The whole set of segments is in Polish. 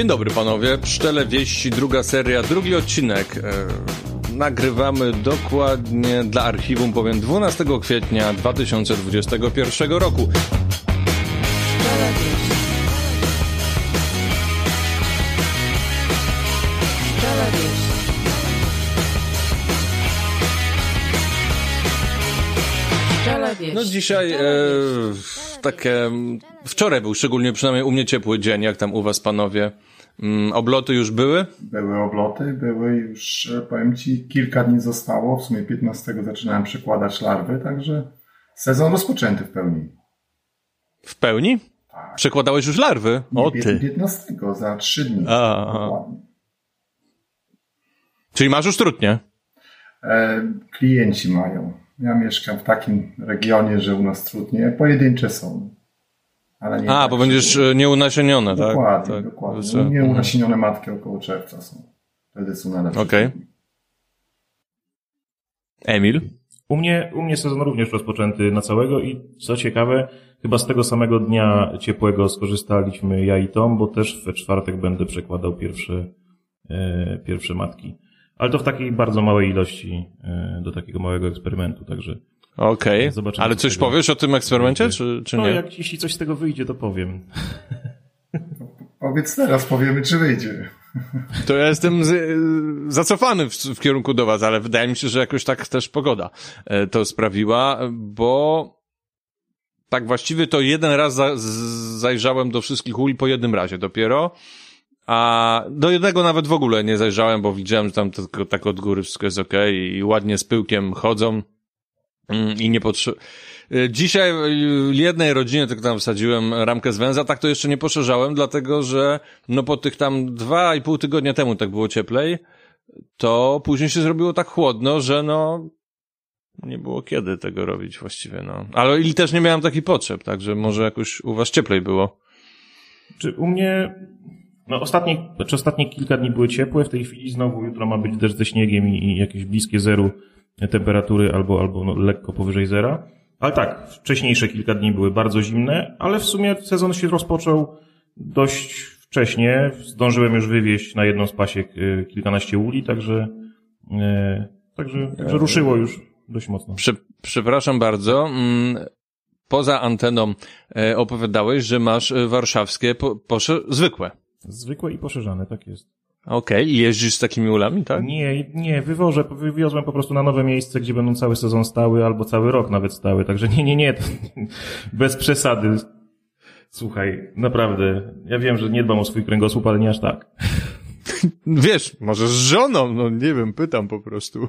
Dzień dobry panowie, Pszczele Wieści, druga seria, drugi odcinek. E, nagrywamy dokładnie dla archiwum, powiem 12 kwietnia 2021 roku. No dzisiaj e, takie, wczoraj był szczególnie przynajmniej u mnie ciepły dzień, jak tam u was panowie. Mm, obloty już były? Były obloty, były już, e, powiem Ci, kilka dni zostało, w sumie 15 zaczynałem przekładać larwy, także sezon rozpoczęty w pełni. W pełni? Tak. Przekładałeś już larwy? O ty. 15, za 3 dni. A. Czyli masz już trudnie? E, klienci mają. Ja mieszkam w takim regionie, że u nas trudnie. Pojedyncze są. Ale nie A, tak, bo będziesz nieunasienione, tak? Dokładnie, tak? dokładnie. Nieunasienione matki około czerwca są. Wtedy są najlepsze. Okej. Okay. Emil? U mnie, u mnie sezon również rozpoczęty na całego i co ciekawe, chyba z tego samego dnia ciepłego skorzystaliśmy ja i Tom, bo też we czwartek będę przekładał pierwsze, e, pierwsze matki. Ale to w takiej bardzo małej ilości e, do takiego małego eksperymentu, także. Okej, okay. ale coś tego... powiesz o tym eksperymencie, czy, czy no, nie? Jak, jeśli coś z tego wyjdzie, to powiem. Powiedz teraz, powiemy, czy wyjdzie. To ja jestem z, zacofany w, w, kierunku do was, ale wydaje mi się, że jakoś tak też pogoda e, to sprawiła, bo tak właściwie to jeden raz za, zajrzałem do wszystkich uli po jednym razie dopiero a do jednego nawet w ogóle nie zajrzałem, bo widziałem, że tam tylko tak od góry wszystko jest ok i ładnie z pyłkiem chodzą i nie potrzebuję. Dzisiaj jednej rodzinie tylko tam wsadziłem ramkę z węza, tak to jeszcze nie poszerzałem, dlatego że no po tych tam dwa i pół tygodnia temu tak było cieplej, to później się zrobiło tak chłodno, że no nie było kiedy tego robić właściwie, no. Ale i też nie miałem takich potrzeb, także może jakoś u was cieplej było. Czy u mnie no ostatnie, znaczy ostatnie kilka dni były ciepłe, w tej chwili znowu jutro ma być deszcz ze śniegiem i, i jakieś bliskie zeru temperatury albo, albo no lekko powyżej zera. Ale tak, wcześniejsze kilka dni były bardzo zimne, ale w sumie sezon się rozpoczął dość wcześnie. Zdążyłem już wywieźć na jedną z pasiek y, kilkanaście uli, także, e, także, także ruszyło już dość mocno. Prze przepraszam bardzo. Mm, poza anteną e, opowiadałeś, że masz e, warszawskie po, posze zwykłe. Zwykłe i poszerzane, tak jest. Okej, okay. i jeździsz z takimi ulami, tak? Nie, nie, wywożę, wywiozłem po prostu na nowe miejsce, gdzie będą cały sezon stały, albo cały rok nawet stały, także nie, nie, nie, bez przesady. Słuchaj, naprawdę, ja wiem, że nie dbam o swój kręgosłup, ale nie aż tak. Wiesz, może z żoną, no nie wiem, pytam po prostu.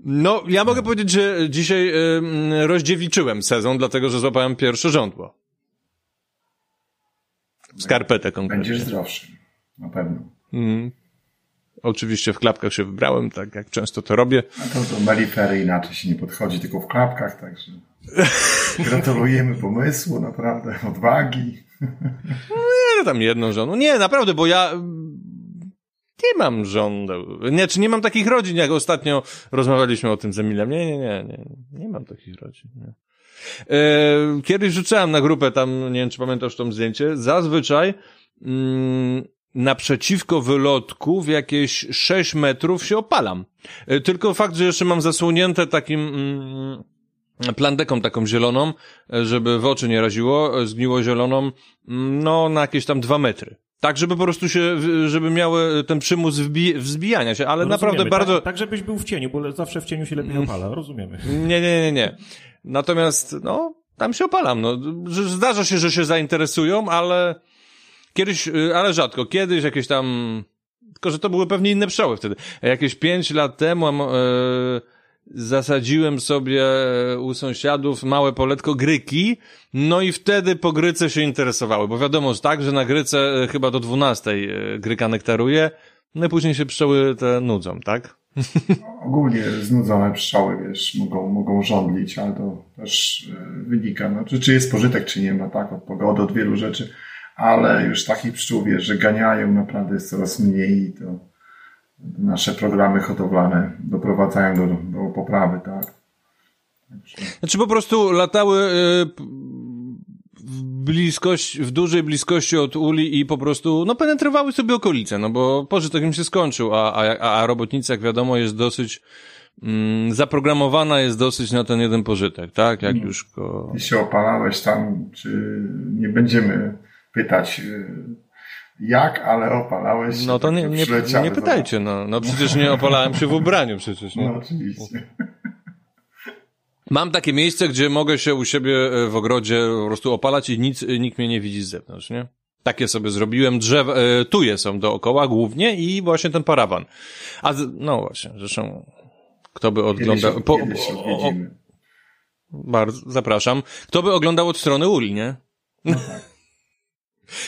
No, ja mogę powiedzieć, że dzisiaj y, rozdziewiczyłem sezon, dlatego że złapałem pierwsze żądło. Skarpetę konkretnie. Będziesz zdrowszy, na pewno. Mm. Oczywiście w klapkach się wybrałem, tak jak często to robię. A to do melifery inaczej się nie podchodzi, tylko w klapkach, także gratulujemy pomysłu, naprawdę, odwagi. Nie, tam jedną żoną. Nie, naprawdę, bo ja nie mam żon. Nie, czy nie mam takich rodzin, jak ostatnio rozmawialiśmy o tym z Emilem. Nie, nie, nie, nie, nie mam takich rodzin. Nie. E, kiedyś rzucałem na grupę tam, nie wiem czy pamiętasz to zdjęcie, zazwyczaj mm, naprzeciwko wylotku w jakieś 6 metrów się opalam. E, tylko fakt, że jeszcze mam zasłonięte takim mm, plandeką taką zieloną, e, żeby w oczy nie raziło, zgniło zieloną, mm, no na jakieś tam 2 metry. Tak, żeby po prostu się, żeby miały ten przymus wbi wzbijania się, ale naprawdę bardzo... Tak, tak, żebyś był w cieniu, bo zawsze w cieniu się lepiej opala, rozumiemy. Nie, nie, nie, nie. Natomiast, no, tam się opalam, no. Zdarza się, że się zainteresują, ale kiedyś, y, ale rzadko. Kiedyś jakieś tam, tylko że to były pewnie inne pszczoły wtedy. Jakieś pięć lat temu, yy, zasadziłem sobie u sąsiadów małe poletko gryki, no i wtedy po gryce się interesowały, bo wiadomo, że tak, że na gryce e, chyba do dwunastej e, gryka nektaruje, no i później się pszczoły te nudzą, tak? Ogólnie znudzone pszczoły, wiesz, mogą, mogą żądlić, ale to też e, wynika, no, czy, czy jest pożytek, czy nie ma, tak, od pogody, od wielu rzeczy, ale już takich pszczół, wiesz, że ganiają naprawdę jest coraz mniej i to nasze programy hodowlane doprowadzają do, do poprawy, tak. Znaczy po prostu latały, yy, bliskość, w dużej bliskości od uli i po prostu, no, penetrowały sobie okolice, no bo pożytek im się skończył, a, a, a robotnica, jak wiadomo, jest dosyć, mm, zaprogramowana jest dosyć na ten jeden pożytek, tak? Jak już go... Się opalałeś tam, czy nie będziemy pytać, y, jak, ale opalałeś się. No to tak nie, nie, nie pytajcie, no. No przecież nie opalałem się w ubraniu przecież, nie? No oczywiście. Mam takie miejsce, gdzie mogę się u siebie e, w ogrodzie po prostu opalać i nic, e, nikt mnie nie widzi z zewnątrz, nie? Takie sobie zrobiłem. Drzewa, e, tuje są dookoła głównie i właśnie ten parawan. A z, no właśnie, zresztą kto by Kiedyś, oglądał... po- kiedyś o- o-. Bardzo, zapraszam. Kto by oglądał od strony uli, nie?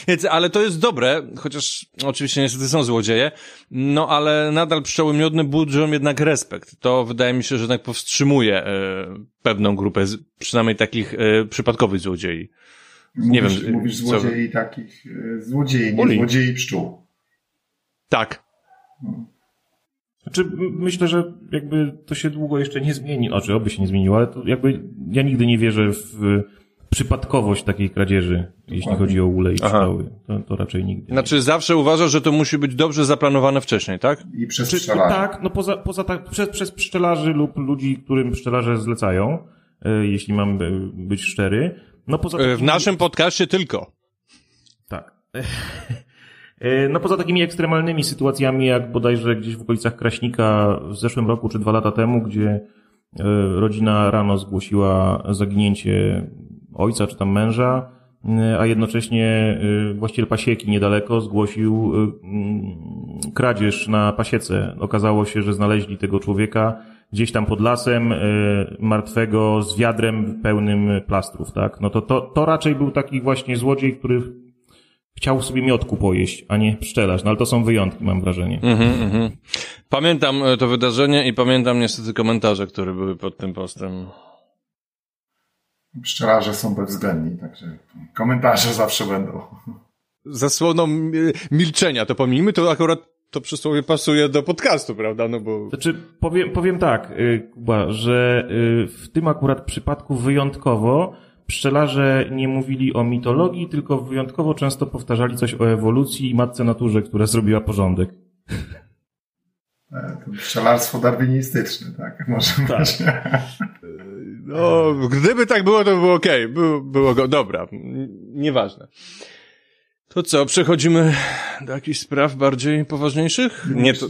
Więc, ale to jest dobre, chociaż oczywiście niestety są złodzieje, no ale nadal pszczoły miodne budzą jednak respekt. To wydaje mi się, że jednak powstrzymuje e, pewną grupę, z, przynajmniej takich e, przypadkowych złodziei. Nie mówisz, wiem, Mówisz co- złodziei takich, y, złodziei, nie Uli. złodziei pszczół. Tak. Znaczy, myślę, że jakby to się długo jeszcze nie zmieni, znaczy oby się nie zmieniło, ale to jakby ja nigdy nie wierzę w przypadkowość takiej kradzieży, jeśli chodzi o ule i pszczoły. To, to raczej nigdy. Znaczy zawsze uważasz, że to musi być dobrze zaplanowane wcześniej, tak? I przez Czy, pszczelarzy. tak, no poza, poza tak, przez, przez pszczelarzy lub ludzi, którym pszczelarze zlecają, y, jeśli mam y, być szczery. No poza E, W takimi- naszym podcaście tylko. Tak. E, No poza takimi ekstremalnymi sytuacjami, jak bodajże gdzieś w okolicach Kraśnika w zeszłym roku czy dwa lata temu, gdzie e, rodzina rano zgłosiła zaginięcie ojca czy tam męża, e, a jednocześnie e, właściciel pasieki niedaleko zgłosił mm, kradzież na pasiece. Okazało się, że znaleźli tego człowieka gdzieś tam pod lasem, martwego z wiadrem pełnym plastrów, tak? No to, to, to raczej był taki właśnie złodziej, który chciał sobie miodku pojeść, a nie pszczelarz. No ale to są wyjątki, mam wrażenie. Mhm, mhm. Pamiętam e, to wydarzenie i pamiętam niestety komentarze, które były pod tym postem. Pszczelarze są bezwzględni, także komentarze zawsze będą. Zasłoną e, milczenia, to pomijmy, to akurat to przysłowie pasuje do podcastu, prawda? No bo Znaczy, powiem, powiem tak, y, Kuba, że y, w tym akurat przypadku wyjątkowo pszczelarze nie mówili o mitologii, tylko wyjątkowo często powtarzali coś o ewolucji i matce naturze, która zrobiła porządek. E, To pszczelarstwo darwinistyczne, tak? Może Tak. No, gdyby tak było, to by było okej. Było, było go, dobra. Nieważne. To co, przechodzimy do jakichś spraw bardziej poważniejszych? Nie to...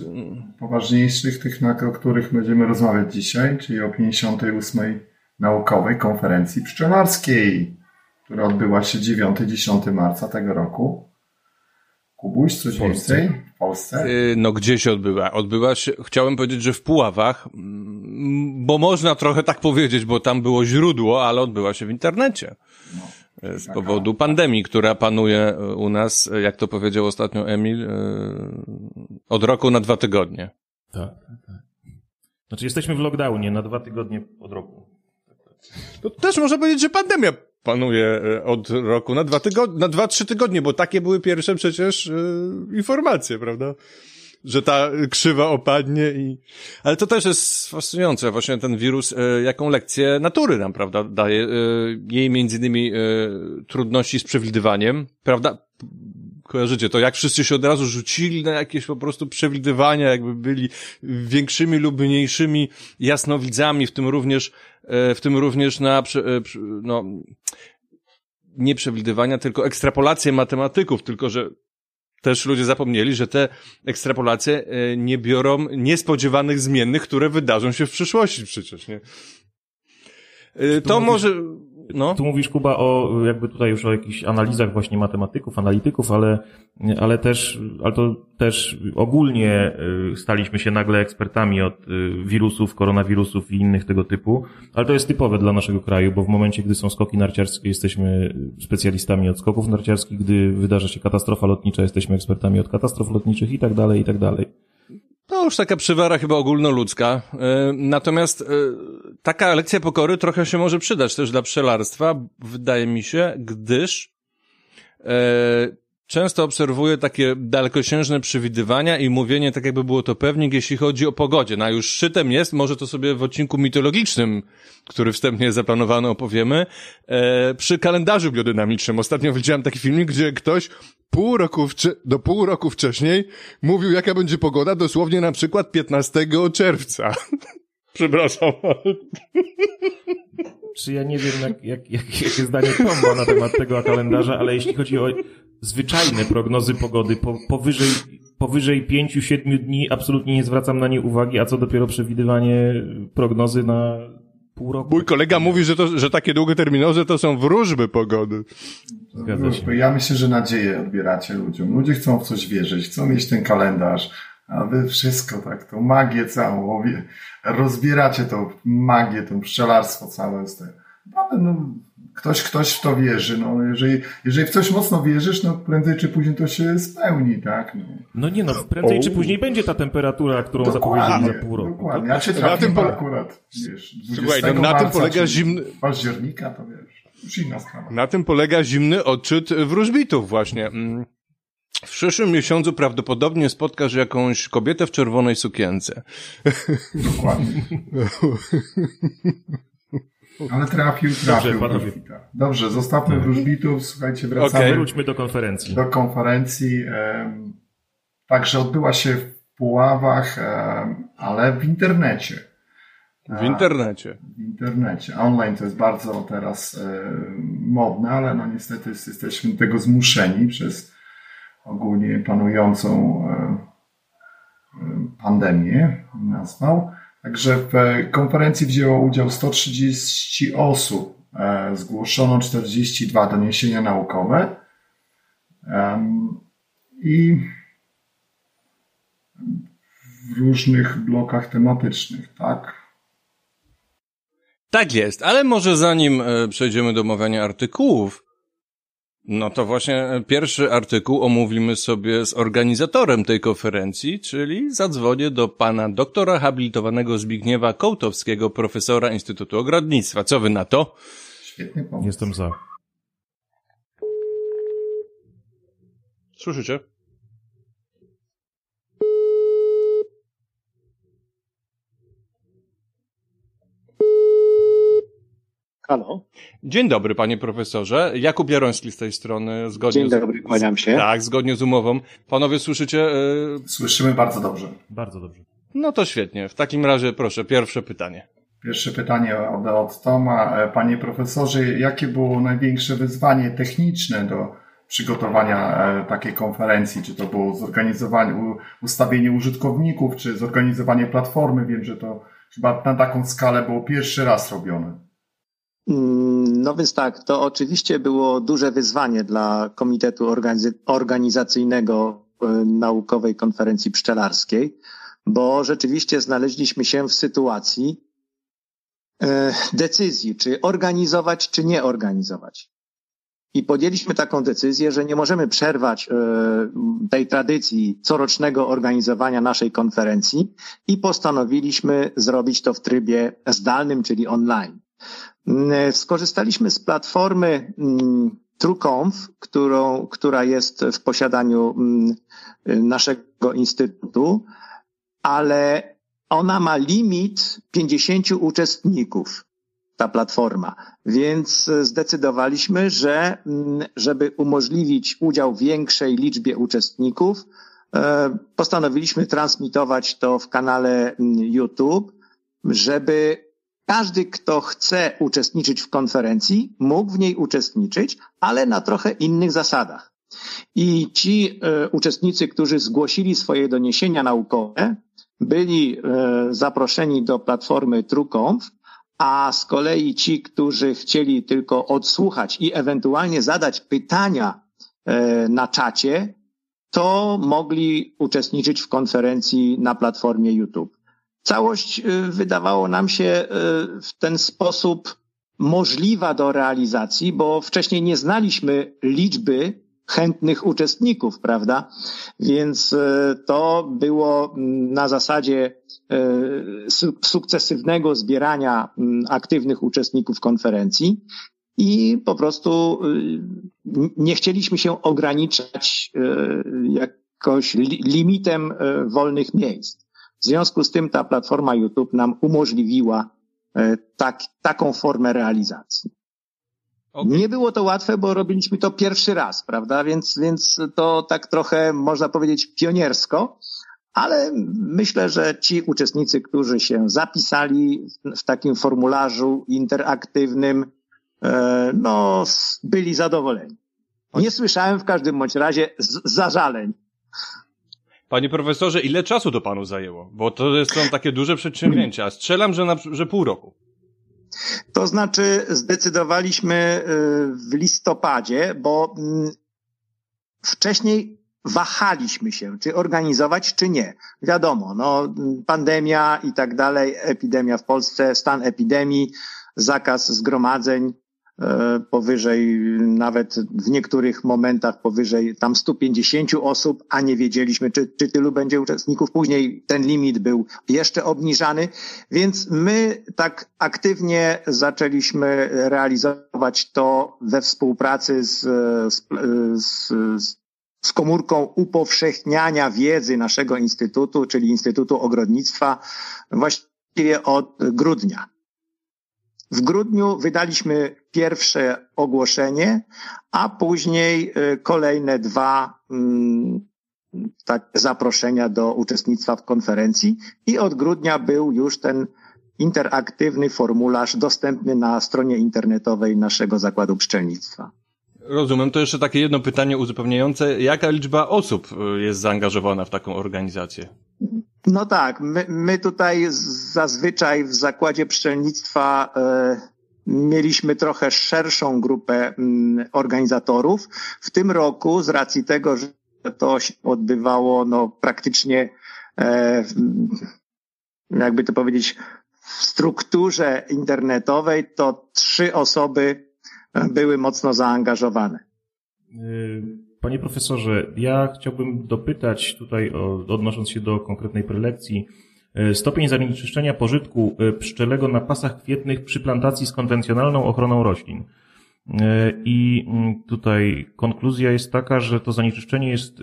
poważniejszych, tych, na, o których będziemy rozmawiać dzisiaj, czyli o 58. naukowej konferencji pszczelarskiej, która odbyła się 9-10 marca tego roku. Kubuś, coś Polsce. więcej? W Polsce? Y, No, gdzie się odbyła? Odbyła się, chciałem powiedzieć, że w Puławach, bo można trochę tak powiedzieć, bo tam było źródło, ale odbyła się w internecie. Y, Z taka- powodu pandemii, która panuje y, u nas, jak to powiedział ostatnio Emil, od roku na dwa tygodnie. Tak, tak. Znaczy, jesteśmy w lockdownie na dwa tygodnie od roku. To też można powiedzieć, że pandemia panuje e, od roku na dwa tygodnie, na dwa, trzy tygodnie, bo takie były pierwsze przecież e, informacje, prawda? Że ta krzywa opadnie i... Ale to też jest fascynujące, właśnie ten wirus, e, jaką lekcję natury nam, prawda, daje. E, jej między innymi trudności z przewidywaniem, prawda? Kojarzycie to, jak wszyscy się od razu rzucili na jakieś po prostu przewidywania, jakby byli większymi lub mniejszymi jasnowidzami, w tym również, w tym również na, e, no, nie przewidywania, tylko ekstrapolacje matematyków, tylko że też ludzie zapomnieli, że te ekstrapolacje e, nie biorą niespodziewanych zmiennych, które wydarzą się w przyszłości przecież, nie? E, To może, no. Tu mówisz, Kuba, o jakby tutaj już o jakichś analizach właśnie matematyków, analityków, ale, ale też, ale to też ogólnie y, staliśmy się nagle ekspertami od y, wirusów, koronawirusów i innych tego typu, ale to jest typowe dla naszego kraju, bo w momencie, gdy są skoki narciarskie, jesteśmy specjalistami od skoków narciarskich, gdy wydarza się katastrofa lotnicza, jesteśmy ekspertami od katastrof lotniczych i tak dalej, i tak dalej. To już taka przywara chyba ogólnoludzka. E, Natomiast e, taka lekcja pokory trochę się może przydać też dla pszczelarstwa, wydaje mi się, gdyż e, często obserwuję takie dalekosiężne przewidywania i mówienie tak jakby było to pewnik, jeśli chodzi o pogodzie. No a już szczytem jest, może to sobie w odcinku mitologicznym, który wstępnie zaplanowano opowiemy, e, przy kalendarzu biodynamicznym. Ostatnio widziałem taki filmik, gdzie ktoś pół roku do pół roku wcześniej mówił, jaka będzie pogoda, dosłownie na przykład 15 czerwca. Przepraszam. Czy ja nie wiem, jak, jak, jak, jakie zdanie Tom ma na temat tego kalendarza, ale jeśli chodzi o zwyczajne prognozy pogody, po, powyżej, powyżej 5-7 dni absolutnie nie zwracam na nie uwagi, a co dopiero przewidywanie prognozy na pół roku. Mój kolega mówi, że, to, że takie długoterminowe to są wróżby pogody. Wróżby. Ja myślę, że nadzieję odbieracie ludziom. Ludzie chcą w coś wierzyć, chcą mieć ten kalendarz, a wy wszystko tak, tą magię całą, rozbieracie tą magię, to pszczelarstwo całe z tego. Naprawdę, no, ktoś, ktoś w to wierzy. No, jeżeli, jeżeli w coś mocno wierzysz, no prędzej czy później to się spełni, tak? No, no nie no, prędzej o. czy później będzie ta temperatura, którą zapowiedzieli za pół roku. Dokładnie, ja się na tym akurat, wiesz, Słuchaj, no, na tym polega zimny... Października, to wiesz, już inna sprawa. Na tym polega zimny odczyt wróżbitów właśnie. Mm. W przyszłym miesiącu prawdopodobnie spotkasz jakąś kobietę w czerwonej sukience. Dokładnie. Ale trafił, trafił. Dobrze, Dobrze zostawmy tak. wróżbitów, słuchajcie, wracamy. Okay. Wróćmy do konferencji. Do konferencji. Także odbyła się w Puławach, ale w internecie. W internecie. W internecie. Online to jest bardzo teraz modne, ale no niestety jesteśmy tego zmuszeni przez ogólnie panującą pandemię, nazwał. Także w konferencji wzięło udział 130 osób. E, zgłoszono 42 doniesienia naukowe i w różnych blokach tematycznych, tak? Tak jest, ale może zanim e, przejdziemy do omawiania artykułów, no to właśnie pierwszy artykuł omówimy sobie z organizatorem tej konferencji, czyli zadzwonię do pana doktora habilitowanego Zbigniewa Kołtowskiego, profesora Instytutu Ogrodnictwa. Co wy na to? Świetny pomysł. Jestem za. Słyszycie? Halo. Dzień dobry, panie profesorze. Jakub Jaroński z tej strony. Zgodnie Dzień dobry, kłaniam się. Tak, zgodnie z umową. Panowie słyszycie? Y... Słyszymy bardzo dobrze. Bardzo dobrze. No to świetnie. W takim razie proszę, pierwsze pytanie. Pierwsze pytanie od, od Toma. E, panie profesorze, jakie było największe wyzwanie techniczne do przygotowania e, takiej konferencji? Czy to było zorganizowanie, ustawienie użytkowników, czy zorganizowanie platformy? Wiem, że to chyba na taką skalę było pierwszy raz robione. Mm, no więc tak, to oczywiście było duże wyzwanie dla Komitetu Organizacyjnego e, Naukowej Konferencji Pszczelarskiej, bo rzeczywiście znaleźliśmy się w sytuacji e, decyzji, czy organizować, czy nie organizować. I podjęliśmy taką decyzję, że nie możemy przerwać e, tej tradycji corocznego organizowania naszej konferencji i postanowiliśmy zrobić to w trybie zdalnym, czyli online. Mm, skorzystaliśmy z platformy mm, TrueConf, którą, która jest w posiadaniu mm, naszego instytutu, ale ona ma limit 50 uczestników, ta platforma. Więc zdecydowaliśmy, że żeby umożliwić udział większej liczbie uczestników, e, postanowiliśmy transmitować to w kanale YouTube, żeby każdy, kto chce uczestniczyć w konferencji, mógł w niej uczestniczyć, ale na trochę innych zasadach. I ci e, uczestnicy, którzy zgłosili swoje doniesienia naukowe, byli e, zaproszeni do platformy TrueConf, a z kolei ci, którzy chcieli tylko odsłuchać i ewentualnie zadać pytania e, na czacie, to mogli uczestniczyć w konferencji na platformie YouTube. Całość y, wydawało nam się y, w ten sposób możliwa do realizacji, bo wcześniej nie znaliśmy liczby chętnych uczestników, prawda? Więc y, to było mm, na zasadzie sukcesywnego zbierania mm, aktywnych uczestników konferencji. i po prostu nie chcieliśmy się ograniczać jakoś limitem wolnych miejsc. W związku z tym ta platforma YouTube nam umożliwiła tak, taką formę realizacji. Okay. Nie było to łatwe, bo robiliśmy to pierwszy raz, prawda? Więc, więc to tak trochę można powiedzieć pioniersko, ale myślę, że ci uczestnicy, którzy się zapisali w takim formularzu interaktywnym, e, no, byli zadowoleni. Nie słyszałem w każdym bądź razie zażaleń. Panie profesorze, ile czasu to panu zajęło? Bo to są takie duże przedsięwzięcia. Strzelam, że, na, że pół roku. To znaczy zdecydowaliśmy y, w listopadzie, bo mm, wcześniej wahaliśmy się, czy organizować, czy nie. Wiadomo, no, pandemia i tak dalej, epidemia w Polsce, stan epidemii, zakaz zgromadzeń, powyżej, nawet w niektórych momentach powyżej tam 150 osób, a nie wiedzieliśmy, czy, czy tylu będzie uczestników. Później ten limit był jeszcze obniżany, więc my tak aktywnie zaczęliśmy realizować to we współpracy z, z, z, z komórką upowszechniania wiedzy naszego instytutu, czyli Instytutu Ogrodnictwa, właściwie od grudnia. W grudniu wydaliśmy pierwsze ogłoszenie, a później y, kolejne dwa tak, zaproszenia do uczestnictwa w konferencji i od grudnia był już ten interaktywny formularz dostępny na stronie internetowej naszego Zakładu Pszczelnictwa. Rozumiem. To jeszcze takie jedno pytanie uzupełniające. Jaka liczba osób y, jest zaangażowana w taką organizację? No tak, my, my tutaj zazwyczaj w zakładzie pszczelnictwa e, mieliśmy trochę szerszą grupę mm, organizatorów. W tym roku, z racji tego, że to się odbywało no, praktycznie, e, jakby to powiedzieć, w strukturze internetowej, to trzy osoby były mocno zaangażowane. Y Panie profesorze, ja chciałbym dopytać tutaj, odnosząc się do konkretnej prelekcji, e, stopień zanieczyszczenia pożytku e, pszczelego na pasach kwietnych przy plantacji z konwencjonalną ochroną roślin. E, I mm, tutaj konkluzja jest taka, że to zanieczyszczenie jest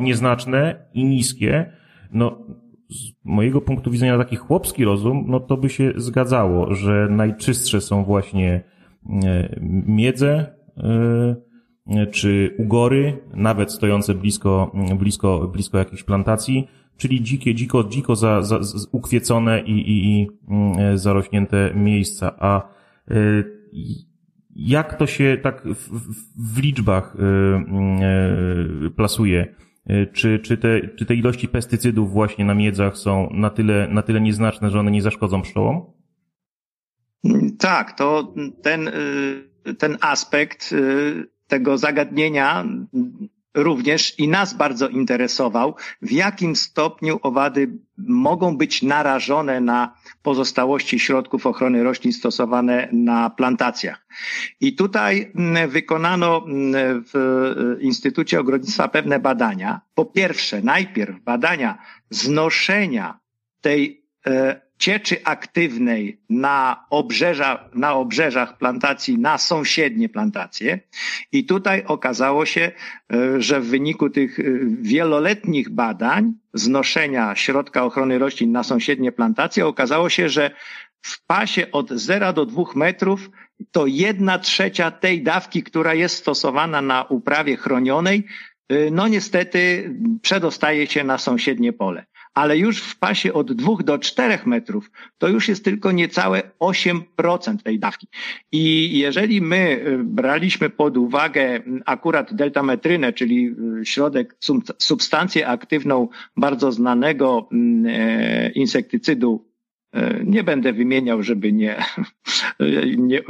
nieznaczne i niskie. No, z mojego punktu widzenia taki chłopski rozum, no to by się zgadzało, że najczystsze są właśnie miedze, czy ugory, nawet stojące blisko, blisko, blisko jakichś plantacji, czyli dzikie, dziko, dziko za, za, za ukwiecone i, i, i mm, zarośnięte miejsca. A e, jak to się tak w, w liczbach e, e, plasuje? Czy, czy, te, czy te ilości pestycydów właśnie na miedzach są na tyle, na tyle nieznaczne, że one nie zaszkodzą pszczołom? Tak, to ten, ten aspekt tego zagadnienia również i nas bardzo interesował, w jakim stopniu owady mogą być narażone na pozostałości środków ochrony roślin stosowane na plantacjach. I tutaj mm, wykonano mm, w Instytucie Ogrodnictwa pewne badania. Po pierwsze, najpierw badania znoszenia tej e, cieczy aktywnej na, obrzeża, na obrzeżach plantacji, na sąsiednie plantacje. I tutaj okazało się, e, że w wyniku tych e, wieloletnich badań znoszenia środka ochrony roślin na sąsiednie plantacje, okazało się, że w pasie od 0 do 2 metrów to jedna trzecia tej dawki, która jest stosowana na uprawie chronionej, e, no niestety przedostaje się na sąsiednie pole ale już w pasie od 2 do 4 metrów to już jest tylko niecałe 8% tej dawki. I jeżeli my y, braliśmy pod uwagę akurat deltametrynę, czyli y, środek, substancję aktywną bardzo znanego e, insektycydu e, nie będę wymieniał, żeby nie, nie,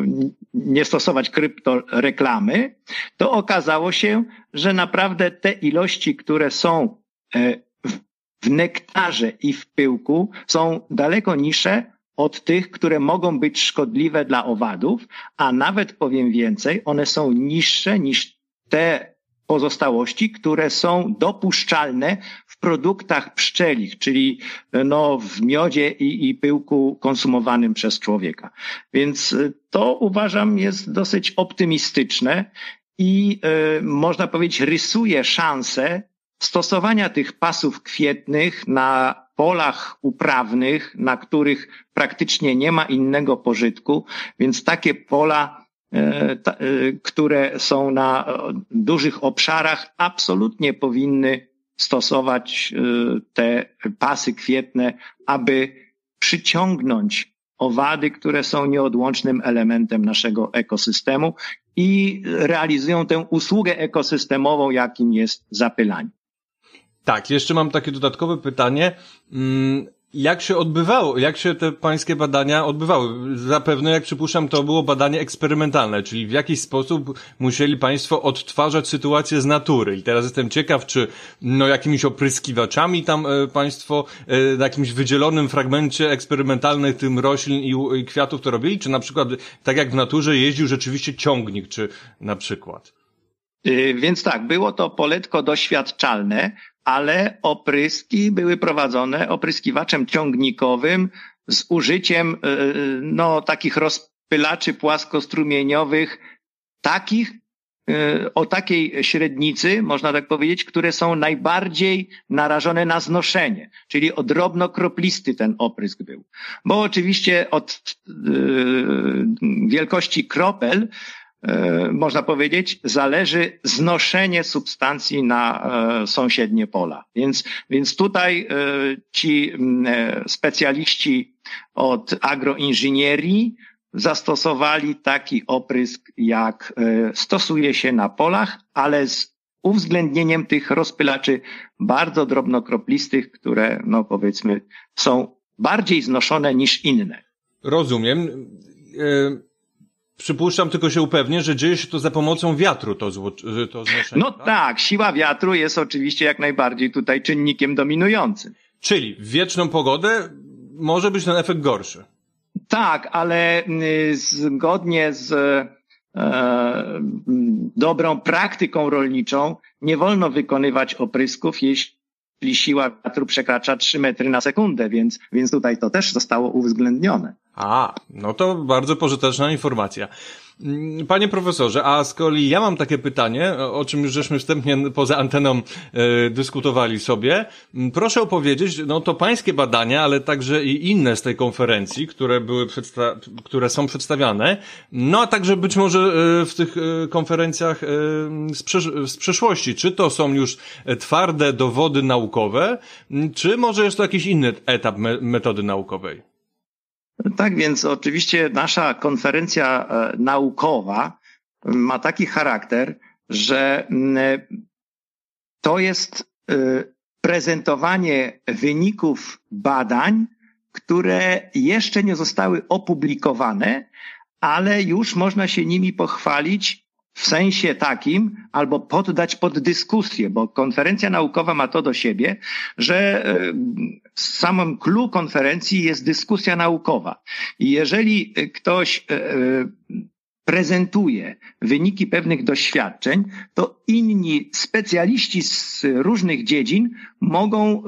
nie stosować kryptoreklamy, to okazało się, że naprawdę te ilości, które są e, w nektarze i w pyłku są daleko niższe od tych, które mogą być szkodliwe dla owadów, a nawet powiem więcej, one są niższe niż te pozostałości, które są dopuszczalne w produktach pszczelich, czyli no, w miodzie i, i pyłku konsumowanym przez człowieka. Więc y, to uważam jest dosyć optymistyczne i y, można powiedzieć rysuje szansę stosowania tych pasów kwietnych na polach uprawnych, na których praktycznie nie ma innego pożytku, więc takie pola E, e, które są na dużych obszarach, absolutnie powinny stosować e, te pasy kwietne, aby przyciągnąć owady, które są nieodłącznym elementem naszego ekosystemu i realizują tę usługę ekosystemową, jakim jest zapylanie. Tak, jeszcze mam takie dodatkowe pytanie. Mm, jak się odbywało, jak się te pańskie badania odbywały? Zapewne, jak przypuszczam, to było badanie eksperymentalne, czyli w jakiś sposób musieli państwo odtwarzać sytuację z natury. I teraz jestem ciekaw, czy no jakimiś opryskiwaczami tam e, państwo e, na jakimś wydzielonym fragmencie eksperymentalnych tym roślin i, i kwiatów to robili, czy na przykład tak jak w naturze jeździł rzeczywiście ciągnik, czy na przykład? Y, więc tak, było to poletko doświadczalne, ale opryski były prowadzone opryskiwaczem ciągnikowym z użyciem y, y, no, takich rozpylaczy płaskostrumieniowych, takich, o takiej średnicy, można tak powiedzieć, które są najbardziej narażone na znoszenie, czyli o drobnokroplisty ten oprysk był. Bo oczywiście od wielkości kropel E, można powiedzieć, zależy znoszenie substancji na e, sąsiednie pola. Więc, więc tutaj e, ci specjaliści od agroinżynierii zastosowali taki oprysk, jak stosuje się na polach, ale z uwzględnieniem tych rozpylaczy bardzo drobnokroplistych, które, no powiedzmy, są bardziej znoszone niż inne. Rozumiem. Przypuszczam, tylko się upewnię, że dzieje się to za pomocą wiatru, to, zło, to znoszenie. No tak? tak, siła wiatru jest oczywiście jak najbardziej tutaj czynnikiem dominującym. Czyli w wieczną pogodę może być ten efekt gorszy. Tak, ale y, zgodnie z e, dobrą praktyką rolniczą nie wolno wykonywać oprysków, jeśli siła wiatru przekracza 3 metry na sekundę, więc, więc tutaj to też zostało uwzględnione. A, no to bardzo pożyteczna informacja. Mm, panie profesorze, a z kolei ja mam takie pytanie, o czym już żeśmy wstępnie poza anteną e, dyskutowali sobie. Mm, proszę opowiedzieć, no to pańskie badania, ale także i inne z tej konferencji, które były które są przedstawiane, no a także być może e, w tych e, konferencjach z, z przeszłości. Czy to są już twarde dowody naukowe, czy może jest to jakiś inny etap me metody naukowej? Tak więc oczywiście nasza konferencja e, naukowa ma taki charakter, że to jest e, prezentowanie wyników badań, które jeszcze nie zostały opublikowane, ale już można się nimi pochwalić w sensie takim, albo poddać pod dyskusję, bo konferencja naukowa ma to do siebie, że e, w samym clue konferencji jest dyskusja naukowa. I jeżeli ktoś e, e, prezentuje wyniki pewnych doświadczeń, to inni specjaliści z różnych dziedzin mogą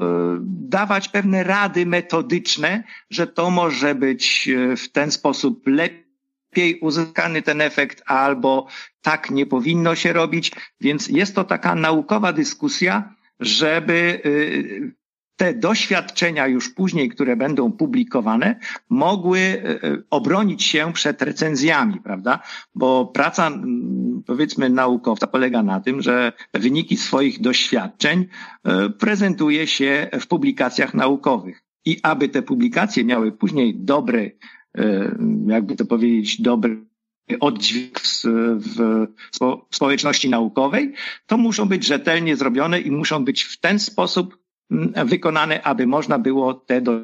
dawać pewne rady metodyczne, że to może być w ten sposób lepiej lepiej uzyskany ten efekt, albo tak nie powinno się robić. Więc jest to taka naukowa dyskusja, żeby y, te doświadczenia już później, które będą publikowane, mogły y, y, obronić się przed recenzjami, prawda? Bo praca, powiedzmy, naukowca polega na tym, że wyniki swoich doświadczeń prezentuje się w publikacjach naukowych. I aby te publikacje miały później dobry jakby to powiedzieć, dobry oddźwięk w, w, w społeczności naukowej, to muszą być rzetelnie zrobione i muszą być w ten sposób wykonane, aby można było te do,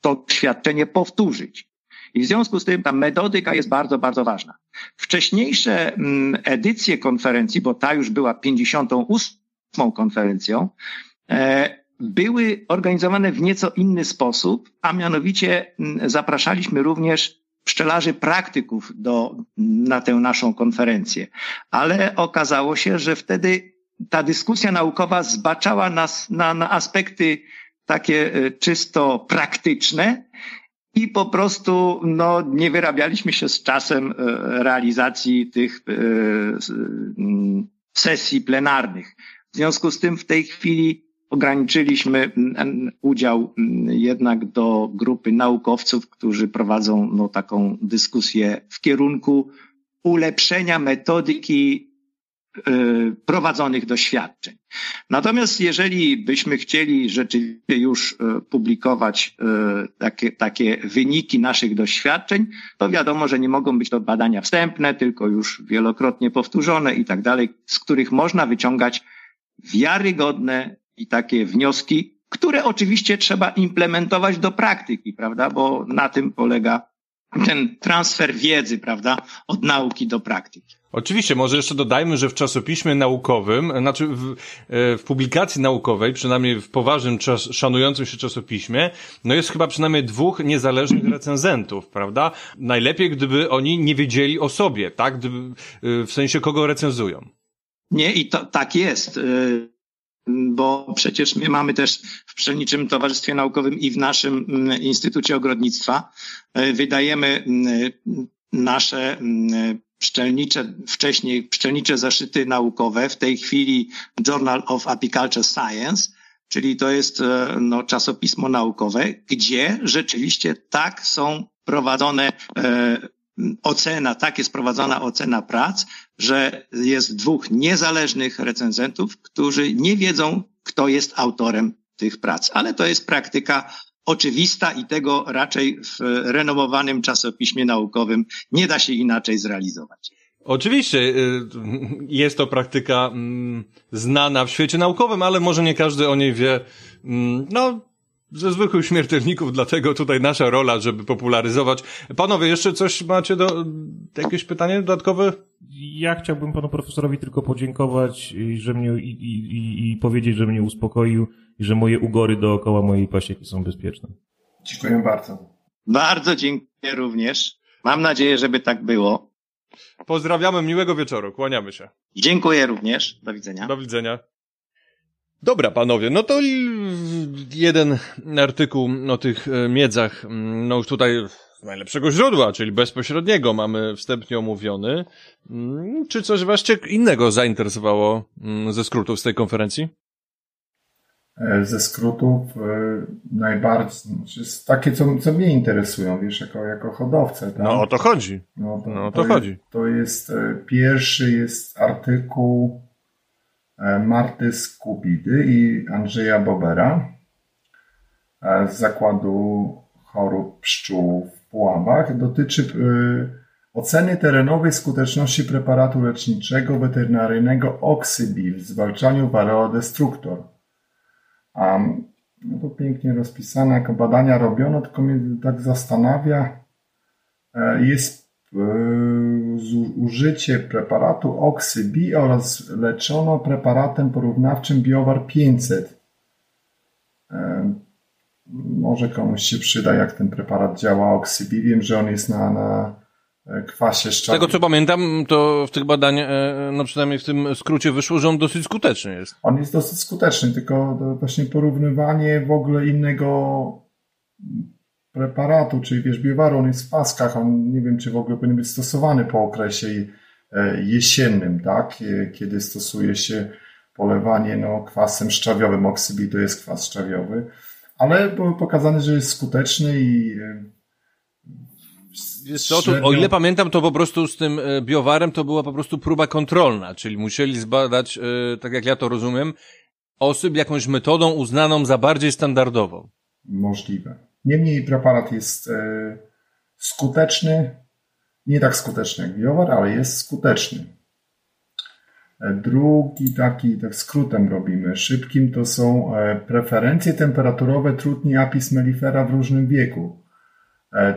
to doświadczenie powtórzyć. I w związku z tym ta metodyka jest bardzo, bardzo ważna. Wcześniejsze edycje konferencji, bo ta już była 58. konferencją, e, były organizowane w nieco inny sposób, a mianowicie mm, zapraszaliśmy również pszczelarzy praktyków do, na tę naszą konferencję. Ale okazało się, że wtedy ta dyskusja naukowa zbaczała nas na, na aspekty takie e, czysto praktyczne i po prostu no, nie wyrabialiśmy się z czasem e, realizacji tych e, sesji plenarnych. W związku z tym w tej chwili ograniczyliśmy udział jednak do grupy naukowców, którzy prowadzą no, taką dyskusję w kierunku ulepszenia metodyki y, prowadzonych doświadczeń. Natomiast jeżeli byśmy chcieli rzeczywiście już y, publikować y, takie, takie wyniki naszych doświadczeń, to wiadomo, że nie mogą być to badania wstępne, tylko już wielokrotnie powtórzone i tak dalej, z których można wyciągać wiarygodne i takie wnioski, które oczywiście trzeba implementować do praktyki, prawda? Bo na tym polega ten transfer wiedzy, prawda? Od nauki do praktyki. Oczywiście, może jeszcze dodajmy, że w czasopiśmie naukowym, znaczy w, e, w publikacji naukowej, przynajmniej w poważnym, czas, szanującym się czasopiśmie, no jest chyba przynajmniej dwóch niezależnych recenzentów, prawda? Najlepiej, gdyby oni nie wiedzieli o sobie, tak? Gdyby, e, w sensie kogo recenzują. Nie, i to tak jest. Bo przecież my mamy też w Pszeniczym Towarzystwie Naukowym i w naszym mm, Instytucie Ogrodnictwa e, wydajemy mm, nasze mm, pszczelnicze, wcześniej pszczelnicze zaszyty naukowe, w tej chwili Journal of Apiculture Science, czyli to jest e, no, czasopismo naukowe, gdzie rzeczywiście tak są prowadzone e, ocena, tak jest prowadzona ocena prac, że jest dwóch niezależnych recenzentów, którzy nie wiedzą, kto jest autorem tych prac. Ale to jest praktyka oczywista i tego raczej w renomowanym czasopiśmie naukowym nie da się inaczej zrealizować. Oczywiście y, jest to praktyka mm, znana w świecie naukowym, ale może nie każdy o niej wie. Mm, no, ze zwykłych śmiertelników, dlatego tutaj nasza rola, żeby popularyzować. Panowie, jeszcze coś macie do, jakieś pytanie dodatkowe? Ja chciałbym panu profesorowi tylko podziękować, że mnie i, i, i powiedzieć, że mnie uspokoił i że moje ugory dookoła mojej pasieki są bezpieczne. Dziękuję bardzo. Bardzo dziękuję również. Mam nadzieję, żeby tak było. Pozdrawiamy, miłego wieczoru, kłaniamy się. Dziękuję również. Do widzenia. Do widzenia. Dobra, panowie, no to jeden artykuł o tych e, miedzach, mm, no już tutaj z najlepszego źródła, czyli bezpośredniego mamy wstępnie omówiony. Mm, czy coś was innego zainteresowało mm, ze skrótów z tej konferencji? E, ze skrótów e, najbardziej, znaczy takie, co, co mnie interesują, wiesz, jako, jako hodowcę. Tak? No o to chodzi. No, to, no, o to, to chodzi. Jest, to jest, pierwszy jest artykuł Marty Skubidy i Andrzeja Bobera e, z Zakładu Chorób Pszczół w Puławach. Dotyczy e, oceny terenowej skuteczności preparatu leczniczego weterynaryjnego Oxybil w zwalczaniu Varroa destructor. no to pięknie rozpisane, jako badania robiono, tylko mnie tak zastanawia, jest użycie preparatu Oxybi oraz leczono preparatem porównawczym Biowar 500. E, może komuś się przyda, jak ten preparat działa Oxybi. Wiem, że on jest na, na e, kwasie szczawiowym. Z tego co pamiętam, to w tych badaniach, e, no przynajmniej w tym skrócie wyszło, że on dosyć skuteczny jest. On jest dosyć skuteczny, tylko właśnie porównywanie w ogóle innego preparatu, czyli wiesz, biowaru, on jest w paskach, on nie wiem, czy w ogóle powinien być stosowany po okresie e, jesiennym, tak, e, kiedy stosuje się polewanie no, kwasem szczawiowym, oksybi to jest kwas szczawiowy, ale było pokazane, że jest skuteczny i e, co, o ile pamiętam, to po prostu z tym biowarem to była po prostu próba kontrolna, czyli musieli zbadać, tak jak ja to rozumiem, osób jakąś metodą uznaną za bardziej standardową. Możliwe. Niemniej preparat jest e, skuteczny, nie tak skuteczny jak biowar, ale jest skuteczny. E, drugi taki, tak skrótem robimy, szybkim, to są e, preferencje temperaturowe trutni apis mellifera w różnym wieku.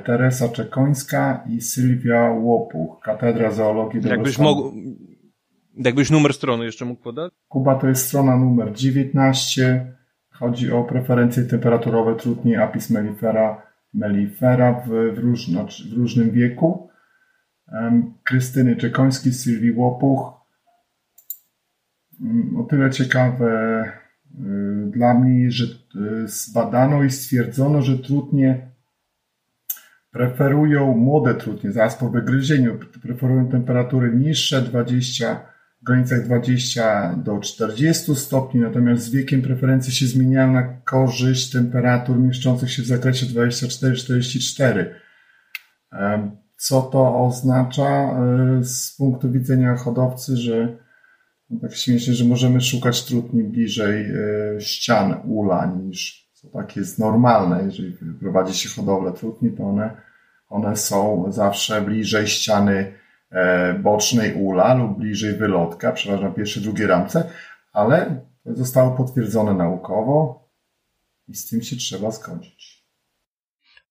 Teresa Czekońska i Sylwia Łopuch, Katedra Zoologii Jakbyś mógł, jakbyś numer strony jeszcze mógł podać? Kuba to jest strona numer 19 Chodzi o preferencje temperaturowe trutni apis mellifera Melifera w, w, w różnym wieku, Krystyny Czekońskiej, Sylwii Łopuch. Mm, o tyle ciekawe y, dla mnie, że y, zbadano i stwierdzono, że trudnie preferują młode trudnie, zaraz po wygryzieniu, preferują temperatury niższe, 20, w granicach 20 do 40 stopni, natomiast z wiekiem preferencje się zmieniają na korzyść temperatur mieszczących się w zakresie 24-44. Co to oznacza e, z punktu widzenia hodowcy, że no tak śmiesznie, że możemy szukać trudni bliżej e, ścian ula niż co tak jest normalne. Jeżeli prowadzi się hodowlę trudni, to one, one są zawsze bliżej ściany bocznej ula lub bliżej wylotka, przeważnie na pierwszej, drugiej ramce, ale to zostało potwierdzone naukowo i z tym się trzeba zgodzić.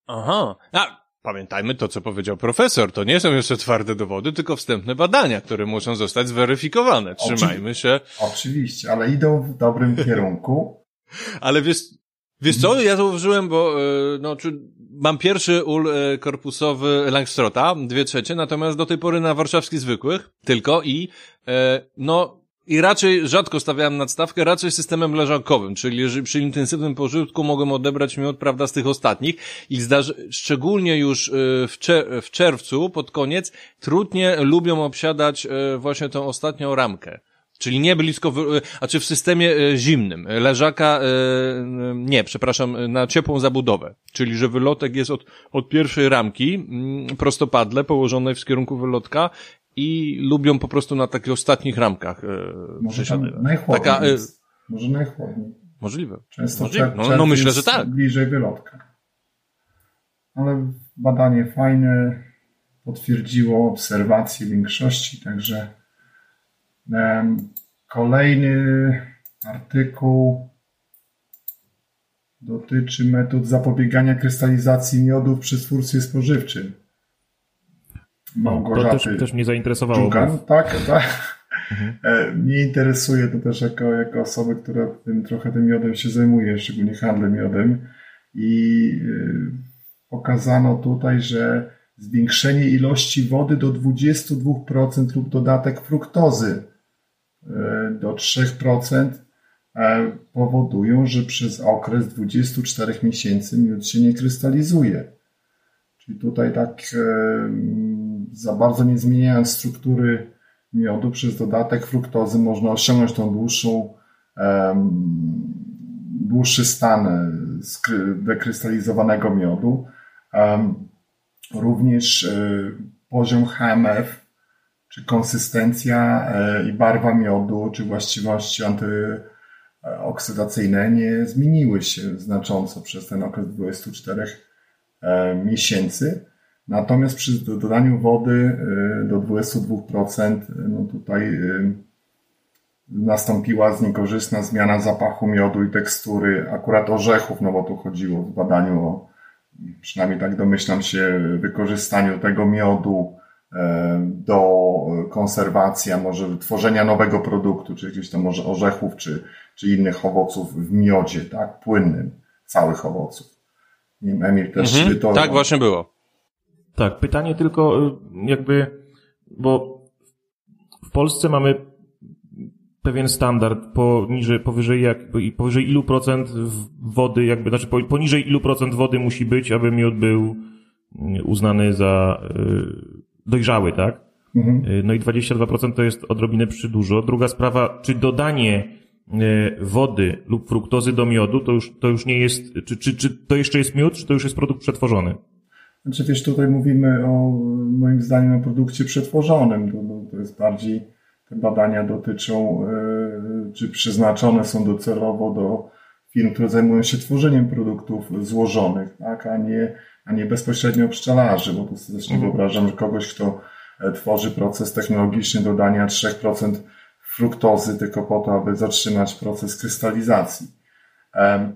Aha. A, Pamiętajmy to, co powiedział profesor. To nie są jeszcze twarde dowody, tylko wstępne badania, które muszą zostać zweryfikowane. Trzymajmy się. Oczywiście, ale idą w dobrym kierunku. ale wiesz, wiesz co, ja zauważyłem, bo e, no, czy mam pierwszy ul e, korpusowy Langstrota, dwie trzecie, natomiast do tej pory na warszawskich zwykłych tylko i e, no i raczej rzadko stawiałem nadstawkę, raczej systemem leżakowym, czyli przy intensywnym pożytku mogłem odebrać miód, prawda, z tych ostatnich i szczególnie już y, w, czer w czerwcu, pod koniec, trudnie lubią obsiadać właśnie tą ostatnią ramkę. Czyli nie blisko, y, a czy w systemie zimnym. Leżaka, nie, przepraszam, na ciepłą zabudowę. Czyli, że wylotek jest od, od pierwszej ramki, mm, prostopadle, położonej w kierunku wylotka i lubią po prostu na takich ostatnich ramkach e, Może najchłodniej Taka, e, Może najchłodniej. Możliwe. Często Możliwe. No, no myślę, że tak. Bliżej wylotka. Ale badanie fajne potwierdziło obserwacje większości, także kolejny artykuł dotyczy metod zapobiegania krystalizacji miodów przy stwórstwie spożywczym. Małgorzaty. To też, też mnie zainteresowało. Dżugan, tak, tak. Mhm. E, mnie interesuje to też jako, jako osoba, która tym, trochę tym miodem się zajmuje, szczególnie handlem miodem. I e, pokazano tutaj, że zwiększenie ilości wody do 22% lub dodatek fruktozy do 3% powodują, że przez okres 24 miesięcy miód się nie krystalizuje. Czyli tutaj tak za bardzo nie zmieniając struktury miodu przez dodatek fruktozy można osiągnąć tą dłuższą, dłuższy stan dekrystalizowanego miodu. Również e, poziom HMF, czy konsystencja e, i barwa miodu, czy właściwości antyoksydacyjne nie zmieniły się znacząco przez ten okres 24 e, miesięcy. Natomiast przy dodaniu wody y, do 22%, no tutaj nastąpiła niekorzystna zmiana zapachu miodu i tekstury akurat orzechów, no bo tu chodziło w badaniu o, przynajmniej tak domyślam się, wykorzystaniu tego miodu e, do konserwacji, a może tworzenia nowego produktu, czy jakieś tam może orzechów, czy, czy innych owoców w miodzie, tak, płynnym, całych owoców. Emil też mhm, to... Tak właśnie było. Tak, pytanie tylko y, jakby, bo w Polsce mamy pewien standard poniżej, powyżej, jak, powyżej ilu procent wody, jakby, znaczy poniżej ilu procent wody musi być, aby miód był y, uznany za y, dojrzały, tak? Mhm. No i 22% to jest odrobinę dużo. Druga sprawa, czy dodanie wody lub fruktozy do miodu to już, to już nie jest, czy, czy, czy to jeszcze jest miód, czy to już jest produkt przetworzony? Znaczy wiesz, tutaj mówimy o moim zdaniem o produkcie przetworzonym. To, to jest bardziej te badania dotyczą, e, czy przeznaczone są docelowo do firm, które zajmują się tworzeniem produktów złożonych, tak, a nie, a nie bezpośrednio pszczelarzy, bo to też nie mhm. wyobrażam, że kogoś, kto e, tworzy proces technologiczny dodania 3% fruktozy tylko po to, aby zatrzymać proces krystalizacji.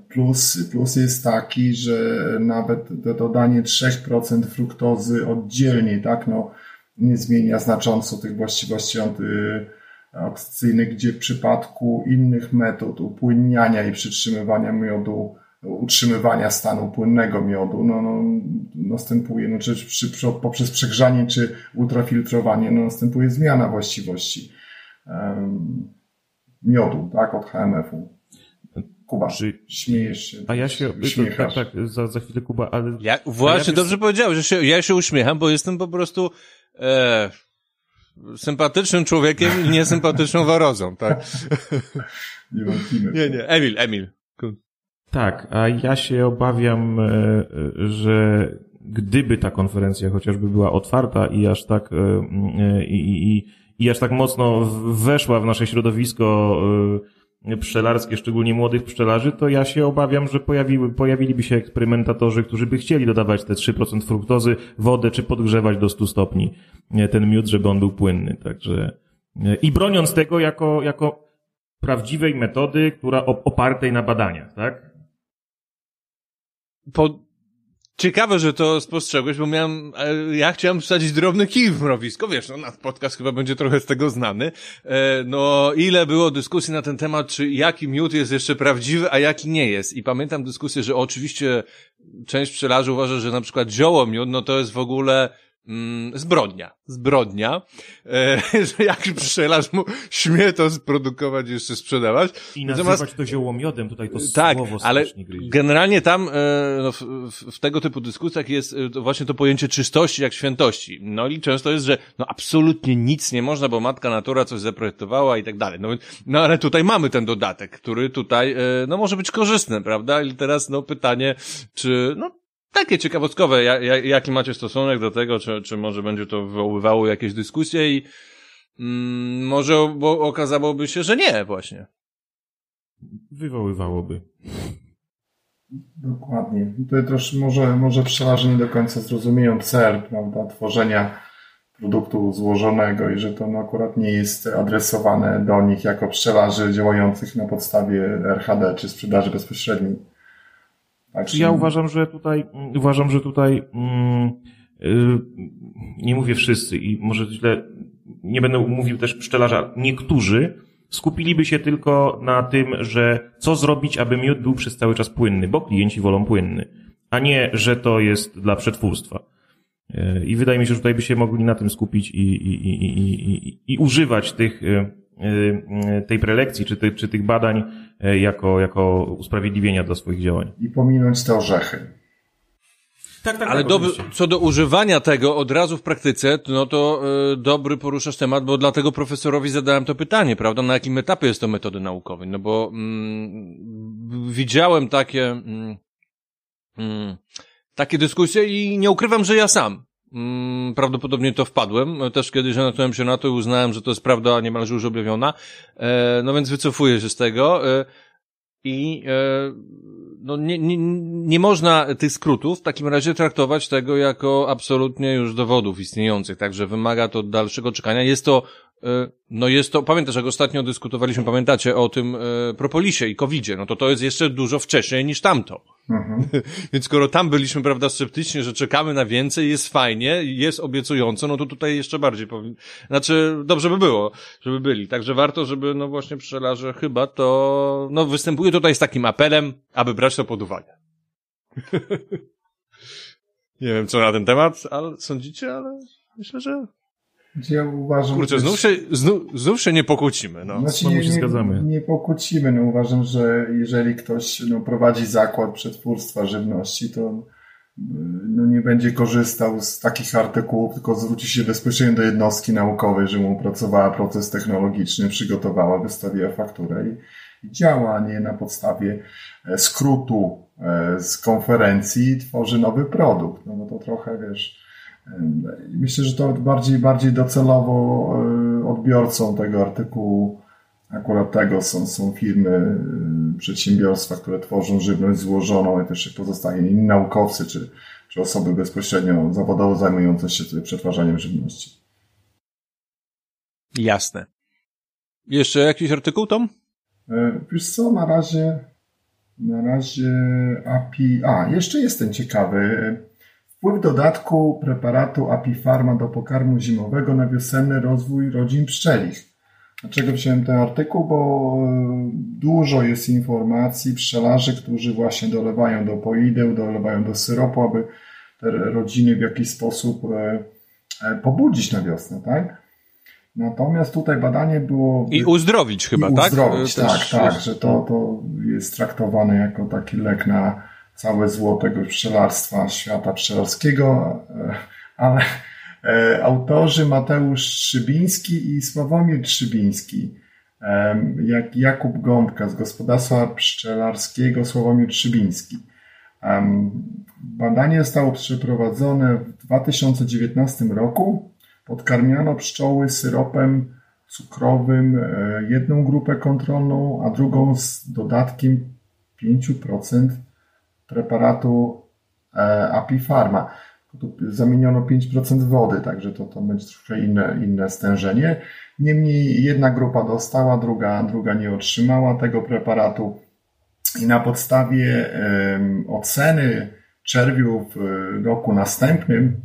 Plus, plus jest taki, że nawet dodanie 3% fruktozy oddzielnie, tak, no, nie zmienia znacząco tych właściwości antyoksydacyjnych, gdzie w przypadku innych metod upłynniania i przytrzymywania miodu utrzymywania stanu płynnego miodu no, no, następuje, no, czy, czy poprzez przegrzanie, czy ultrafiltrowanie, no, następuje zmiana właściwości um, miodu, tak, od HMF-u. Kuba, czy... śmiejesz się. A ja się, tak, tak, za, za chwilę Kuba, ale... Ja, właśnie, ja dobrze powiedziałeś, że się, ja się uśmiecham, bo jestem po prostu e, sympatycznym człowiekiem i niesympatyczną warozą, tak? Nie, nie, Emil, Emil. Tak, a ja się obawiam, e, że gdyby ta konferencja chociażby była otwarta i aż tak e, e, i, i, i aż tak mocno weszła w nasze środowisko pszczelarskie, szczególnie młodych pszczelarzy, to ja się obawiam, że pojawiły, pojawiliby się eksperymentatorzy, którzy by chcieli dodawać te 3% fruktozy, wodę, czy podgrzewać do 100 stopni ten miód, żeby on był płynny. Także i broniąc tego jako, jako prawdziwej metody, która opartej na badaniach, tak? Po... Ciekawe, że to spostrzegłeś, bo miałem, e, ja chciałem wsadzić drobny kij w mrowisko, wiesz, no na podcast chyba będzie trochę z tego znany. E, no, ile było dyskusji na ten temat, czy jaki miód jest jeszcze prawdziwy, a jaki nie jest. I pamiętam dyskusję, że oczywiście część pszczelarzy uważa, że na przykład ziołomiód, no to jest w ogóle mm, zbrodnia. Zbrodnia, e, że jak pszczelarz mu śmie to sprodukować jeszcze sprzedawać. I nazywać Natomiast, to ziołomiodem, tutaj to tak, słowo ale generalnie tam e, no, w, w, tego typu dyskusjach jest e, właśnie to pojęcie czystości jak świętości. No i często jest, że no absolutnie nic nie można, bo matka natura coś zaprojektowała i tak dalej. No, no ale tutaj mamy ten dodatek, który tutaj e, no może być korzystny, prawda? I teraz no pytanie, czy no takie ciekawostkowe, jaki macie stosunek do tego, czy, czy może będzie to wywoływało jakieś dyskusje i mm, może bo okazałoby się, że nie właśnie. Wywoływałoby. Dokładnie. Tutaj też może, może pszczelarze nie do końca zrozumieją cel, prawda, tworzenia produktu złożonego i że to no, akurat nie jest adresowane do nich jako pszczelarzy działających na podstawie RHD czy sprzedaży bezpośredniej. Tak, ja uważam, że tutaj, uważam, że tutaj, mm, y, nie mówię wszyscy i może źle, nie będę mówił też pszczelarza, niektórzy skupiliby się tylko na tym, że co zrobić, aby miód był przez cały czas płynny, bo klienci wolą płynny, a nie, że to jest dla przetwórstwa. Y, I wydaje mi się, że tutaj by się mogli na tym skupić i, i, i, i, i używać tych y, Y, tej prelekcji, czy, czy tych badań jako, jako usprawiedliwienia dla swoich działań. I pominąć te orzechy. Tak, tak, Ale tak, do, co do używania tego od razu w praktyce, no to y, dobry poruszasz temat, bo dlatego profesorowi zadałem to pytanie, prawda, na jakim etapie jest to metody naukowej, no bo mm, widziałem takie mm, mm, takie dyskusje i nie ukrywam, że ja sam Mm, prawdopodobnie to wpadłem. Też kiedyś natknąłem się na to i uznałem, że to jest prawda niemalże już objawiona. E, no więc wycofuję się z tego. E, I e, no nie, nie, nie można tych skrótów w takim razie traktować tego jako absolutnie już dowodów istniejących, także wymaga to dalszego czekania. Jest to no jest to, pamiętasz, jak ostatnio dyskutowaliśmy, pamiętacie o tym e, propolisie i covidzie, no to to jest jeszcze dużo wcześniej niż tamto. Mhm. Więc skoro tam byliśmy, prawda, sceptyczni, że czekamy na więcej, jest fajnie, jest obiecująco, no to tutaj jeszcze bardziej powinno, znaczy, dobrze by było, żeby byli. Także warto, żeby, no właśnie pszczelarze chyba to, no występuje tutaj z takim apelem, aby brać to pod uwagę. Nie wiem, co na ten temat, ale sądzicie, ale myślę, że ja uważam, Kurczę, znów się, znów, znów się nie pokłócimy. No. Znaczy, nie, się zgadzamy. Nie, nie pokłócimy. No, uważam, że jeżeli ktoś no, prowadzi zakład przetwórstwa żywności, to no, nie będzie korzystał z takich artykułów, tylko zwróci się bezpośrednio do jednostki naukowej, że mu opracowała proces technologiczny, przygotowała, wystawiła fakturę i, i działa, nie na podstawie e, skrótu e, z konferencji tworzy nowy produkt. No bo to trochę, wiesz, Myślę, że to bardziej, bardziej docelowo e, odbiorcą tego artykułu akurat tego są, są firmy, e, przedsiębiorstwa, które tworzą żywność złożoną i też pozostaje inni naukowcy czy, czy osoby bezpośrednio zawodowo zajmujące się przetwarzaniem żywności. Jasne. Jeszcze jakiś artykuł, Tom? E, wiesz co, na razie na razie API... A, jeszcze jestem ciekawy. Wpływ dodatku preparatu Apifarma do pokarmu zimowego na wiosenny rozwój rodzin pszczelich. Dlaczego wziąłem ten artykuł? Bo dużo jest informacji pszczelarzy, którzy właśnie dolewają do poideł, dolewają do syropu, aby te rodziny w jakiś sposób e, e, pobudzić na wiosnę, tak? Natomiast tutaj badanie było... I uzdrowić chyba, i tak? Uzdrowić, tak, tak, że to, to jest traktowane jako taki lek na całe zło tego pszczelarstwa, świata pszczelarskiego, ale autorzy Mateusz Trzybiński i Sławomir Trzybiński jak Jakub Gąbka z gospodarstwa pszczelarskiego Sławomir Trzybiński. Badanie zostało przeprowadzone w 2019 roku. Podkarmiano pszczoły syropem cukrowym e, jedną grupę kontrolną, a drugą z dodatkiem 5% preparatu e, Apifarma. Tu zamieniono 5% wody, także to, to będzie trochę inne, inne stężenie. Niemniej jedna grupa dostała, druga, druga nie otrzymała tego preparatu i na podstawie oceny czerwiu w roku następnym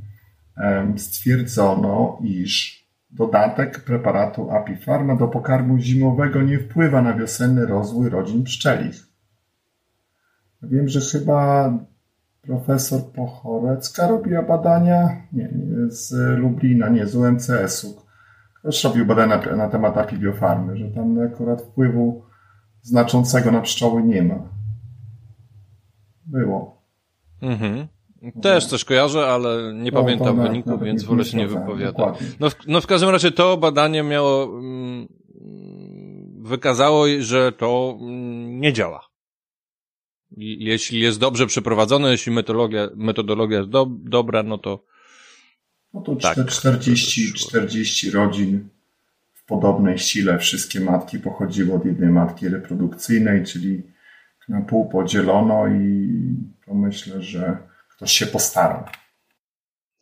stwierdzono, iż dodatek preparatu Apifarma do pokarmu zimowego nie wpływa na wiosenny rozwój rodzin pszczelich. Wiem, że chyba profesor Pochorecka robiła badania, nie, nie z Lublina, nie, z UMCS-u też robił badania na, na temat apibiofarmy, że tam akurat wpływu znaczącego na pszczoły nie ma. Było. Mhm. Też coś kojarzę, ale nie no, pamiętam wyniku, więc wolę się nie wypowiadać. No, no w każdym razie to badanie miało, mm, wykazało, że to mm, nie działa. Jeśli jest dobrze przeprowadzone, jeśli metodologia, metodologia jest do, dobra, no to no to tak, 40, 40 rodzin w podobnej sile. Wszystkie matki pochodziły od jednej matki reprodukcyjnej, czyli na pół podzielono i to myślę, że ktoś się postarał.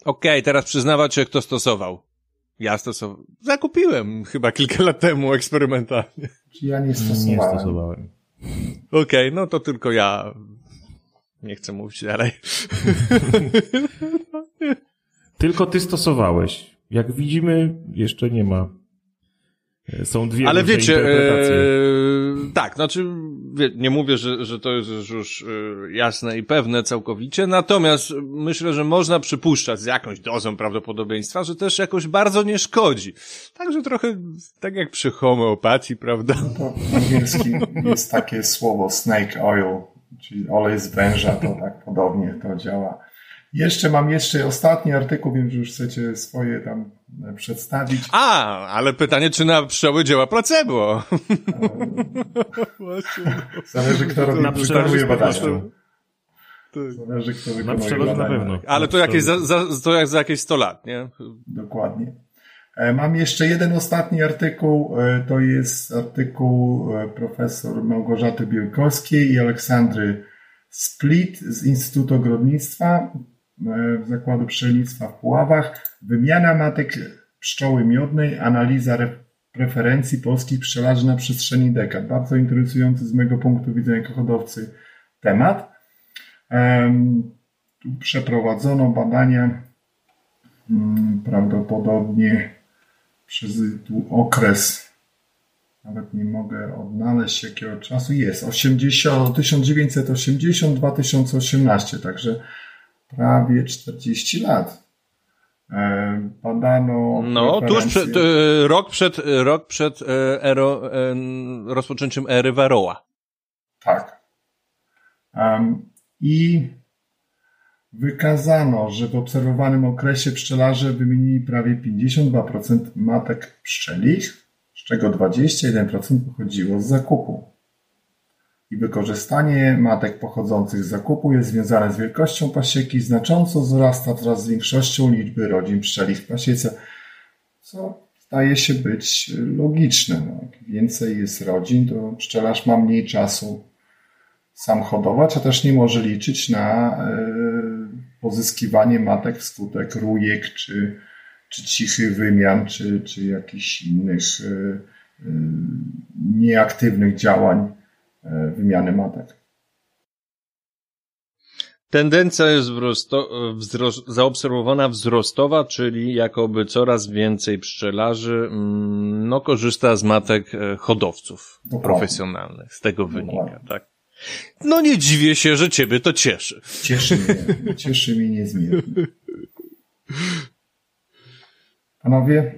Okej, okay, teraz przyznawać się, kto stosował. Ja stosowałem. Zakupiłem chyba kilka lat temu eksperymentalnie. Ja nie stosowałem. Nie stosowałem. Okej, okay, no to tylko ja. Nie chcę mówić dalej. Tylko ty stosowałeś. Jak widzimy, jeszcze nie ma. Są dwie Ale wiecie, e, tak, znaczy nie mówię, że, że to jest już e, jasne i pewne całkowicie, natomiast myślę, że można przypuszczać z jakąś dozą prawdopodobieństwa, że też jakoś bardzo nie szkodzi. Także trochę tak jak przy homeopatii, prawda? No to w angielskim jest takie słowo snake oil, czyli olej z węża, to tak podobnie to działa. Jeszcze mam jeszcze ostatni artykuł, wiem, że już chcecie swoje tam e, przedstawić. A, ale pytanie, czy na pszczoły działa placebo? Zależy, kto robi, na wykonuje badania. Zależy, kto wykonuje na, na pewno. Ale to, jakieś za, za, to jak za jakieś 100 lat, nie? Dokładnie. E, mam jeszcze jeden ostatni artykuł. E, to jest artykuł profesor Małgorzaty Bielkowskiej i Aleksandry Split z Instytutu Ogrodnictwa Zakładu Pszczelnictwa w Puławach, wymiana matek pszczoły miodnej, analiza preferencji polskich pszczelarzy na przestrzeni dekad. Bardzo interesujący z mojego punktu widzenia jako hodowcy temat. Tu przeprowadzono badania mm, prawdopodobnie przez okres, nawet nie mogę odnaleźć jakiego czasu jest, 80, 1980-2018, także prawie 40 lat. E, badano. No, tuż przed, e, rok przed, rok przed e, ero, rozpoczęciem ery Varroa. Tak. I wykazano, że w obserwowanym okresie pszczelarze wymienili prawie 52% matek pszczelich, z czego 21% pochodziło z zakupu i wykorzystanie matek pochodzących z zakupu jest związane z wielkością pasieki, znacząco wzrasta wraz z większością liczby rodzin pszczeli w pasiece, co zdaje się być logiczne. No, jak więcej jest rodzin, to pszczelarz ma mniej czasu sam hodować, a też nie może liczyć na e, pozyskiwanie matek wskutek rujek, czy, czy cichych wymian, czy, czy jakichś innych e, e, nieaktywnych działań wymiany matek. Tendencja jest wzrost, zaobserwowana wzrostowa, czyli jakoby coraz więcej pszczelarzy mm, no, korzysta z matek e, hodowców Dokładnie. profesjonalnych. Z tego Dokładnie. wynika, tak? No nie dziwię się, że ciebie to cieszy. Cieszy mnie, cieszy mnie niezmiernie. Panowie,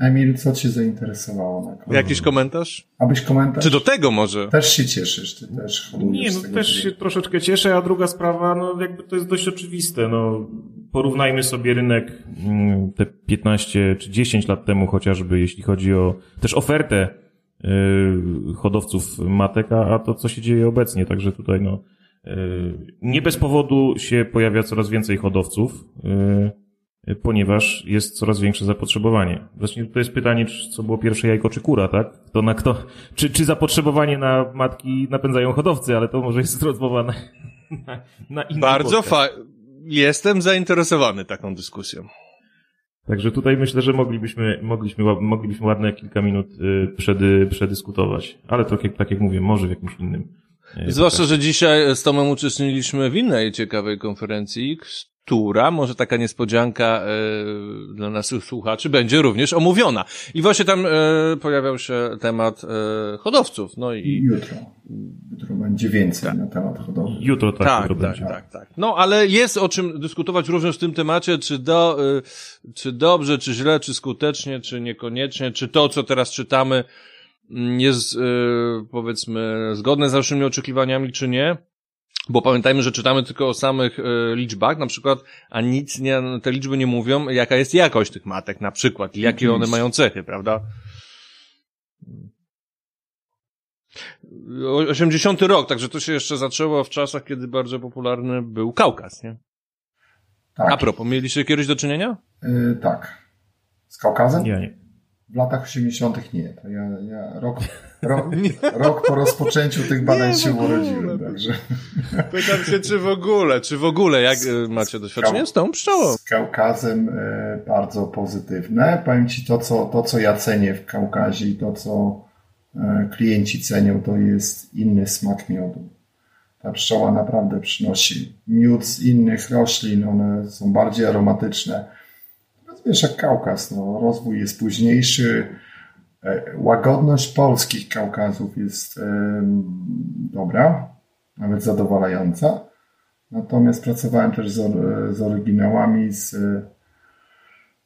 Emil, co cię zainteresowało na koniec? Jakiś komentarz? Abyś komentarz? Czy do tego może? Też się cieszysz, ty też Nie, no też się troszeczkę cieszę, a druga sprawa, no jakby to jest dość oczywiste, no porównajmy sobie rynek mm, te 15 czy 10 lat temu chociażby, jeśli chodzi o też ofertę y, hodowców matek, a a to co się dzieje obecnie, także tutaj no y, nie bez powodu się pojawia coraz więcej hodowców, y, ponieważ jest coraz większe zapotrzebowanie. Właśnie to jest pytanie, co było pierwsze jajko czy kura, tak? To na kto, czy, czy zapotrzebowanie na matki napędzają hodowcy, ale to może jest rozmowa na, na, na inny Bardzo fa... Jestem zainteresowany taką dyskusją. Także tutaj myślę, że moglibyśmy, moglibyśmy, ła- moglibyśmy ładne kilka minut y, przedy, przedyskutować. Ale to, jak- tak jak mówię, może w jakimś innym. y, Zwłaszcza, że dzisiaj z Tomem uczestniczyliśmy w innej ciekawej konferencji, która, może taka niespodzianka e, dla naszych słuchaczy, będzie również omówiona. I właśnie tam e, pojawiał się temat e, hodowców. No I jutro. Jutro będzie więcej na temat hodowli. Jutro tak, tak, jutro tak, będzie. tak, tak. No, ale jest o czym dyskutować również w tym temacie, czy, do, y, czy dobrze, czy źle, czy skutecznie, czy niekoniecznie, czy to, co teraz czytamy, mm, jest, y, powiedzmy, zgodne z naszymi oczekiwaniami, czy nie. Bo pamiętajmy, że czytamy tylko o samych y, liczbach, na przykład, a nic nie, te liczby nie mówią, jaka jest jakość tych matek, na przykład, i jakie one mają cechy, prawda? O- 80 rok, także to się jeszcze zaczęło w czasach, kiedy bardzo popularny był Kaukaz, nie? Tak, A propos, mieliście kiedyś do czynienia? y, tak. Z Kaukazem? Ja nie. W latach 80. nie. To ja, ja rok, rok, rok po rozpoczęciu tych badań Nie, się urodziłem, także Pytam się, czy w ogóle, czy w ogóle, jak y, macie doświadczenie z tą pszczołą? z Kaukazem y, bardzo pozytywne. Powiem Ci to co, to, co ja cenię w Kaukazie i to, co y, klienci cenią, to jest inny smak miodu. Ta pszczoła naprawdę przynosi miód z innych roślin, one są bardziej aromatyczne. Wiesz, jak Kaukaz, no, rozwój jest późniejszy, Łagodność polskich Kaukazów jest dobra, nawet zadowalająca. Natomiast pracowałem też z, z oryginałami z e,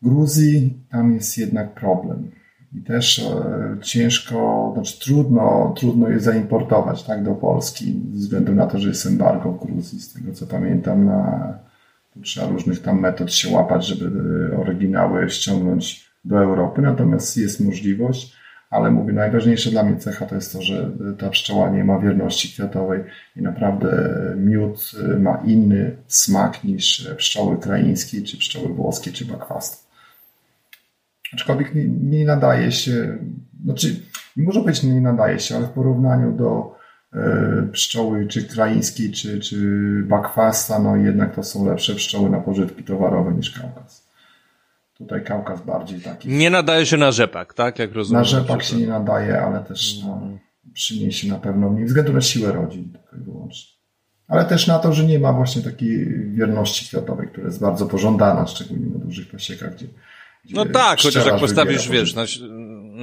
Gruzji. Tam jest jednak problem. I też e, ciężko, znaczy trudno, trudno je zaimportować tak, do Polski, ze względu na to, że jest embargo w Gruzji. Z tego co pamiętam, na, trzeba różnych tam metod się łapać, żeby e, oryginały ściągnąć do Europy. Natomiast jest możliwość, ale mówię, najważniejsze dla mnie cecha to jest to, że ta pszczoła nie ma wierności kwiatowej i naprawdę miód ma inny smak niż pszczoły kraińskie, czy pszczoły włoskie, czy bakwasty. Aczkolwiek nie, nie nadaje się, znaczy nie może być nie nadaje się, ale w porównaniu do e, pszczoły czy kraińskiej, czy, czy bakwasta, no jednak to są lepsze pszczoły na pożytki towarowe niż Kaukaz. Tutaj Kaukaz bardziej taki. Nie nadaje się na rzepak, tak? Jak rozumiem. Na rzepak się nie nadaje, ale też no, przyniesie na pewno mniej, względu na siłę rodzin tylko i wyłącznie. Ale też na to, że nie ma właśnie takiej wierności kwiatowej, która jest bardzo pożądana, szczególnie na dużych pasiekach, gdzie, gdzie No tak, chociaż jak postawisz, wiesz, na,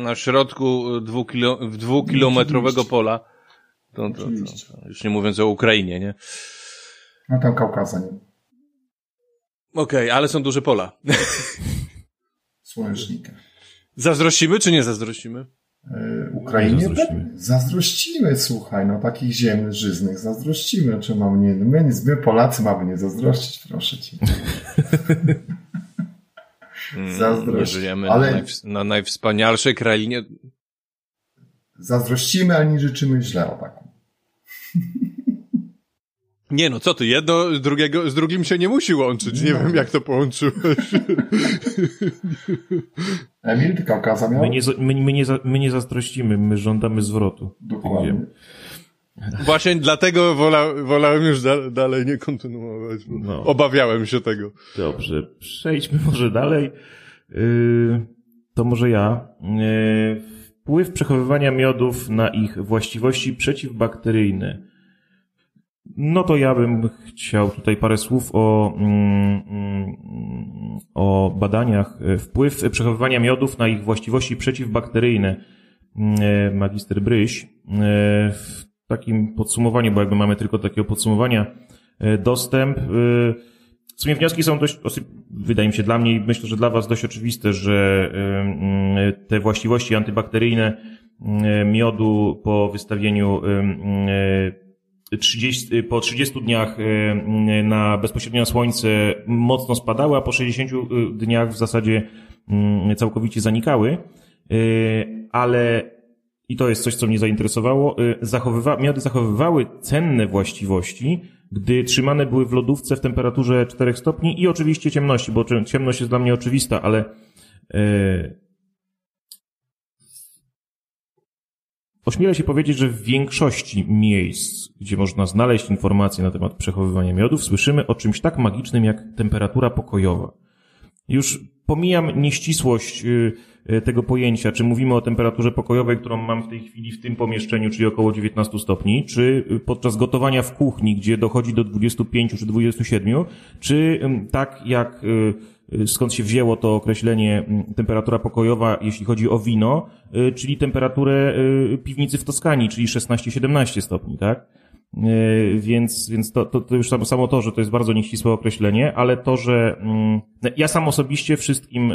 na środku dwukilo, dwukilometrowego Oczywiście. pola, to, to, to, już nie mówiąc o Ukrainie, nie? No tam Kaukaza nie. Okej, ale są duże pola. Słonecznika. Zazdrościmy czy nie zazdrościmy? Yy, Ukrainie Zazdrościmy. zazdrościmy. słuchaj, no takich ziem żyznych zazdrościmy, czy mam nie, my, my Polacy mamy nie zazdrościć, proszę cię. Mm, Zazdrość. Żyjemy Ale- na, najws- na najwspanialszej krainie. Zazdrościmy, ale nie życzymy źle o taką. Nie no, co ty, jedno z, drugiego, z drugim się nie musi łączyć. Nie No. wiem, jak to połączyłeś. Emil, ty Kaukaza miał? My nie, my, my, nie, my nie zazdrościmy, my żądamy zwrotu. Dokładnie. Wiem. Właśnie dlatego wola, wolałem już da, dalej nie kontynuować. Bo No. Obawiałem się tego. Dobrze, przejdźmy może dalej. Yy, to może ja. Yy, wpływ przechowywania miodów na ich właściwości przeciwbakteryjne. No to ja bym chciał tutaj parę słów o, mm, mm, o badaniach. Wpływ przechowywania miodów na ich właściwości przeciwbakteryjne. Mm, magister Bryś. W takim podsumowaniu, bo jakby mamy tylko takiego podsumowania, dostęp. W sumie wnioski są dość, wydaje mi się dla mnie i myślę, że dla Was dość oczywiste, że te właściwości antybakteryjne miodu po wystawieniu 30, po 30 dniach na bezpośrednio na słońce mocno spadały, a po 60 dniach w zasadzie całkowicie zanikały. Ale i to jest coś, co mnie zainteresowało, zachowywa, miody zachowywały cenne właściwości, gdy trzymane były w lodówce w temperaturze 4 stopni i oczywiście ciemności, bo ciemność jest dla mnie oczywista, ale Ośmielę się powiedzieć, że w większości miejsc, gdzie można znaleźć informacje na temat przechowywania miodów, słyszymy o czymś tak magicznym jak temperatura pokojowa. Już pomijam nieścisłość y, y, tego pojęcia, czy mówimy o temperaturze pokojowej, którą mam w tej chwili w tym pomieszczeniu, czyli około 19 stopni, czy y, podczas gotowania w kuchni, gdzie dochodzi do 25 czy 27, czy tak jak skąd się wzięło to określenie mm, temperatura pokojowa, jeśli chodzi o wino, y, czyli temperaturę y, piwnicy w Toskanii, czyli 16-17 stopni, tak? Więc, więc to, to, to już samo, to, że to jest bardzo nieścisłe określenie, ale to, że mm, ja sam osobiście wszystkim,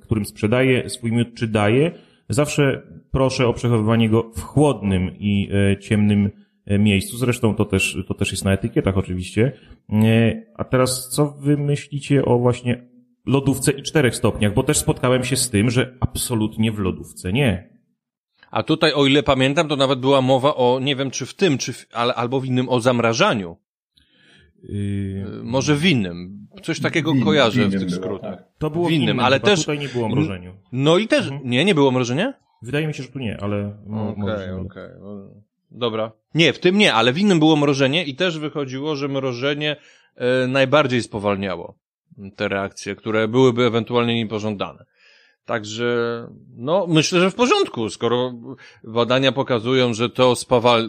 którym sprzedaję swój miód czy daję, zawsze proszę o przechowywanie go w chłodnym i ciemnym miejscu. Zresztą to też, to też jest na etykietach oczywiście. E, a teraz co wy myślicie o właśnie lodówce i czterech stopniach? Bo też spotkałem się z tym, że absolutnie w lodówce nie. A tutaj, o ile pamiętam, to nawet była mowa o, nie wiem czy w tym, czy w, ale, albo w innym, o zamrażaniu. Yy... Może w innym. Coś takiego Win, kojarzę w tych skrótach. Tak. To było w innym, ale też. Tutaj nie było mrożeniu. No i też. Mhm. Nie, nie było mrożenia? Wydaje mi się, że tu nie, ale. Okej, okej. Okay, okay. Dobra. Nie, w tym nie, ale w innym było mrożenie i też wychodziło, że mrożenie e, najbardziej spowalniało te reakcje, które byłyby ewentualnie niepożądane. Także, no, myślę, że w porządku, skoro badania pokazują, że to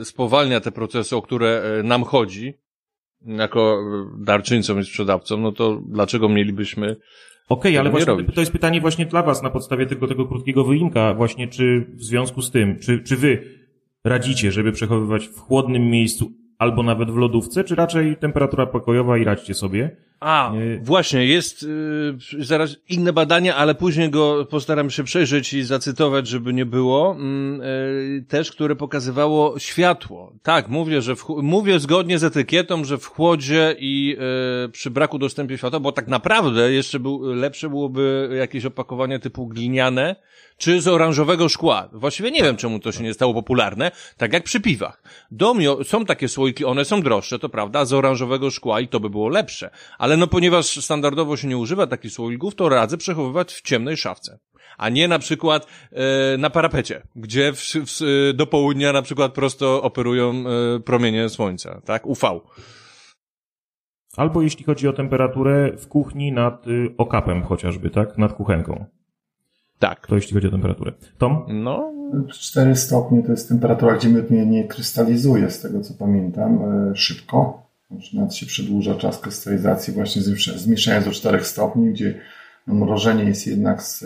spowalnia te procesy, o które e, nam chodzi, jako darczyńcom i sprzedawcom, no to dlaczego mielibyśmy Okej, okay, ale właśnie robić? to jest pytanie właśnie dla Was na podstawie tego, tego krótkiego wyinka, właśnie czy w związku z tym, czy, czy Wy radzicie, żeby przechowywać w chłodnym miejscu albo nawet w lodówce, czy raczej temperatura pokojowa i radźcie sobie? A, właśnie, jest y, zaraz inne badania, ale później go postaram się przejrzeć i zacytować, żeby nie było, y, też, które pokazywało światło. Tak, mówię, że w, mówię zgodnie z etykietą, że w chłodzie i y, przy braku dostępu światła, bo tak naprawdę jeszcze był, lepsze byłoby jakieś opakowanie typu gliniane, czy z oranżowego szkła. Właściwie nie wiem, czemu to się nie stało popularne, tak jak przy piwach. Domio, są takie słoiki, one są droższe, to prawda, z oranżowego szkła i to by było lepsze. Ale no ponieważ standardowo się nie używa takich słoików, to radzę przechowywać w ciemnej szafce. A nie na przykład e, na parapecie, gdzie w, w, do południa na przykład prosto operują e, promienie słońca, tak? UV. Albo jeśli chodzi o temperaturę w kuchni nad y, okapem chociażby, tak? Nad kuchenką. Tak. To jeśli chodzi o temperaturę. Tom? No. 4 stopnie to jest temperatura, gdzie miód nie, nie krystalizuje, z tego co pamiętam, e, szybko. Nawet się przedłuża czas krystalizacji właśnie zmniejszając do 4 stopni, gdzie mrożenie jest jednak e,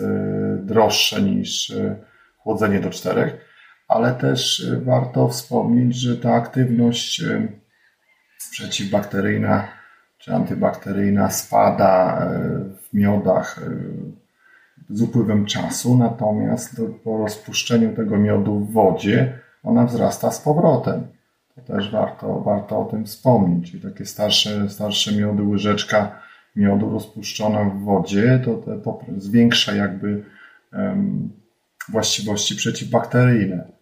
droższe niż e, chłodzenie do 4. Ale też warto wspomnieć, że ta aktywność przeciwbakteryjna czy antybakteryjna spada w miodach z upływem czasu, natomiast po rozpuszczeniu tego miodu w wodzie ona wzrasta z powrotem. To też warto, warto o tym wspomnieć. I takie starsze, starsze miody, łyżeczka miodu rozpuszczona w wodzie, to, to zwiększa jakby um, właściwości przeciwbakteryjne.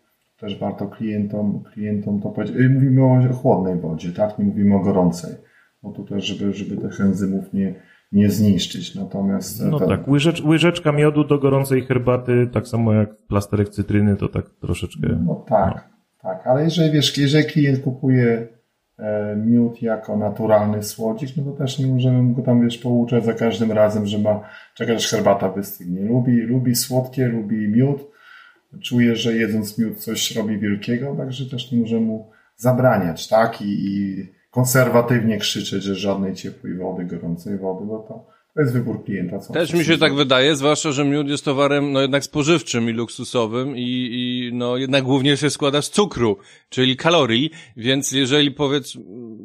Też warto klientom, klientom to powiedzieć. Y, mówimy o chłodnej wodzie, tak? Nie mówimy o gorącej. Bo tu też, żeby, żeby tych enzymów nie, nie zniszczyć. Natomiast. No ten... tak, łyżecz, łyżeczka miodu do gorącej herbaty, tak samo jak plasterek cytryny, to tak troszeczkę. No tak, no. tak, ale jeżeli wiesz, jeżeli klient kupuje e, miód jako naturalny słodzik, no to też nie możemy go tam wiesz pouczać za każdym razem, że ma czekać aż herbata wystygnie. Lubi, lubi słodkie, lubi miód. Czuje, że jedząc miód coś robi wielkiego, także też nie możemy mu zabraniać, tak? I, i konserwatywnie krzyczeć, że żadnej ciepłej wody, gorącej wody, bo to, to jest wybór klienta. Co Też mi się tak wydaje, zwłaszcza, że miód jest towarem no jednak spożywczym i luksusowym i, i no jednak głównie się składa z cukru, czyli kalorii, więc jeżeli powiedz,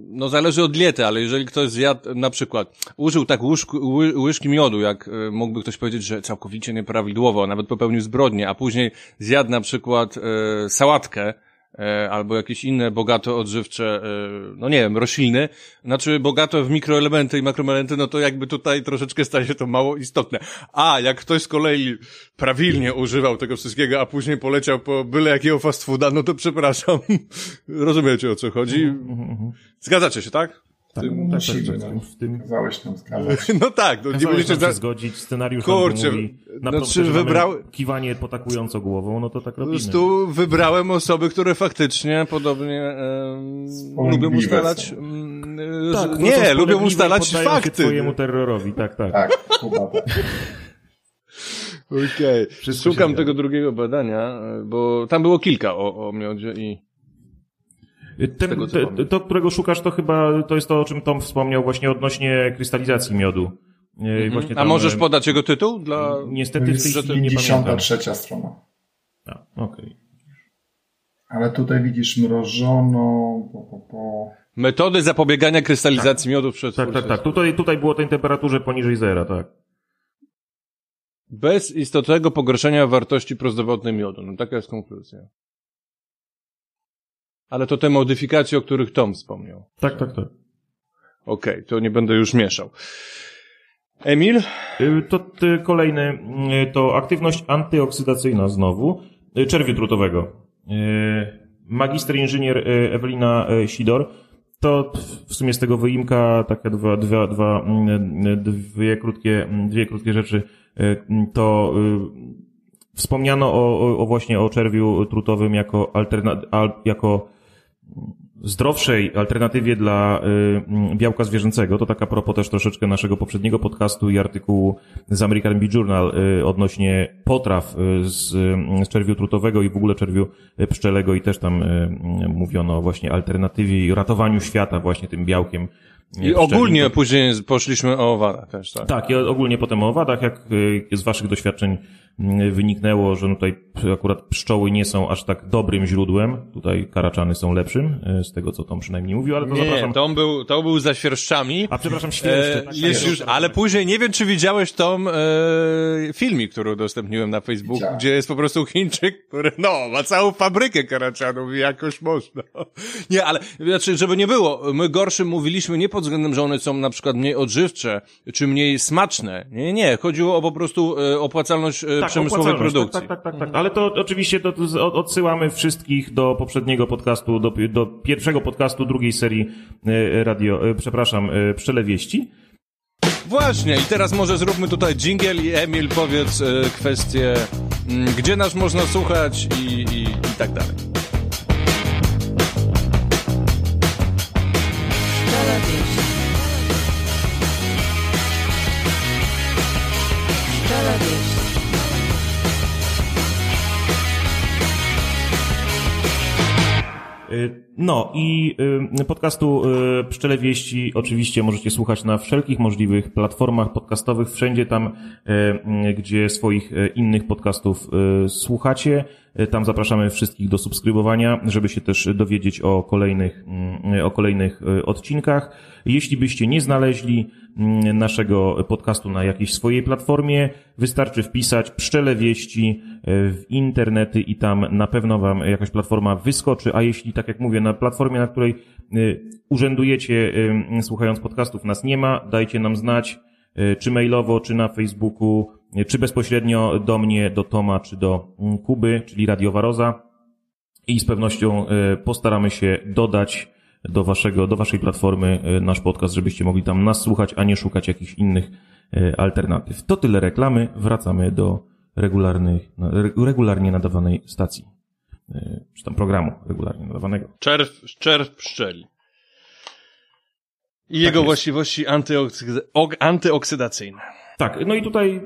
no zależy od diety, ale jeżeli ktoś zjadł na przykład, użył tak łyżku, ły, łyżki miodu, jak e, mógłby ktoś powiedzieć, że całkowicie nieprawidłowo, nawet popełnił zbrodnię, a później zjadł na przykład e, sałatkę, albo jakieś inne bogato odżywcze, e, no nie wiem, rośliny, znaczy bogato w mikroelementy i makroelementy, no to jakby tutaj troszeczkę staje się to mało istotne. A jak ktoś z kolei prawilnie używał tego wszystkiego, a później poleciał po byle jakiego fast fooda, no to przepraszam. Rozumiecie o co chodzi? Zgadzacie się, tak? Tak, tym- tak, musimy, tak, tak, no. w tym Kazałeś nam zgadzać. No tak, no nie się za... zgodzić, scenariusz Kurczę, mówi, na znaczy wybrał- kiwanie potakująco głową, no to tak Po robimy. prostu wybrałem osoby, które faktycznie podobnie em, lubią ustalać. em, Tak, są nie, spolegliwe lubią ustalać fakty. twojemu terrorowi, tak, tak. Tak, chyba tak. Okej. Się Szukam tego drugiego badania, e, bo tam było kilka o, o miodzie i Ten, tego, te, to, którego szukasz, to chyba to jest to, o czym Tom wspomniał właśnie odnośnie krystalizacji miodu. Właśnie A tam, możesz e, podać jego tytuł dla... Niestety To w tej jest chwili nie pamiętam. 53 strona. A, Okej. Ale tutaj widzisz mrożono, po, po, po. Metody zapobiegania krystalizacji miodu przed... Tak, tak, tak. Tutaj, tutaj było tej temperaturze poniżej zera, tak. Bez istotnego pogorszenia wartości prozdrowotnej miodu. No taka jest konkluzja. Ale to te modyfikacje, o których Tom wspomniał. Tak, tak, tak. Okej, to nie będę już mieszał. Emil? Y, To y, kolejny, y, to aktywność antyoksydacyjna znowu, czerwiu drutowego. Y, Magister inżynier Ewelina Sidor, to w sumie z tego wyimka takie dwa, dwa, dwa, dwie krótkie, dwie krótkie rzeczy, to wspomniano o, o, o właśnie o czerwiu trutowym jako alterna, al, jako zdrowszej alternatywie dla y, białka zwierzęcego. To taka propos też troszeczkę naszego poprzedniego podcastu i artykułu z American Bee Journal y, odnośnie potraw y, z, y, z czerwiu trutowego i w ogóle czerwiu y, pszczelego i też tam mówiono właśnie alternatywie i ratowaniu świata właśnie tym białkiem. I ogólnie później poszliśmy o owadach też, tak? Tak, i ogólnie potem o owadach, jak y, z waszych doświadczeń y, wyniknęło, że tutaj p- akurat pszczoły nie są aż tak dobrym źródłem, tutaj karaczany są lepszym, y, z tego co Tom przynajmniej mówił, ale to Nie, zapraszam. to był, to był za świerszczami. A przepraszam, świerszcze. E, tak, jest tak, już, tak, ale tak. później nie wiem, czy widziałeś Tom e, filmik, który udostępniłem na Facebooku, Widziałem. gdzie jest po prostu Chińczyk, który no, ma całą fabrykę karaczanów i jakoś można. Nie, ale znaczy, żeby nie było, my gorszym mówiliśmy nie pod względem, że one są na przykład mniej odżywcze, czy mniej smaczne. Nie, nie, chodziło o po prostu e, opłacalność e, Tak, przemysłowej opłacalność, produkcji. Tak, tak, tak, tak, tak. Ale to oczywiście to, to z- od- odsyłamy wszystkich do poprzedniego podcastu, do, do pierwszego podcastu drugiej serii e, radio, przepraszam, e, Pszczele Wieści. Właśnie, i teraz może zróbmy tutaj jingle i Emil powiedz kwestię, mm, gdzie nas można słuchać i, i, i tak dalej. No i y, podcastu y, Pszczele Wieści oczywiście możecie słuchać na wszelkich możliwych platformach podcastowych, wszędzie tam, y, y, gdzie swoich y, innych podcastów y, słuchacie. Y, Tam zapraszamy wszystkich do subskrybowania, żeby się też dowiedzieć o kolejnych, y, o kolejnych y, odcinkach. Jeśli byście nie znaleźli y, naszego podcastu na jakiejś swojej platformie, wystarczy wpisać Pszczele Wieści y, w internety i tam na pewno wam jakaś platforma wyskoczy, a jeśli, tak jak mówię, na platformie, na której y, urzędujecie y, słuchając podcastów nas nie ma, dajcie nam znać, y, czy mailowo, czy na Facebooku, y, czy bezpośrednio do mnie, do Toma, czy do mm, Kuby, czyli Radiowa Roza i z pewnością y, postaramy się dodać do waszego, do waszej platformy y, nasz podcast, żebyście mogli tam nas słuchać, a nie szukać jakichś innych y, alternatyw. To tyle reklamy, wracamy do regularnych, re- regularnie nadawanej stacji, y, czy tam programu regularnie nadawanego. Czerw, czerw pszczeli. I jego jest. właściwości antyoksy- ok- antyoksydacyjne. Tak, no i tutaj y,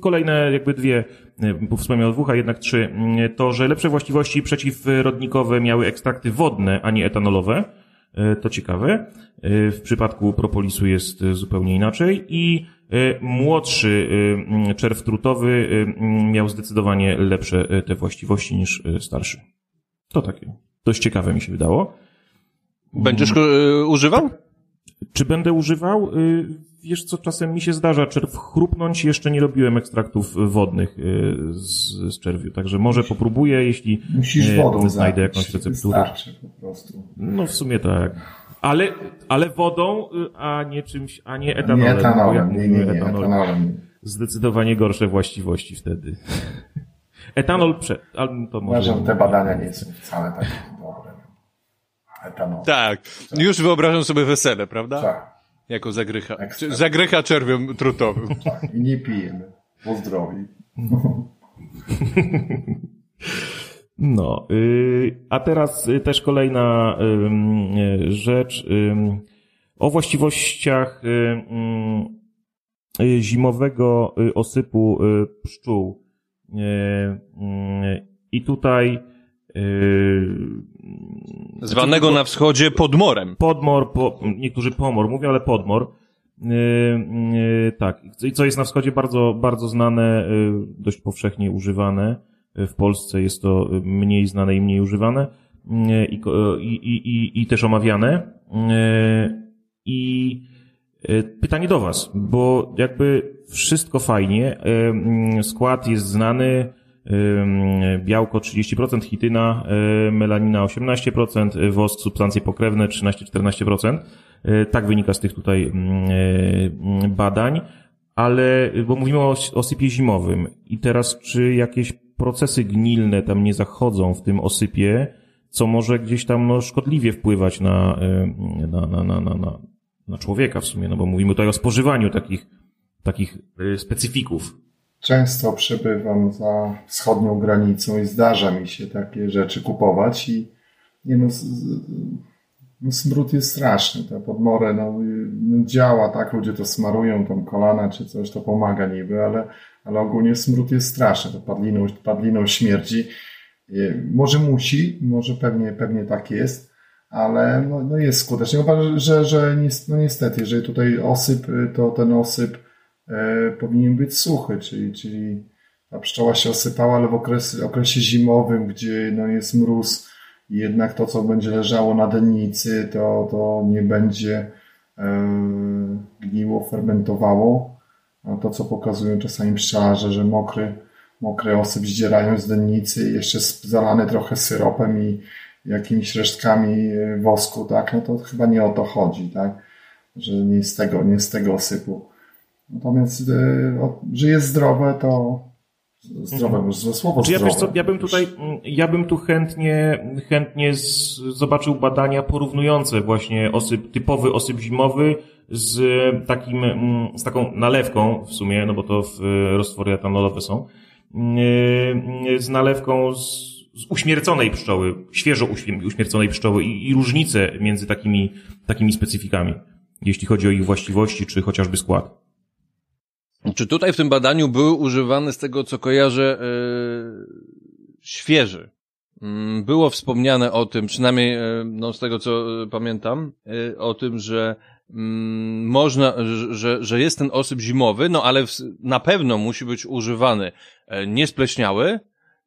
kolejne jakby dwie, y, bo wspomniałem o dwóch, a jednak trzy, y, to, że lepsze właściwości przeciwrodnikowe miały ekstrakty wodne, a nie etanolowe. Y, To ciekawe. Y, W przypadku propolisu jest y, zupełnie inaczej i y, młodszy y, y, czerw trutowy y, y, miał zdecydowanie lepsze y, te właściwości niż y, starszy. To takie dość ciekawe mi się wydało. Będziesz używał? Czy będę używał? Y, Wiesz co, czasem mi się zdarza czerw chrupnąć, jeszcze nie robiłem ekstraktów wodnych y, z, z czerwiu, także może popróbuję, jeśli Musisz y, wodą znajdę jakąś recepturę. Wystarczy po prostu. No w sumie tak. Ale, ale wodą, y, a nie czymś, a nie etanolem. Nie etanolem, nie, nie, mówimy nie, etanol, etanolem. Zdecydowanie gorsze właściwości wtedy. Etanol prze... Ale to może... Uważam, te badania nie są wcale takie dobre. Etanol. Tak. Już wyobrażam sobie wesele, prawda? Tak, Jako zagrycha. Czy- Zagrycha czerwią trutowym. tak. I nie pijemy. Bo zdrowi. No, y, a teraz y, też kolejna y, rzecz o właściwościach zimowego osypu pszczół. I tutaj Zwanego na wschodzie podmorem. podmor, po, niektórzy pomor mówią, ale podmor. Tak, i co jest na wschodzie bardzo, bardzo znane, dość powszechnie używane. W Polsce jest to yy, mniej znane i mniej używane i, ko- i, i, i, i też omawiane. I pytanie do Was, bo jakby wszystko fajnie, skład jest znany, białko 30%, chityna, y, melanina 18%, wosk, substancje pokrewne 13-14%. Y, Tak wynika z tych tutaj y, badań, ale, bo mówimy o os- osypie zimowym i teraz czy jakieś procesy gnilne tam nie zachodzą w tym osypie, co może gdzieś tam no, szkodliwie wpływać na, y, na, na, na, na, na, na człowieka w sumie, no bo mówimy tutaj o spożywaniu takich, takich y, specyfików. Często przebywam za wschodnią granicą i zdarza mi się takie rzeczy kupować i nie no, no smród jest straszny. Ta podmorę no, no, działa, tak? Ludzie to smarują, tam kolana czy coś, to pomaga niby, ale, ale ogólnie smród jest straszny. To padliną, padliną śmierdzi. Y, Może musi, może pewnie, pewnie tak jest, ale no, no jest skuteczny. Chyba, że, że no niestety, jeżeli tutaj osyp, y, to ten osyp e, powinien być suchy, czyli, czyli ta pszczoła się osypała, ale w okresie, okresie zimowym, gdzie no, jest mróz jednak to, co będzie leżało na dennicy, to, to nie będzie e, gniło, fermentowało. A to, co pokazują czasami pszczelarze, że mokry, mokry osyp zdzierają z dennicy, jeszcze zalany trochę syropem i jakimiś resztkami e, wosku, tak, no to chyba nie o to chodzi, tak, że nie z tego, nie z tego osypu. Natomiast, e, że jest zdrowe, to zdrowe, może złe słowo Czy ja zdrowe. ja bym tutaj, mm, ja bym tu chętnie, chętnie z, zobaczył badania porównujące właśnie osyp, typowy osyp zimowy z takim, mm, z taką nalewką w sumie, no bo to w roztwory etanolowe są, mm, z nalewką z, z uśmierconej pszczoły, świeżo uśmier- uśmierconej pszczoły i, i różnice między takimi, takimi specyfikami, jeśli chodzi o ich właściwości, czy chociażby skład. Czy tutaj w tym badaniu były używane z tego, co kojarzę, yy, świeży? Mm, Było wspomniane o tym, przynajmniej yy, no, z tego, co yy, pamiętam, o tym, że mm, można, że- że, jest ten osyp zimowy, no ale w, na pewno musi być używany e, niespleśniały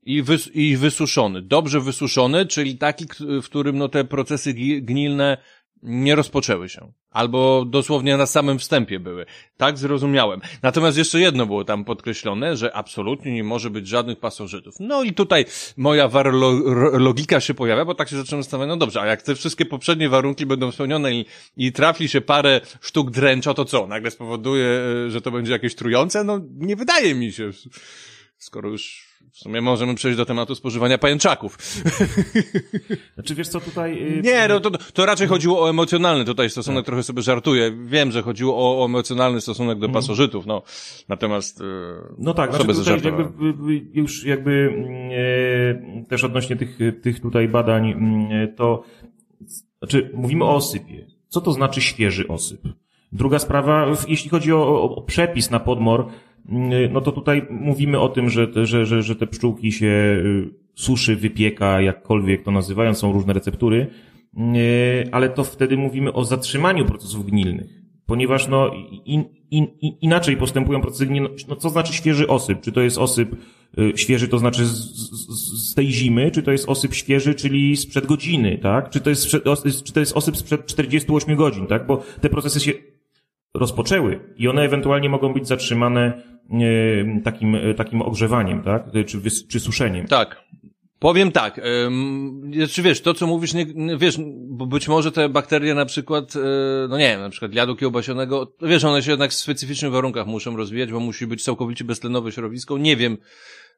i, wys, i wysuszony. Dobrze wysuszony, czyli taki, w którym no, te procesy gnilne nie rozpoczęły się. Albo dosłownie na samym wstępie były. Tak zrozumiałem. Natomiast jeszcze jedno było tam podkreślone, że absolutnie nie może być żadnych pasożytów. No i tutaj moja logika się pojawia, bo tak się zacząłem zastanawiać, no dobrze, a jak te wszystkie poprzednie warunki będą spełnione i, i trafi się parę sztuk dręcza, to co? Nagle spowoduje, e, że to będzie jakieś trujące? No nie wydaje mi się. Skoro już w sumie możemy przejść do tematu spożywania pajęczaków. Znaczy wiesz co tutaj... y, Nie, no to, to raczej chodziło o emocjonalny tutaj stosunek, trochę sobie żartuję. Wiem, że chodziło o, o emocjonalny stosunek do pasożytów, no. Natomiast e, No tak, znaczy tutaj jakby y, y, już jakby e, też odnośnie tych, tych tutaj badań, to znaczy mówimy o osypie. Co to znaczy świeży osyp? Druga sprawa, jeśli chodzi o, o, o przepis na podmor, no to tutaj mówimy o tym, że, że, że, że te pszczółki się y, suszy, wypieka, jakkolwiek to nazywają, są różne receptury, y, ale to wtedy mówimy o zatrzymaniu procesów gnilnych. Ponieważ no, in, in, in, inaczej postępują procesy gnilne. No, co znaczy świeży osyp? Czy to jest osyp y, świeży, to znaczy z, z, z tej zimy, czy to jest osyp świeży, czyli sprzed godziny, tak? Czy to jest, czy to jest osyp sprzed 48 godzin, tak? Bo te procesy się rozpoczęły i one ewentualnie mogą być zatrzymane takim, e, takim ogrzewaniem, tak? Czy, wys- czy suszeniem. Tak. Powiem tak, czy wiesz, to co mówisz, nie, wiesz, bo być może te bakterie na przykład, no nie wiem, na przykład jadu kiełbasianego, wiesz, one się jednak w specyficznych warunkach muszą rozwijać, bo musi być całkowicie beztlenowe środowisko, nie wiem,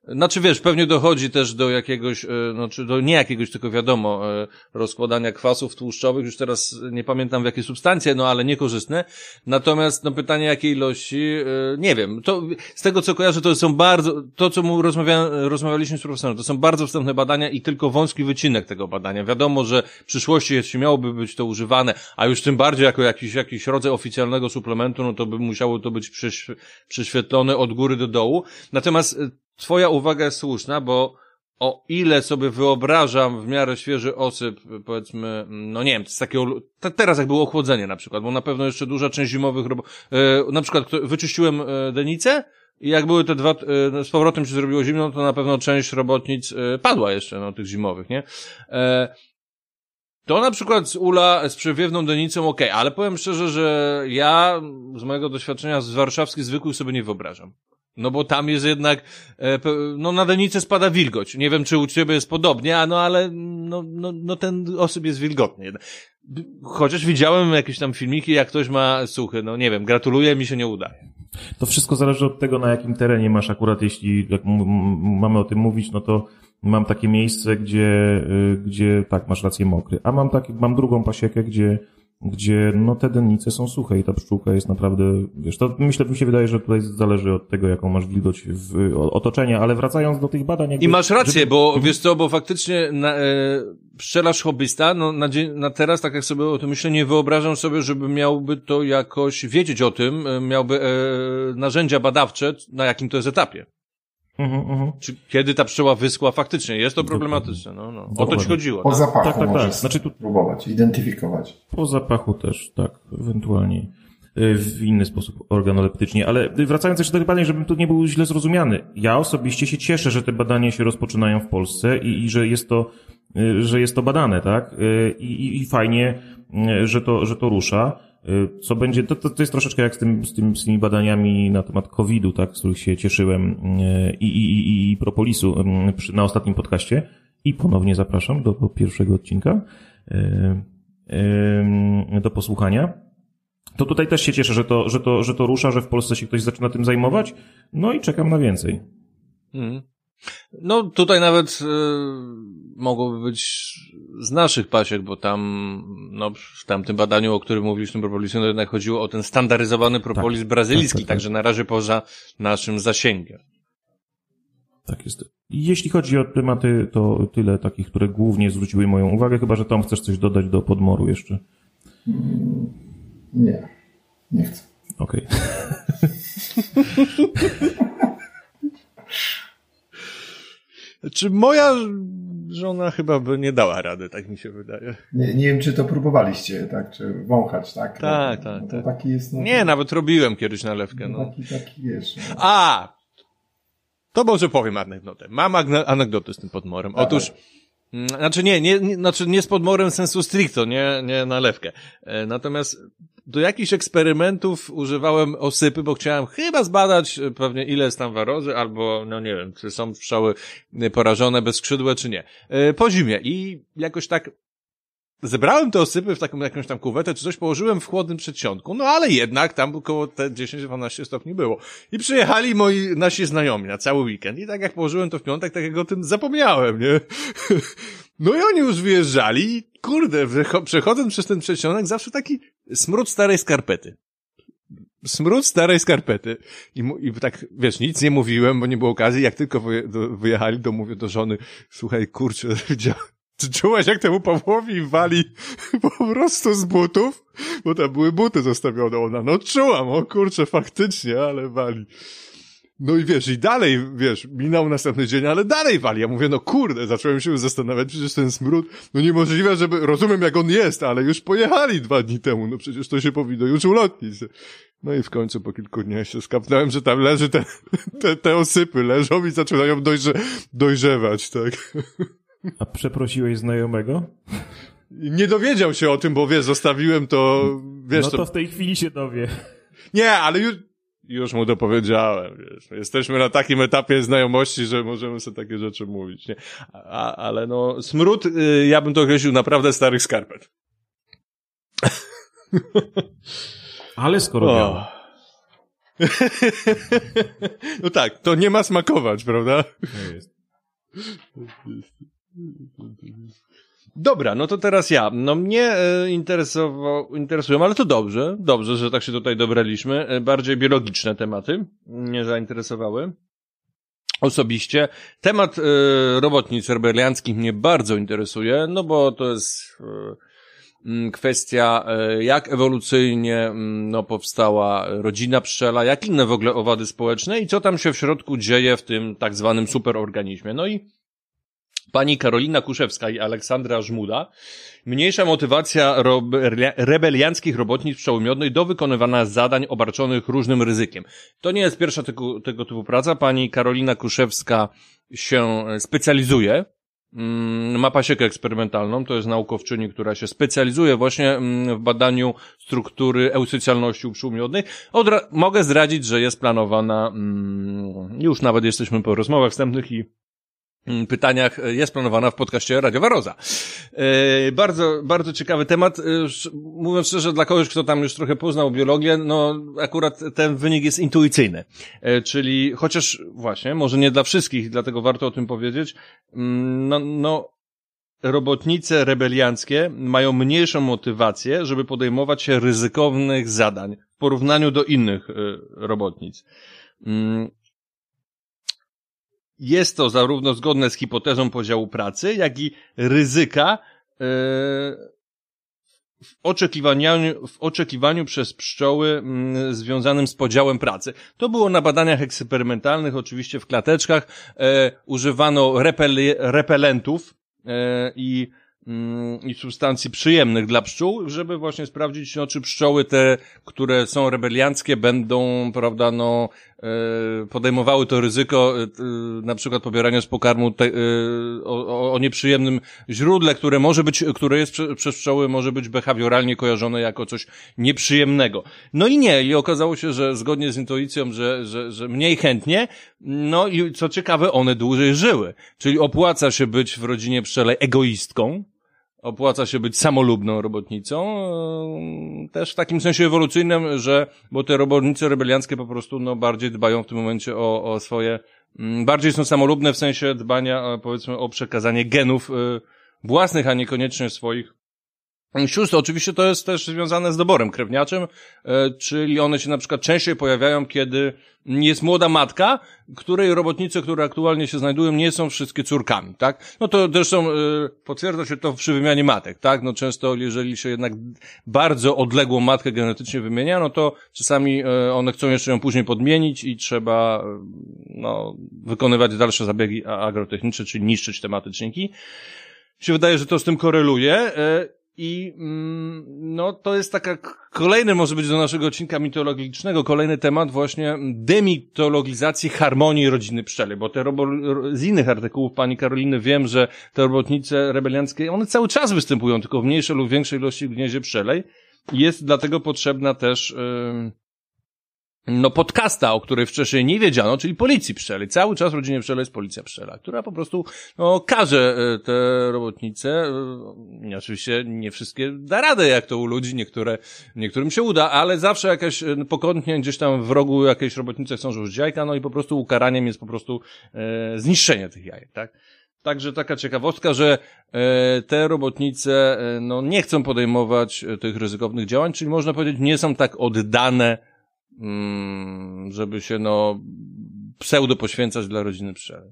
znaczy wiesz, pewnie dochodzi też do jakiegoś, znaczy do nie jakiegoś, tylko wiadomo, yy, rozkładania kwasów tłuszczowych, już teraz nie pamiętam w jakie substancje, no ale niekorzystne, natomiast no pytanie jakiej ilości, yy, nie wiem, to z tego co kojarzę, to są bardzo, to co mu rozmawia, rozmawialiśmy z profesorem, to są bardzo wstępne badania i tylko wąski wycinek tego badania. Wiadomo, że w przyszłości, jeśli miałoby być to używane, a już tym bardziej jako jakiś, jakiś rodzaj oficjalnego suplementu, no to by musiało to być przyś, przyświetlone od góry do dołu. Natomiast twoja uwaga jest słuszna, bo o ile sobie wyobrażam w miarę świeży osyp, powiedzmy, no nie wiem, jest takiego, te- teraz jak było ochłodzenie na przykład, bo na pewno jeszcze duża część zimowych robot, e, na przykład wyczyściłem e, denicę i jak były te dwa, e, z powrotem się zrobiło zimno, to na pewno część robotnic padła jeszcze, no tych zimowych, nie? To na przykład z Ula z przewiewną denicą ok, ale powiem szczerze, że ja z mojego doświadczenia z warszawskich zwykłych sobie nie wyobrażam. No bo tam jest jednak, e, no na denicę spada wilgoć. Nie wiem, czy u ciebie jest podobnie, a no ale no, no, no ten osyp jest wilgotny. Chociaż widziałem jakieś tam filmiki, jak ktoś ma suchy, no nie wiem, gratuluję, mi się nie udaje. To wszystko zależy od tego, na jakim terenie masz akurat, jeśli jak mamy o tym mówić, no to mam takie miejsce, gdzie, y, gdzie tak, masz rację mokry, a mam taki, mam drugą pasiekę, gdzie, gdzie no te dennice są suche i ta pszczółka jest naprawdę, wiesz, to myślę, mi się wydaje, że tutaj zależy od tego, jaką masz wilgoć w otoczenia, ale wracając do tych badań... Jakby, I masz rację, żeby- bo wiesz co, bo faktycznie na, e, pszczelarz hobbysta, no na, dzień, na teraz, tak jak sobie o tym myślę, nie wyobrażam sobie, żeby miałby to jakoś wiedzieć o tym, e, miałby e, narzędzia badawcze, na jakim to jest etapie. Mhm, mhm. Czy kiedy ta pszczoła wyschła faktycznie, jest to problematyczne, no, no. O to ci chodziło. Po tak? zapachu Tak, tak, tak. Znaczy tu- próbować, identyfikować. Po zapachu też, tak, ewentualnie y, w inny sposób organoleptycznie. Ale wracając jeszcze do tych badań, żebym tu nie był źle zrozumiany. Ja osobiście się cieszę, że te badania się rozpoczynają w Polsce i, i że jest to, y, że jest to badane, tak? Y, I, i, i fajnie, że to, że to rusza. Y, Co będzie, to, to, to jest troszeczkę jak z, tym, z, tym, z tymi badaniami na temat COVID-u, tak, z których się cieszyłem y, i, i, i, i propolisu y, na ostatnim podcaście. I ponownie zapraszam do pierwszego odcinka. Y, do posłuchania. To tutaj też się cieszę, że to, że, to, że to rusza, że w Polsce się ktoś zaczyna tym zajmować. No i czekam na więcej. Mhm. No tutaj nawet e, mogłoby być z naszych pasiek, bo tam, no w tamtym badaniu, o którym mówiliśmy propolisie, no jednak chodziło o ten standaryzowany propolis brazylijski, tak, tak, tak. także na razie poza naszym zasięgiem. Tak jest. Jeśli chodzi o tematy, to tyle takich, które głównie zwróciły moją uwagę, chyba że Tom chcesz coś dodać do podmoru jeszcze. Nie, nie chcę. Okej. Czy moja żona chyba by nie dała rady, tak mi się wydaje. Nie, nie wiem, czy to próbowaliście, tak, czy wąchać, tak? Tak, no, tak, no, tak. To taki jest, no, Nie, nawet robiłem kiedyś nalewkę, no. Taki, taki, wiesz. No. A! To może powiem anegdotę. Mam anegdotę z tym podmorem. Otóż, znaczy nie, nie, nie, znaczy nie z podmorem sensu stricto, nie, nie nalewkę. E, natomiast do jakichś eksperymentów używałem osypy, bo chciałem chyba zbadać e, pewnie ile jest tam warozy, albo, no nie wiem, czy są pszczoły porażone bezskrzydłe, czy nie. E, Po zimie. I jakoś tak zebrałem te osypy w taką jakąś tam kuwetę, czy coś położyłem w chłodnym przedsionku, no ale jednak tam około te 10-12 stopni było. I przyjechali moi, nasi znajomi na cały weekend i tak jak położyłem to w piątek, tak jak o tym zapomniałem, nie? No i oni już wyjeżdżali i kurde, przechodząc przez ten przedsionek zawsze taki smród starej skarpety. Smród starej skarpety. I, I tak, wiesz, nic nie mówiłem, bo nie było okazji. Jak tylko wyjechali, to mówię do żony, słuchaj, kurczę, widziałem, czy czułaś, jak temu Pawłowi wali po prostu z butów? bo tam były buty zostawione. Ona, no czułam, o kurczę, faktycznie, ale wali. No i wiesz, i dalej, wiesz, minął następny dzień, ale dalej wali. Ja mówię, no kurde, zacząłem się zastanawiać, przecież ten smród, no niemożliwe, żeby, rozumiem jak on jest, ale już pojechali dwa dni temu, no przecież to się powinno już ulotnić. No i w końcu po kilku dniach się skapnąłem, że tam leży te, te, te osypy, leżą i zaczynają dojrze, dojrzewać, tak. A przeprosiłeś znajomego? Nie dowiedział się o tym, bo wiesz, zostawiłem to, wiesz, no to w tej chwili się dowie. Nie, ale już, już mu to powiedziałem, wiesz. Jesteśmy na takim etapie znajomości, że możemy sobie takie rzeczy mówić, nie? A, ale no, smród, y, ja bym to określił naprawdę starych skarpet. Ale skoro no tak, to nie ma smakować, prawda? To jest. Dobra, no to teraz ja. No mnie e, interesował, interesują, ale to dobrze, dobrze, że tak się tutaj dobraliśmy. E, bardziej biologiczne tematy mnie zainteresowały. Osobiście temat e, robotnic rebelianckich mnie bardzo interesuje, no bo to jest mm, kwestia, e, jak ewolucyjnie no, powstała rodzina pszczela, jak inne w ogóle owady społeczne i co tam się w środku dzieje w tym tak zwanym superorganizmie. No i pani Karolina Kuszewska i Aleksandra Żmuda. Mniejsza motywacja robe- rebelianckich robotnic pszczoły miodnej do wykonywania zadań obarczonych różnym ryzykiem. To nie jest pierwsza tego, tego typu praca. Pani Karolina Kuszewska się specjalizuje mm, ma pasiekę eksperymentalną, to jest naukowczyni, która się specjalizuje właśnie mm, w badaniu struktury eusycjalności u. Odra- mogę zdradzić, że jest planowana, mm, już nawet jesteśmy po rozmowach wstępnych i pytaniach e, jest planowana w podcaście Radiowa Roza. E, bardzo, bardzo ciekawy temat. E, Mówiąc szczerze, dla kogoś, kto tam już trochę poznał biologię, no akurat ten wynik jest intuicyjny. Czyli chociaż właśnie, może nie dla wszystkich, dlatego warto o tym powiedzieć, mm, no, no robotnice rebelianckie mają mniejszą motywację, żeby podejmować się ryzykownych zadań w porównaniu do innych robotnic. Jest to zarówno zgodne z hipotezą podziału pracy, jak i ryzyka e, w oczekiwaniu, w oczekiwaniu przez pszczoły związanym z podziałem pracy. To było na badaniach eksperymentalnych, oczywiście w klateczkach. E, używano repelentów e, i, mm, i substancji przyjemnych dla pszczół, żeby właśnie sprawdzić, no, czy pszczoły te, które są rebelianckie, będą, prawda, no, podejmowały to ryzyko, e, e, na przykład pobierania z pokarmu te, e, o, o- nieprzyjemnym źródle, które może być, które jest prze, przez pszczoły, może być behawioralnie kojarzone jako coś nieprzyjemnego. No i nie, i okazało się, że zgodnie z intuicją, że, że, że mniej chętnie, no i co ciekawe, one dłużej żyły. Czyli opłaca się być w rodzinie pszczelej egoistką, opłaca się być samolubną robotnicą, e, też w takim sensie ewolucyjnym, że, bo te robotnice rebelianckie po prostu, no, bardziej dbają w tym momencie o, o swoje, mm, bardziej są samolubne w sensie dbania, e, powiedzmy, o przekazanie genów e, własnych, a niekoniecznie swoich Sióstr, oczywiście to jest też związane z doborem krewniaczym, e, czyli one się na przykład częściej pojawiają, kiedy jest młoda matka, której robotnice, które aktualnie się znajdują, nie są wszystkie córkami, tak? No to zresztą e, potwierdza się to przy wymianie matek, tak? No często, jeżeli się jednak bardzo odległą matkę genetycznie wymienia, no to czasami e, one chcą jeszcze ją później podmienić i trzeba, no, wykonywać dalsze zabiegi agrotechnicze, czyli niszczyć te mateczniki się wydaje, że to z tym koreluje. I mm, no to jest taka kolejny może być do naszego odcinka mitologicznego, kolejny temat właśnie demitologizacji harmonii rodziny pszczeli, bo te robo, z innych artykułów pani Karoliny wiem, że te robotnice rebelianckie, one cały czas występują, tylko w mniejszej lub większej ilości w gnieździe pszczelej. Jest dlatego potrzebna też ym, no podcasta, o której wcześniej nie wiedziano, czyli policji pszczeli. Cały czas w rodzinie pszczeli jest policja pszczela, która po prostu no, każe e, te robotnice, e, oczywiście nie wszystkie da radę, jak to u ludzi, niektóre, niektórym się uda, ale zawsze jakaś e, pokątnie gdzieś tam w rogu jakieś robotnice chcą rzucić jajka, no i po prostu ukaraniem jest po prostu e, zniszczenie tych jajek, tak? Także taka ciekawostka, że te robotnice no, nie chcą podejmować tych ryzykownych działań, czyli można powiedzieć, nie są tak oddane żeby się no pseudo poświęcać dla rodziny pszczelej.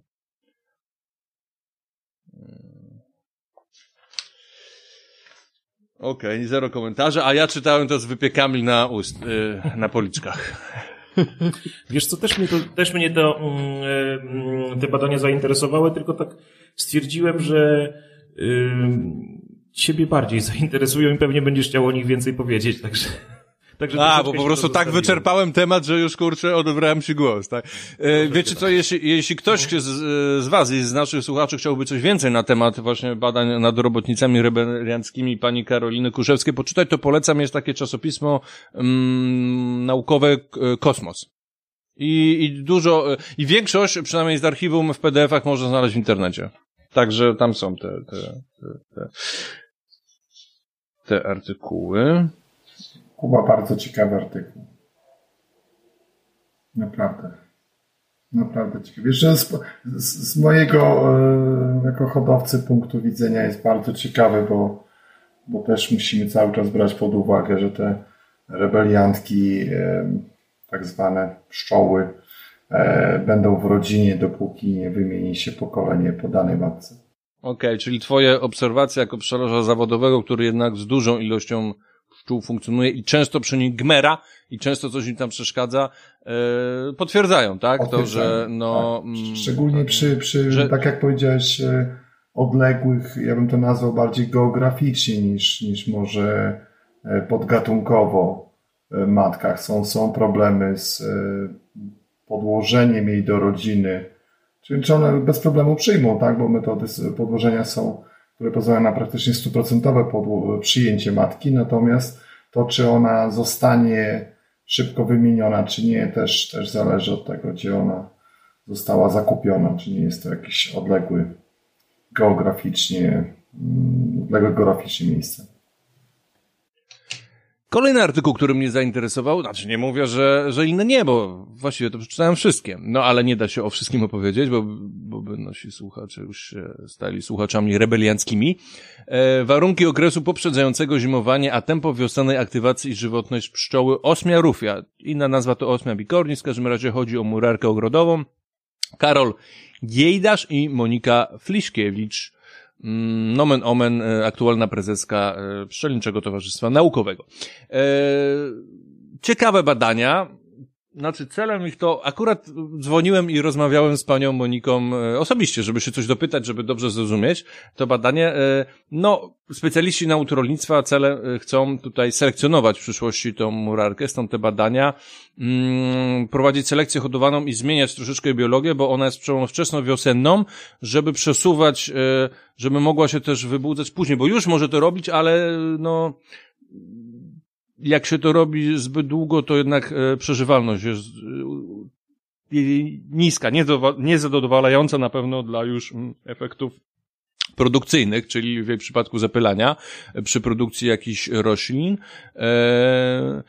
Okej, zero komentarzy, a ja czytałem to z wypiekami na ust, yy, na policzkach. Wiesz co, też mnie to, też mnie to mm, mm, te badania zainteresowały, tylko tak stwierdziłem, że ym, ciebie bardziej zainteresują i pewnie będziesz chciał o nich więcej powiedzieć, także... Także A, bo po prostu tak zostawiłem. wyczerpałem temat, że już kurczę odebrałem ci głos, tak? E, wiecie co, jeśli, jeśli ktoś z, z was i z naszych słuchaczy chciałby coś więcej na temat właśnie badań nad robotnicami rebelianckimi pani Karoliny Kuszewskiej poczytać, to polecam, jest takie czasopismo mm, naukowe K- Kosmos. I, I dużo, e, i większość, przynajmniej z archiwum w PDF-ach można znaleźć w internecie. Także tam są te, te, te, te, te artykuły. Kuba, bardzo ciekawy artykuł. Naprawdę. Naprawdę ciekawy. Że z, z, mojego e, jako hodowcy punktu widzenia jest bardzo ciekawy, bo, bo też musimy cały czas brać pod uwagę, że te rebeliantki, e, tak zwane pszczoły, e, będą w rodzinie, dopóki nie wymieni się pokolenie po danej matce. Okej, czyli twoje obserwacje jako pszczelarza zawodowego, który jednak z dużą ilością pszczół funkcjonuje i często przy nim gmera i często coś im tam przeszkadza, e, potwierdzają, tak? To, że no... tak. mm, Szczególnie tak. przy, przy że- tak jak powiedziałeś, e, odległych, ja bym to nazwał bardziej geograficznie niż, niż może e, podgatunkowo matkach. Są, są problemy z podłożeniem jej do rodziny. Czyli czy one bez problemu przyjmą, tak? Bo metody podłożenia są, które pozwalają na praktycznie stuprocentowe przyjęcie matki, natomiast to, czy ona zostanie szybko wymieniona, czy nie, też, też zależy od tego, gdzie ona została zakupiona, czy nie jest to jakiś odległy geograficznie, mm, odległe geograficznie miejsce. Kolejny artykuł, który mnie zainteresował, znaczy nie mówię, że, że inne nie, bo właściwie to przeczytałem wszystkie. No ale nie da się o wszystkim opowiedzieć, bo, bo by nasi słuchacze już się stali słuchaczami rebelianckimi. E, warunki okresu poprzedzającego zimowanie, a tempo wiosennej aktywacji i żywotność pszczoły osmia rufia. Inna nazwa to osmia bikornis, w każdym razie chodzi o murarkę ogrodową. Karol Giejdasz i Monika Fliszkiewicz. Mm, Nomen omen, e, aktualna prezeska e, Pszczelniczego Towarzystwa Naukowego. E, Ciekawe badania. Znaczy celem ich to, akurat dzwoniłem i rozmawiałem z panią Moniką e, osobiście, żeby się coś dopytać, żeby dobrze zrozumieć to badanie. E, No, specjaliści nautrolnictwa cele e, chcą tutaj selekcjonować w przyszłości tą murarkę, stąd te badania, mm, prowadzić selekcję hodowaną i zmieniać troszeczkę biologię, bo ona jest pszczołą wczesno-wiosenną, żeby przesuwać, żeby mogła się też wybudzać później, bo już może to robić, ale no, jak się to robi zbyt długo, to jednak e, przeżywalność jest e, niska, niezadowalająca na pewno dla już efektów produkcyjnych, czyli w przypadku zapylania, e, przy produkcji jakichś roślin. E,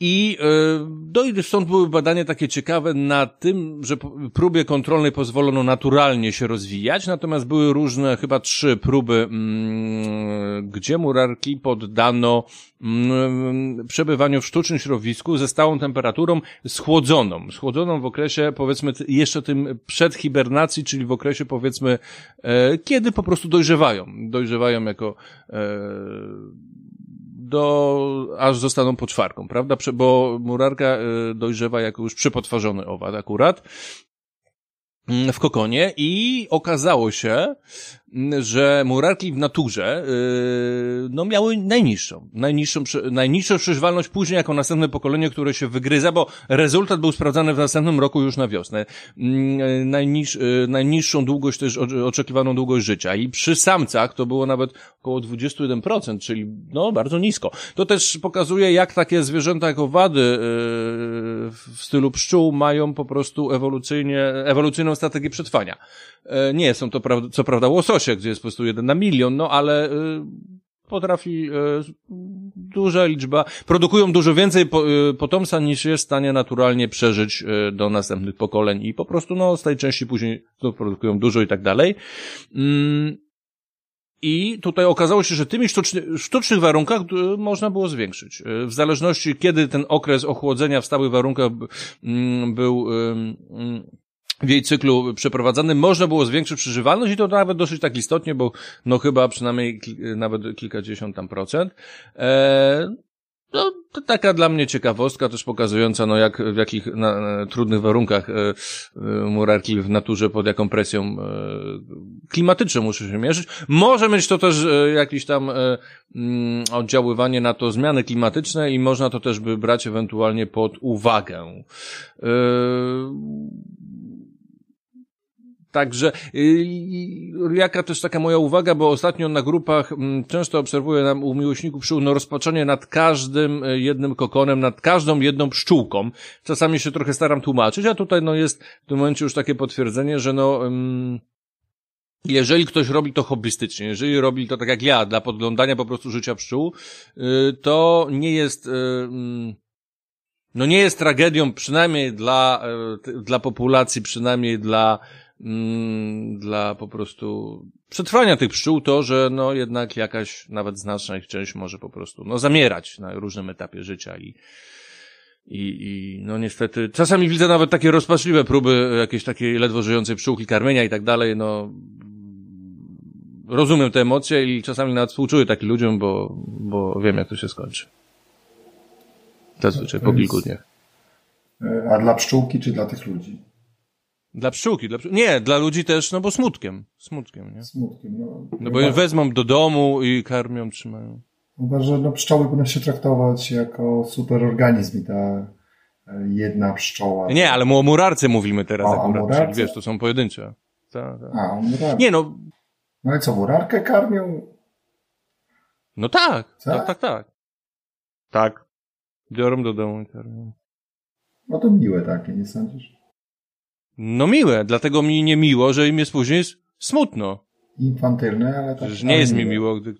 I no i stąd były badania takie ciekawe na tym, że próbie kontrolnej pozwolono naturalnie się rozwijać, natomiast były różne, chyba trzy próby, mm, gdzie murarki poddano mm, przebywaniu w sztucznym środowisku ze stałą temperaturą schłodzoną. Schłodzoną w okresie, powiedzmy, jeszcze tym przed hibernacji, czyli w okresie, powiedzmy, e, kiedy po prostu dojrzewają. Dojrzewają jako e, do, aż zostaną poczwarką, prawda? Bo murarka y, dojrzewa jako już przypotwarzony owad akurat mm, w kokonie i okazało się, że murarki w naturze y, no miały najniższą, najniższą, najniższą przeżywalność później jako następne pokolenie, które się wygryza, bo rezultat był sprawdzany w następnym roku już na wiosnę. Mm, y, Najniż, y, najniższą długość też, oczekiwaną długość życia i przy samcach to było nawet około 21%, czyli no bardzo nisko. To też pokazuje, jak takie zwierzęta jak owady yy, w stylu pszczół mają po prostu ewolucyjnie, ewolucyjną strategię przetrwania. E, Nie są to praw- co prawda łososie, gdzie jest po prostu jeden na milion, no ale yy, potrafi yy, duża liczba, produkują dużo więcej yy, potomstwa niż jest w stanie naturalnie przeżyć do następnych pokoleń i po prostu no z tej części później produkują dużo i tak dalej. Mm, i tutaj okazało się, że tymi sztuczny, sztucznych warunkach y, można było zwiększyć. Y, W zależności kiedy ten okres ochłodzenia w stałych warunkach mm, był ym, w jej cyklu przeprowadzanym można było zwiększyć przeżywalność i to nawet dosyć tak istotnie, bo no chyba przynajmniej kil, nawet kilkadziesiąt tam procent. E, no, to taka dla mnie ciekawostka, też pokazująca, no jak, w jakich na, na trudnych warunkach e, e, murarki w naturze, pod jaką presją e, klimatyczną muszę się mierzyć. Może mieć to też e, jakieś tam e, mm, oddziaływanie na to zmiany klimatyczne i można to też by brać ewentualnie pod uwagę. E, Także yy, jaka też taka moja uwaga, bo ostatnio na grupach mm, często obserwuję nam u miłośników pszczół no rozpaczenie nad każdym y, jednym kokonem, nad każdą jedną pszczółką. Czasami się trochę staram tłumaczyć, a tutaj no jest w tym momencie już takie potwierdzenie, że no jeżeli ktoś robi to hobbystycznie, jeżeli robi to tak jak ja, dla podglądania po prostu życia pszczół, yy, to nie jest yy, no nie jest tragedią, przynajmniej dla, y, dla populacji, przynajmniej dla mm, dla po prostu przetrwania tych pszczół to, że no jednak jakaś nawet znaczna ich część może po prostu no zamierać na różnym etapie życia i i, i no niestety czasami widzę nawet takie rozpaczliwe próby jakiejś takiej ledwo żyjącej pszczółki karmienia i tak dalej, no rozumiem te emocje i czasami nawet współczuję takim ludziom, bo, bo wiem jak to się skończy. Zazwyczaj po kilku dniach. E, A dla pszczółki czy dla tych ludzi? Dla pszczółki, dla pszczółki. Nie, dla ludzi też, no bo smutkiem. Smutkiem, nie? Smutkiem. No, No bo je wezmą do domu i karmią, trzymają. Chyba, że no, pszczoły powinny się traktować jako superorganizm i ta e, jedna pszczoła. Nie, ale mu o murarce mówimy teraz O, o akurat. murarce? Wiesz, to są pojedyncze. Tak, tak. A, murarkę. Nie no, No i co, murarkę karmią? no tak, Tak? tak, tak, tak. Tak. Biorą do domu i karmią. No to miłe takie, nie sądzisz? No miłe, dlatego mi nie miło, że im jest później smutno. Infantylne, ale tak. Przecież nie jest mi miło, gdy...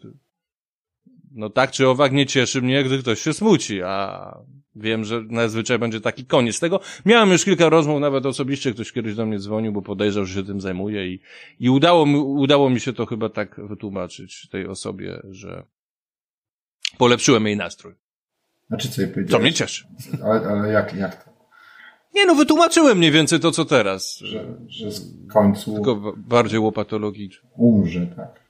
No tak czy owak nie cieszy mnie, gdy ktoś się smuci, a wiem, że nazwyczaj będzie taki koniec tego. Miałem już kilka rozmów, nawet osobiście ktoś kiedyś do mnie dzwonił, bo podejrzał, że się tym zajmuje i, i udało, mi, udało mi się to chyba tak wytłumaczyć tej osobie, że polepszyłem jej nastrój. Znaczy co jej Co powiedziałeś? mnie cieszy. Ale, ale jak, jak to? Nie no, wytłumaczyłem mniej więcej to, co teraz. Że, że w końcu Tylko bardziej łopatologicznie. umrze, tak?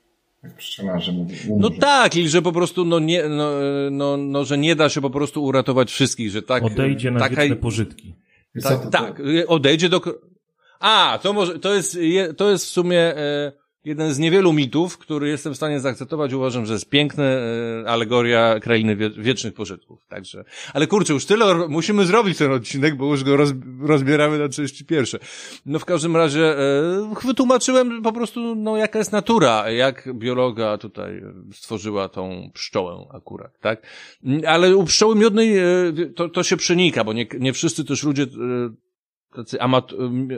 Jak pszczelarze mówią, umrze. No tak, i że po prostu, no nie, no, no, no, że nie da się po prostu uratować wszystkich, że tak. Odejdzie na taka, wieczne pożytki. Co, tak, to- tak, odejdzie do... A, to może, to jest, je- to jest w sumie e, jeden z niewielu mitów, który jestem w stanie zaakceptować. Uważam, że jest piękna e, alegoria krainy wie, wiecznych pożytków. Także, ale kurczę, już tyle musimy zrobić ten odcinek, bo już go roz, rozbieramy na 31. No w każdym razie e, wytłumaczyłem po prostu, no jaka jest natura, jak biologa tutaj stworzyła tą pszczołę akurat, tak? Mm, Ale u pszczoły miodnej e, to, to się przenika, bo nie, nie wszyscy też ludzie e, tacy amat,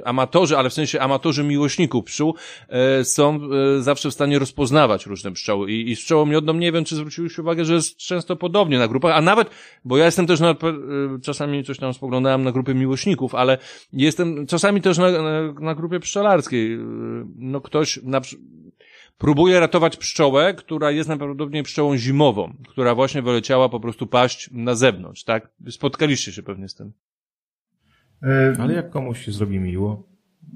amatorzy, ale w sensie amatorzy miłośników pszczół e, są e, zawsze w stanie rozpoznawać różne pszczoły. I, I z pszczołą miodną nie wiem, czy zwróciłeś uwagę, że jest często podobnie na grupach, a nawet, bo ja jestem też na, e, czasami coś tam spoglądałem na grupy miłośników, ale jestem czasami też na, na, na grupie pszczelarskiej. No ktoś na, próbuje ratować pszczołę, która jest najprawdopodobniej pszczołą zimową, która właśnie wyleciała po prostu paść na zewnątrz, tak? Spotkaliście się pewnie z tym. E, Ale jak komuś się zrobi miło,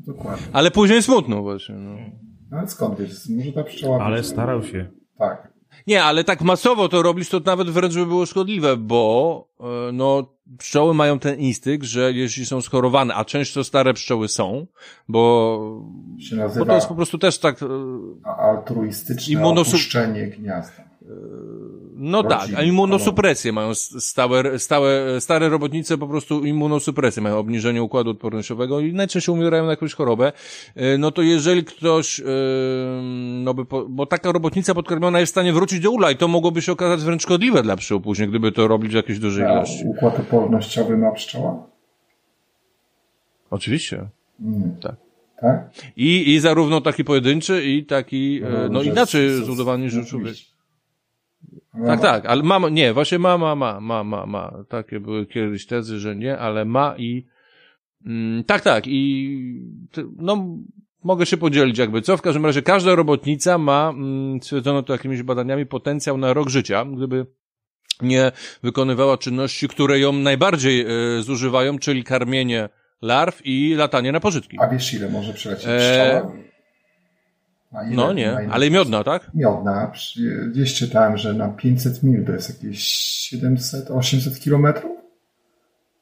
Dokładnie. Ale później smutno właśnie, no. No ale skąd wiesz? Może ta pszczoła... ale starał się. Tak. Nie, ale tak masowo to robić, to nawet wręcz by było szkodliwe, bo e, no, pszczoły mają ten instynkt, że jeśli są schorowane, a często stare pszczoły są, bo, Się bo nazywa to jest po prostu też tak, e, altruistyczne Immunosu- opuszczenie gniazda. No tak, a immunosupresję mają stałe, stałe, stare robotnice po prostu immunosupresję mają, obniżenie układu odpornościowego i najczęściej umierają na jakąś chorobę, E, no to jeżeli ktoś, e, no by, po, bo taka robotnica podkarmiona jest w stanie wrócić do ula i to mogłoby się okazać wręcz szkodliwe dla pszczół później, gdyby to robić w jakiejś dużej ilości. układ opornościowy ma pszczoła? Oczywiście. Mm. Tak. Tak? I, I zarówno taki pojedynczy, i taki, e, no że inaczej zbudowany niż człowiek. No, Tak, tak, ale ma, nie, właśnie ma, ma, ma, ma, ma, ma. Takie były kiedyś tezy, że nie, ale ma i, mm, tak, tak, i, no, mogę się podzielić jakby co. W każdym razie każda robotnica ma, mm, stwierdzono to jakimiś badaniami, potencjał na rok życia, gdyby nie wykonywała czynności, które ją najbardziej e, zużywają, czyli karmienie larw i latanie na pożytki. A wiesz, ile może przelecieć pszczoła? Ile- No nie, ale miodna, tak? Miodna. Gdzieś czytałem, że na 500 mil to jest jakieś 700-800 kilometrów.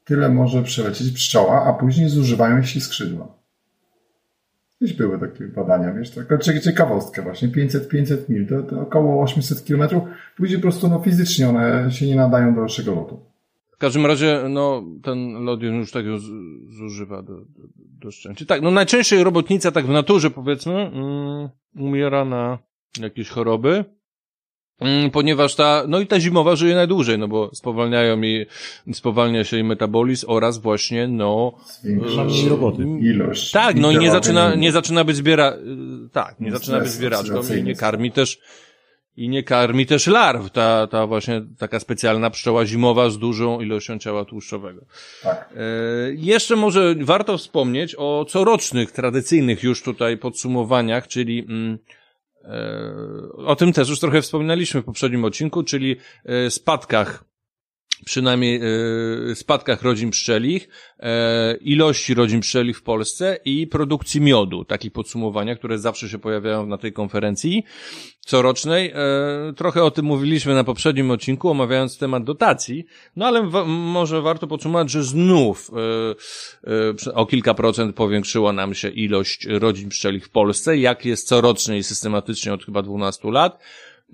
Tyle może przelecieć pszczoła, a później zużywają się skrzydła. Gdzieś były takie badania, wiesz, taka cie- ciekawostka właśnie, 500-500 mil, to, to około 800 kilometrów. Później po prostu no, fizycznie one się nie nadają do dalszego lotu. W każdym razie, no, ten lot już tego z- zużywa do, do, do szczęścia. Tak, no najczęściej robotnica tak w naturze, powiedzmy, mm, umiera na jakieś choroby, mm, ponieważ ta, no i ta zimowa żyje najdłużej, no bo spowalniają jej, spowalnia się jej metabolizm oraz właśnie, no, Zwiększa Eee, się roboty. ilość. tak, no i nie zaczyna, nie zaczyna być zbiera, tak, nie No, zaczyna być zbieraczką i oksydacyjny. nie karmi też, i nie karmi też larw, ta, ta właśnie taka specjalna pszczoła zimowa z dużą ilością ciała tłuszczowego. Tak. E, Jeszcze może warto wspomnieć o corocznych, tradycyjnych już tutaj podsumowaniach, czyli mm, e, o tym też już trochę wspominaliśmy w poprzednim odcinku, czyli e, spadkach, przynajmniej e, spadkach rodzin pszczelich, e, ilości rodzin pszczelich w Polsce i produkcji miodu. Takie podsumowania, które zawsze się pojawiają na tej konferencji corocznej. E, trochę o tym mówiliśmy na poprzednim odcinku, omawiając temat dotacji, no ale wa- może warto podsumować, że znów o kilka procent powiększyła nam się ilość rodzin pszczelich w Polsce, jak jest corocznie i systematycznie od chyba 12 lat.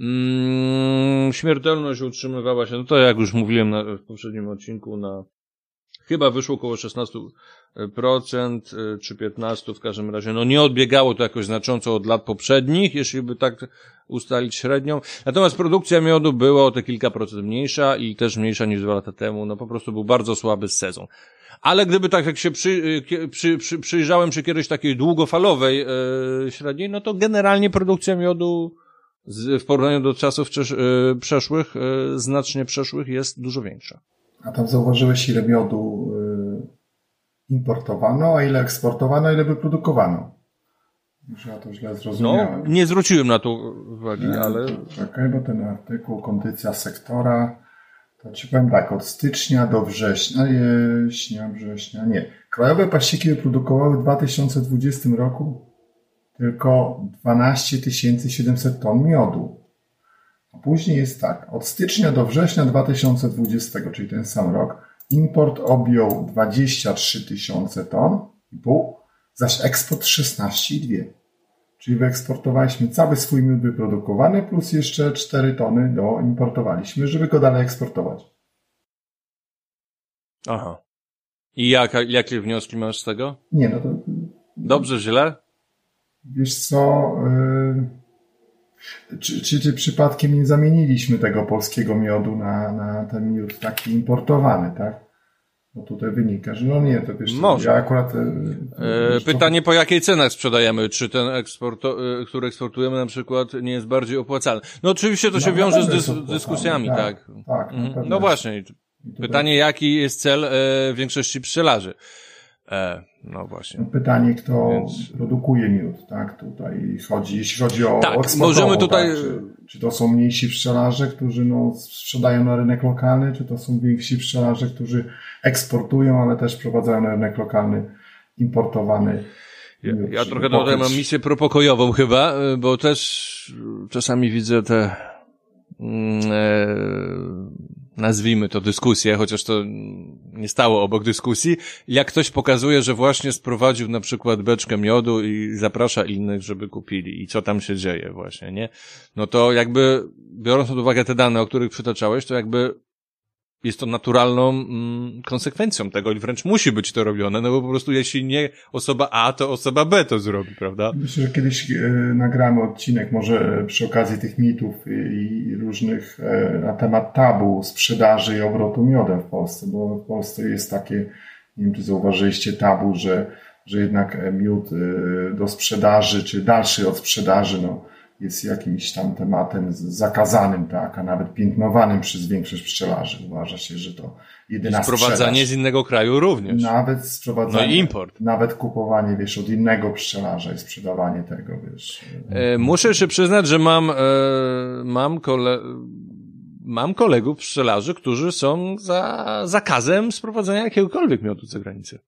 Mm, śmiertelność utrzymywała się, no to jak już mówiłem na, w poprzednim odcinku, na chyba wyszło około 16% y, czy 15% w każdym razie. No nie odbiegało to jakoś znacząco od lat poprzednich, jeśli by tak ustalić średnią. Natomiast produkcja miodu była o te kilka procent mniejsza i też mniejsza niż dwa lata temu. No po prostu był bardzo słaby sezon. Ale gdyby tak jak się przy, kie- przy, przy, przyjrzałem przy kiedyś takiej długofalowej e, średniej, no to generalnie produkcja miodu w porównaniu do czasów e, przeszłych, e, znacznie przeszłych jest dużo większa. A tam zauważyłeś, ile miodu y, importowano, a ile eksportowano, a ile wyprodukowano. Już ja to źle No, zrozumiałem. nie zwróciłem na to uwagi, Nie, ale to Czekaj, bo ten artykuł, kondycja sektora, to ci powiem tak, od stycznia do września, jeśnia, września, nie. Krajowe paściki wyprodukowały w 2020 roku tylko 12 700 ton miodu. A później jest tak, od stycznia do września 2020, czyli ten sam rok, import objął 23 tysiące ton i pół, zaś eksport 16,2. Czyli wyeksportowaliśmy cały swój miód wyprodukowany, plus jeszcze 4 tony doimportowaliśmy, żeby go dalej eksportować. aha. I jaka, jakie wnioski masz z tego? Nie, no to Dobrze, źle? Wiesz co, yy, czy, czy, czy przypadkiem nie zamieniliśmy tego polskiego miodu na, na ten miód taki importowany, tak? Bo tutaj wynika, że no nie, to wiesz, Może. ja akurat... yy, E, to- pytanie, po jakiej cenach sprzedajemy? Czy ten eksport, e, który eksportujemy na przykład nie jest bardziej opłacalny? No oczywiście to No, się na wiąże z dys dyskusjami, tak. tak, tak, Mhm. No właśnie. Pytanie, jaki jest cel e, większości pszczelarzy? E, no właśnie. Pytanie, kto Więc- produkuje miód, tak? Tutaj chodzi, jeśli chodzi o Tak, eksportową, możemy tutaj- Tak? Czy, czy to są mniejsi pszczelarze, którzy no, sprzedają na rynek lokalny, czy to są więksi pszczelarze, którzy eksportują, ale też wprowadzają na rynek lokalny importowany Ja, miód, ja trochę tutaj mam misję propokojową chyba, e, bo też czasami widzę te e, nazwijmy to dyskusje, chociaż to nie stało obok dyskusji, jak ktoś pokazuje, że właśnie sprowadził na przykład beczkę miodu i zaprasza innych, żeby kupili i co tam się dzieje właśnie, nie? No to jakby, biorąc pod uwagę te dane, o których przytaczałeś, to jakby jest to naturalną mm, konsekwencją tego i wręcz musi być to robione, no bo po prostu jeśli nie osoba A, to osoba B to zrobi, prawda? Myślę, że kiedyś e, nagramy odcinek, może e, przy okazji tych mitów i, i różnych e, na temat tabu sprzedaży i obrotu miodem w Polsce, bo w Polsce jest takie, nie wiem czy zauważyliście, tabu, że, że jednak miód e, do sprzedaży, czy dalszy od sprzedaży, no, jest jakimś tam tematem zakazanym, tak, a nawet piętnowanym przez większość pszczelarzy. Uważa się, że to jedyna Sprowadzanie z innego kraju również. Nawet sprowadzanie. No i import. Nawet kupowanie, wiesz, od innego pszczelarza i sprzedawanie tego, wiesz. E, muszę się przyznać, że mam, e, mam kole, mam kolegów pszczelarzy, którzy są za zakazem sprowadzania jakiegokolwiek miodu z zagranicy.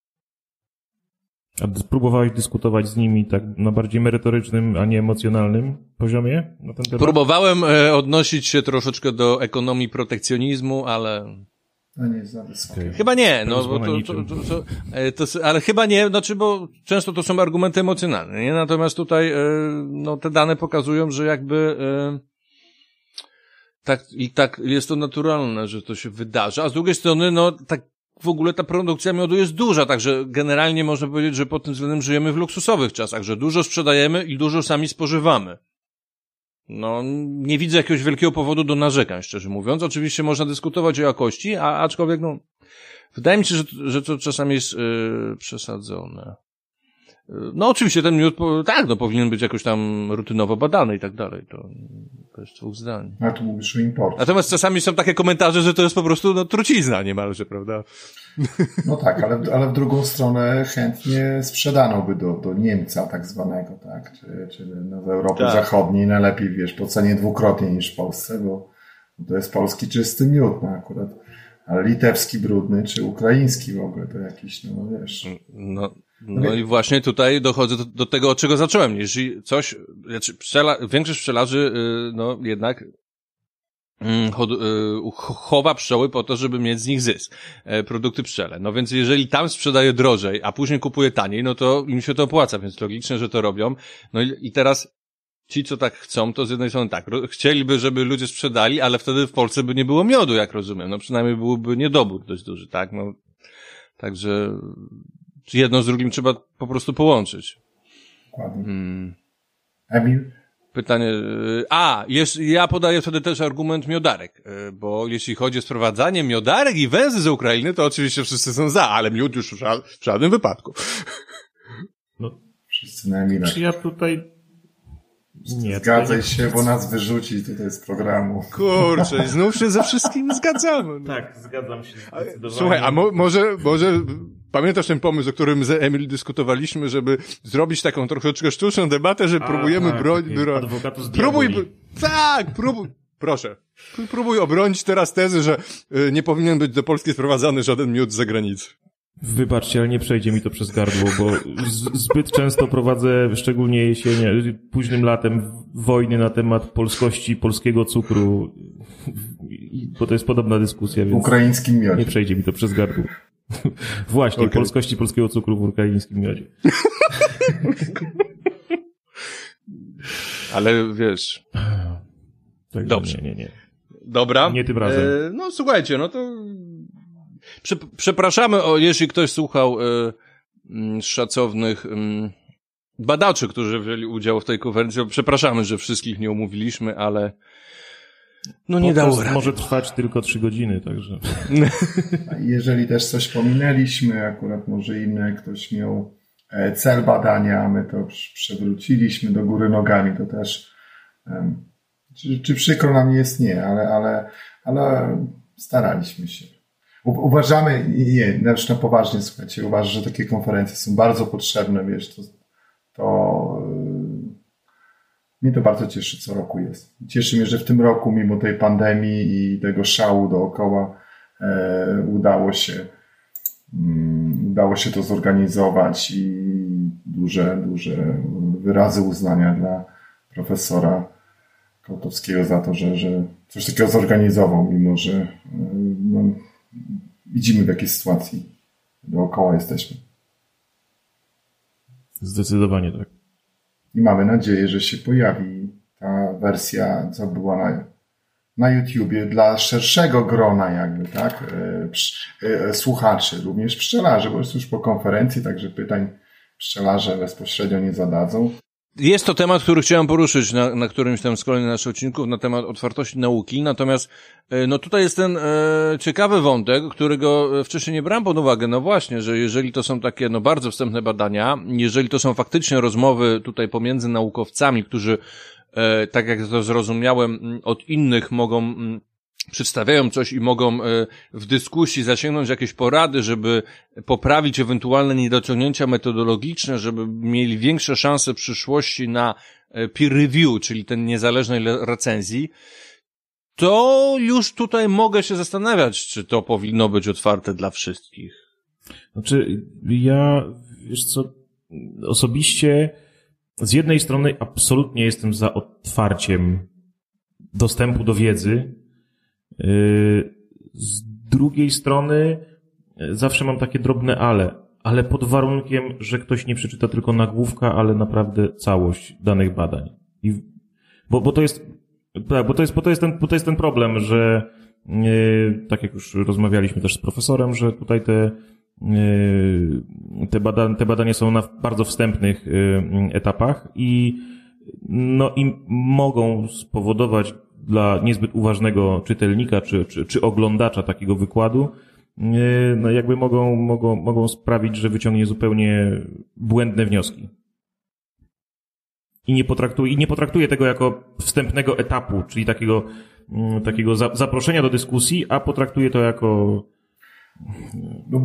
A próbowałeś dyskutować z nimi tak na bardziej merytorycznym, a nie emocjonalnym poziomie na ten temat? Próbowałem e, odnosić się troszeczkę do ekonomii protekcjonizmu, ale To nie chyba nie, no bo to, to, to, to, e, to, s- ale chyba nie, znaczy, bo często to są argumenty emocjonalne, nie? Natomiast tutaj, e, no, te dane pokazują, że jakby, e, tak, i tak jest to naturalne, że to się wydarzy, a z drugiej strony, no, tak w ogóle ta produkcja miodu jest duża, także generalnie można powiedzieć, że pod tym względem żyjemy w luksusowych czasach, że dużo sprzedajemy i dużo sami spożywamy. No, nie widzę jakiegoś wielkiego powodu do narzekań, szczerze mówiąc. Oczywiście można dyskutować o jakości, a aczkolwiek, no, wydaje mi się, że, że to czasami jest yy, przesadzone. Yy, No, oczywiście ten miód, tak, no, powinien być jakoś tam rutynowo badany i tak dalej. To bez dwóch zdań. A tu mówisz o imporcie. Natomiast czasami są takie komentarze, że to jest po prostu, no, trucizna niemalże, prawda? No tak, ale, ale w drugą stronę chętnie sprzedano by do, do Niemca tak zwanego, tak? Czy, czy no, w Europie Tak. Zachodniej najlepiej, wiesz, po cenie dwukrotnie niż w Polsce, bo to jest polski czysty miód, no akurat. Ale litewski brudny, czy ukraiński w ogóle, to jakiś, no wiesz. No, no i właśnie tutaj dochodzę do, do tego, od czego zacząłem. Jeżeli coś, znaczy większość pszczelarzy, y, no jednak mm, y, ch- chowa pszczoły po to, żeby mieć z nich zysk, e, produkty pszczele. No więc jeżeli tam sprzedaje drożej, a później kupuje taniej, no to im się to opłaca, więc logiczne, że to robią. No i, teraz ci, co tak chcą, to z jednej strony tak, chcieliby, żeby ludzie sprzedali, ale wtedy w Polsce by nie było miodu, jak rozumiem. No przynajmniej byłby niedobór dość duży, tak? No, także jedno z drugim trzeba po prostu połączyć. Dokładnie. Hmm. Emil? Pytanie. y, A, jest, ja podaję wtedy też argument miodarek, y, bo jeśli chodzi o sprowadzanie miodarek i węzy z Ukrainy, to oczywiście wszyscy są za, ale miód już w, ża- w żadnym wypadku. Wszyscy na Emila. Czy ja tutaj... Nie, Zgadzaj tutaj się, bo nas wyrzuci tutaj z programu. Kurczę, znów się ze wszystkim zgadzamy. nie... Tak, zgadzam się zdecydowanie. Słuchaj, a mo może, może pamiętasz ten pomysł, o którym z Emil dyskutowaliśmy, żeby zrobić taką troszeczkę sztuczną debatę, że A, próbujemy tak, bronić... adwokatus Próbuj, tak, próbuj, proszę. Próbuj obronić teraz tezy, że y, nie powinien być do Polski sprowadzany żaden miód z zagranicy. Wybaczcie, ale nie przejdzie mi to przez gardło, bo z, zbyt często prowadzę, szczególnie jesienią, późnym latem, wojny na temat polskości polskiego cukru, bo to jest podobna dyskusja, W więc ukraińskim nie miodzie. przejdzie mi to przez gardło. Właśnie, Okej. polskości polskiego cukru w ukraińskim miodzie. Ale wiesz, Także Dobrze. Nie, nie, nie. dobra. Nie tym razem. E, no słuchajcie, no to Prze przepraszamy, o, jeśli ktoś słuchał e, mm, z szacownych mm, badaczy, którzy wzięli udział w tej konferencji. Przepraszamy, że wszystkich nie omówiliśmy, ale no nie dało rady. może trwać tylko trzy godziny, także. Jeżeli też coś pominęliśmy, akurat może inny ktoś miał e, cel badania, a my to przewróciliśmy do góry nogami, to też czy, czy przykro nam jest? Nie, ale, ale, ale staraliśmy się. U, uważamy, nie, na na poważnie, słuchajcie, uważam, że takie konferencje są bardzo potrzebne, wiesz, to, to mnie to bardzo cieszy, co roku jest. Cieszy mnie, że w tym roku, mimo tej pandemii i tego szału dookoła, e, udało się mm, udało się to zorganizować i duże, duże wyrazy uznania dla profesora Kołtowskiego za to, że, że coś takiego zorganizował, mimo że e, no, widzimy w jakiej sytuacji dookoła jesteśmy. Zdecydowanie tak. I mamy nadzieję, że się pojawi ta wersja, co była na, na YouTubie dla szerszego grona jakby, tak, e, e, słuchaczy, również pszczelarzy, bo już po konferencji, także pytań pszczelarze bezpośrednio nie zadadzą. Jest to temat, który chciałem poruszyć na, na którymś tam z kolejnych naszych odcinków, na temat otwartości nauki, natomiast e, no tutaj jest ten e, ciekawy wątek, którego e, wcześniej nie brałem pod uwagę, no właśnie, że jeżeli to są takie no bardzo wstępne badania, jeżeli to są faktycznie rozmowy tutaj pomiędzy naukowcami, którzy e, tak jak to zrozumiałem, od innych mogą przedstawiają coś i mogą e, w dyskusji zasięgnąć jakieś porady, żeby poprawić ewentualne niedociągnięcia metodologiczne, żeby mieli większe szanse w przyszłości na e, peer review, czyli ten niezależnej le- recenzji, to już tutaj mogę się zastanawiać, czy to powinno być otwarte dla wszystkich. Znaczy, ja, wiesz co, osobiście z jednej strony absolutnie jestem za otwarciem dostępu do wiedzy, z drugiej strony zawsze mam takie drobne ale, ale pod warunkiem, że ktoś nie przeczyta tylko nagłówka, ale naprawdę całość danych badań. I, bo, bo to jest, tak, bo to jest, bo to jest ten, bo to jest ten problem, że yy, tak jak już rozmawialiśmy też z profesorem, że tutaj te, yy, te, bada, te badania są na bardzo wstępnych yy, etapach i no i mogą spowodować dla niezbyt uważnego czytelnika czy, czy, czy oglądacza takiego wykładu, no jakby mogą, mogą, mogą sprawić, że wyciągnie zupełnie błędne wnioski. I nie potraktuje, i nie potraktuje tego jako wstępnego etapu, czyli takiego, mm, takiego zaproszenia do dyskusji, a potraktuje to jako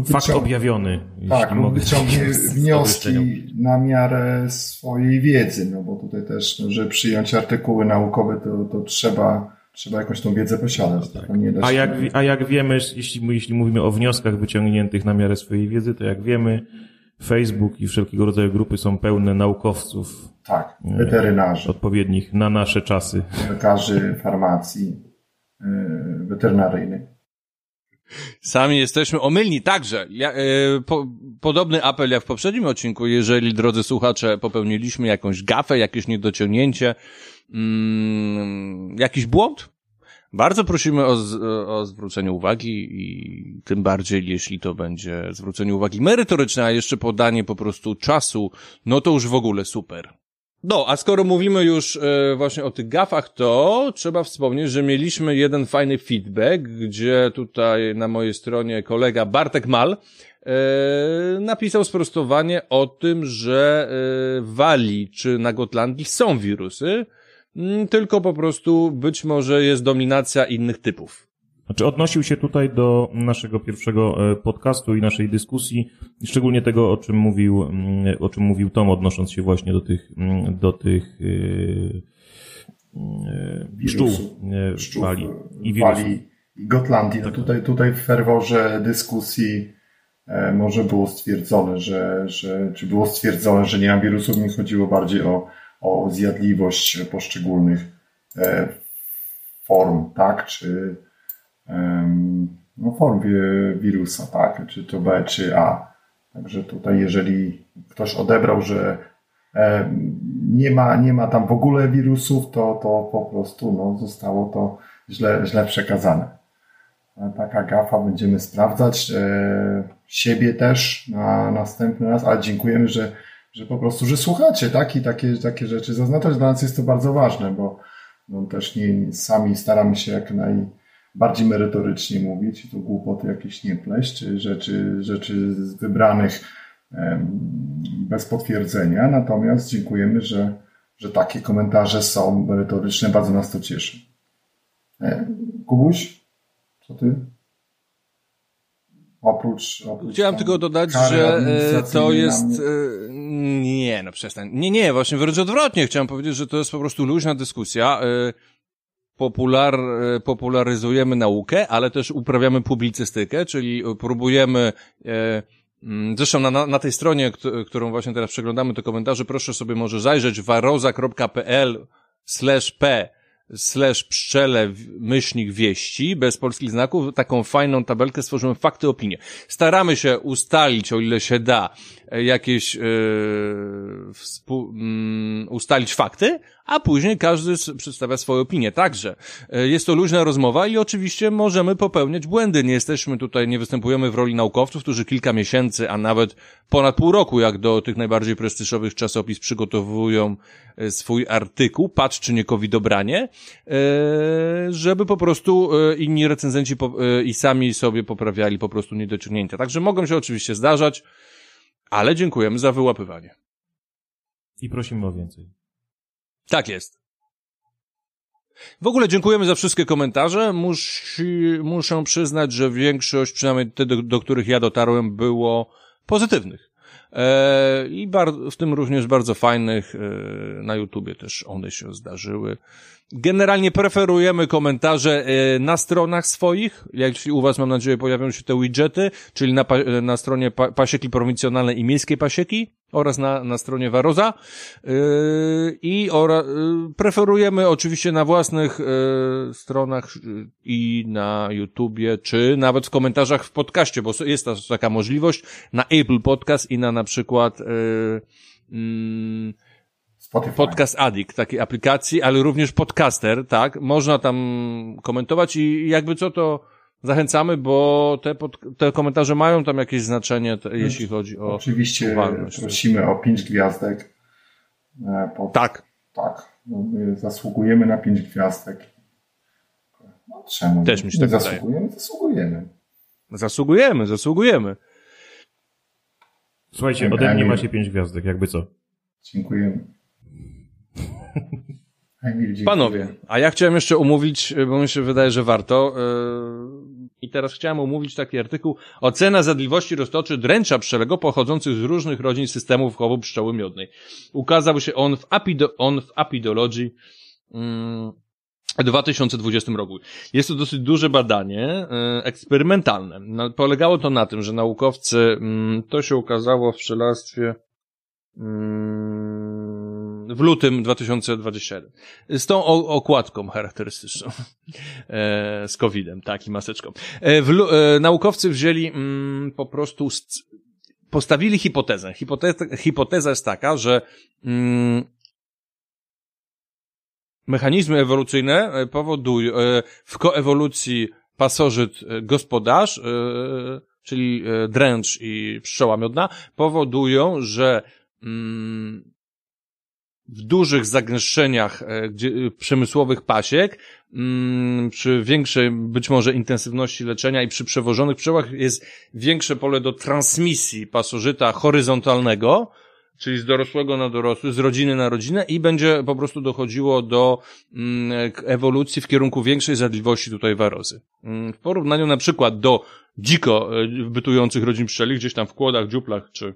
fakt objawiony. Tak, lub wyciągnie wnioski na miarę swojej wiedzy, no bo tutaj też, no, żeby przyjąć artykuły naukowe, to, to trzeba trzeba jakąś tą wiedzę posiadać. Tak. a, jak, a jak wiemy, jeśli, jeśli mówimy o wnioskach wyciągniętych na miarę swojej wiedzy, to jak wiemy, Facebook i wszelkiego rodzaju grupy są pełne naukowców. Tak, e, weterynarzy. Odpowiednich na nasze czasy. Lekarzy farmacji e, weterynaryjnej. Sami jesteśmy omylni. Także ja, e, po, podobny apel jak w poprzednim odcinku, jeżeli drodzy słuchacze popełniliśmy jakąś gafę, jakieś niedociągnięcie, mm, jakiś błąd, bardzo prosimy o, z, o zwrócenie uwagi i tym bardziej, jeśli to będzie zwrócenie uwagi merytoryczne, a jeszcze podanie po prostu czasu, no to już w ogóle super. No, a skoro mówimy już e, właśnie o tych gafach, to trzeba wspomnieć, że mieliśmy jeden fajny feedback, gdzie tutaj na mojej stronie kolega Bartek Mal e, napisał sprostowanie o tym, że e, w Walii czy na Gotlandii są wirusy, tylko po prostu być może jest dominacja innych typów. Znaczy odnosił się tutaj do naszego pierwszego e, podcastu i naszej dyskusji, szczególnie tego, o czym mówił, mm, o czym mówił Tom, odnosząc się właśnie do tych, mm, do tych yy, yy, pszczół, pszczół wali i wali i Gotlandii. No tak. tutaj, tutaj w ferworze dyskusji e, może było stwierdzone, że, że, czy było stwierdzone, że nie ma wirusów, nie chodziło bardziej o o zjadliwość poszczególnych e, form, tak, czy no, form wirusa, tak, czy to B, czy A. Także tutaj, jeżeli ktoś odebrał, że nie ma, nie ma tam w ogóle wirusów, to, to po prostu no, zostało to źle, źle przekazane. Taka gafa będziemy sprawdzać. E, siebie też na następny raz, ale dziękujemy, że że po prostu, że słuchacie, tak? I takie, takie rzeczy zaznaczać. Dla nas jest to bardzo ważne, bo no, też nie, sami staramy się jak najbardziej merytorycznie mówić i to głupoty jakieś nie pleść, rzeczy, rzeczy z wybranych bez potwierdzenia. Natomiast dziękujemy, że, że takie komentarze są merytoryczne. Bardzo nas to cieszy. E, Kubuś, co ty? Oprócz, oprócz Chciałem tylko dodać, że e, to jest... E, nie, no przestań. Nie, nie, właśnie wręcz odwrotnie. Chciałem powiedzieć, że to jest po prostu luźna dyskusja. E, popular, popularyzujemy naukę, ale też uprawiamy publicystykę, czyli próbujemy... Mm, zresztą na, na tej stronie, którą właśnie teraz przeglądamy, te komentarze, proszę sobie może zajrzeć waroza.pl slash p slash pszczele myślnik wieści bez polskich znaków, taką fajną tabelkę stworzymy fakty, opinie. Staramy się ustalić, o ile się da, e, jakieś yy, współ, yy, ustalić fakty, a później każdy przedstawia swoje opinie. Także yy, jest to luźna rozmowa i oczywiście możemy popełniać błędy. Nie jesteśmy tutaj, nie występujemy w roli naukowców, którzy kilka miesięcy, a nawet ponad pół roku, jak do tych najbardziej prestiżowych czasopis przygotowują swój artykuł, patrz czy nie covidobranie, żeby po prostu inni recenzenci i sami sobie poprawiali po prostu niedociągnięcia. Także mogą się oczywiście zdarzać, ale dziękujemy za wyłapywanie. I prosimy o więcej. Tak jest. W ogóle dziękujemy za wszystkie komentarze. Musi, muszę przyznać, że większość, przynajmniej te, do, do których ja dotarłem, było pozytywnych. E, I w tym również bardzo fajnych, e, na YouTubie też one się zdarzyły. Generalnie preferujemy komentarze e, na stronach swoich, jeśli u Was mam nadzieję pojawią się te widgety, czyli na, na stronie pasieki prowincjonalnej i miejskiej pasieki, oraz na, na stronie Waroza. Yy, I ora, yy, preferujemy oczywiście na własnych yy, stronach yy, i na YouTubie, czy nawet w komentarzach w podcaście, bo jest ta, taka możliwość na Apple Podcast i na na przykład yy, mm, Spotify. Podcast Addict, takiej aplikacji, ale również podcaster, tak? Można tam komentować i jakby co to zachęcamy, bo te, pod, te komentarze mają tam jakieś znaczenie, te, jeśli chodzi o Oczywiście uwagność. prosimy o pięć gwiazdek. E, Po, Tak, Tak. No, my zasługujemy na pięć gwiazdek. No, czemu? Też mi się tak wydaje. zasługujemy, zasługujemy. zasługujemy, zasługujemy. Słuchajcie, ode mnie macie pięć gwiazdek, jakby co. Dziękujemy. Panowie, a ja chciałem jeszcze umówić, bo mi się wydaje, że warto, yy, i teraz chciałem umówić taki artykuł, ocena zadliwości roztoczy dręcza pszczelego pochodzących z różnych rodzin systemów chowu pszczoły miodnej. Ukazał się on w, Apido, on w Apidologii, yy, w 2020 roku. Jest to dosyć duże badanie e, eksperymentalne. Polegało to na tym, że naukowcy, mm, to się ukazało w pszczelarstwie mm, w lutym 2021. Z tą okładką charakterystyczną. E, z COVID-em, tak, i maseczką. E, w, e, naukowcy wzięli mm, po prostu postawili hipotezę. Hipoteza, hipoteza jest taka, że mm, mechanizmy ewolucyjne powodują w koewolucji pasożyt gospodarz, czyli dręcz i pszczoła miodna, powodują, że mm, w dużych zagęszczeniach e, gdzie, e, przemysłowych pasiek, mm, przy większej być może intensywności leczenia i przy przewożonych pszczołach jest większe pole do transmisji pasożyta horyzontalnego, czyli z dorosłego na dorosły, z rodziny na rodzinę i będzie po prostu dochodziło do mm, ewolucji w kierunku większej zadliwości tutaj warozy. Mm, W porównaniu na przykład do dziko e, bytujących rodzin pszczeli, gdzieś tam w kłodach, dziuplach czy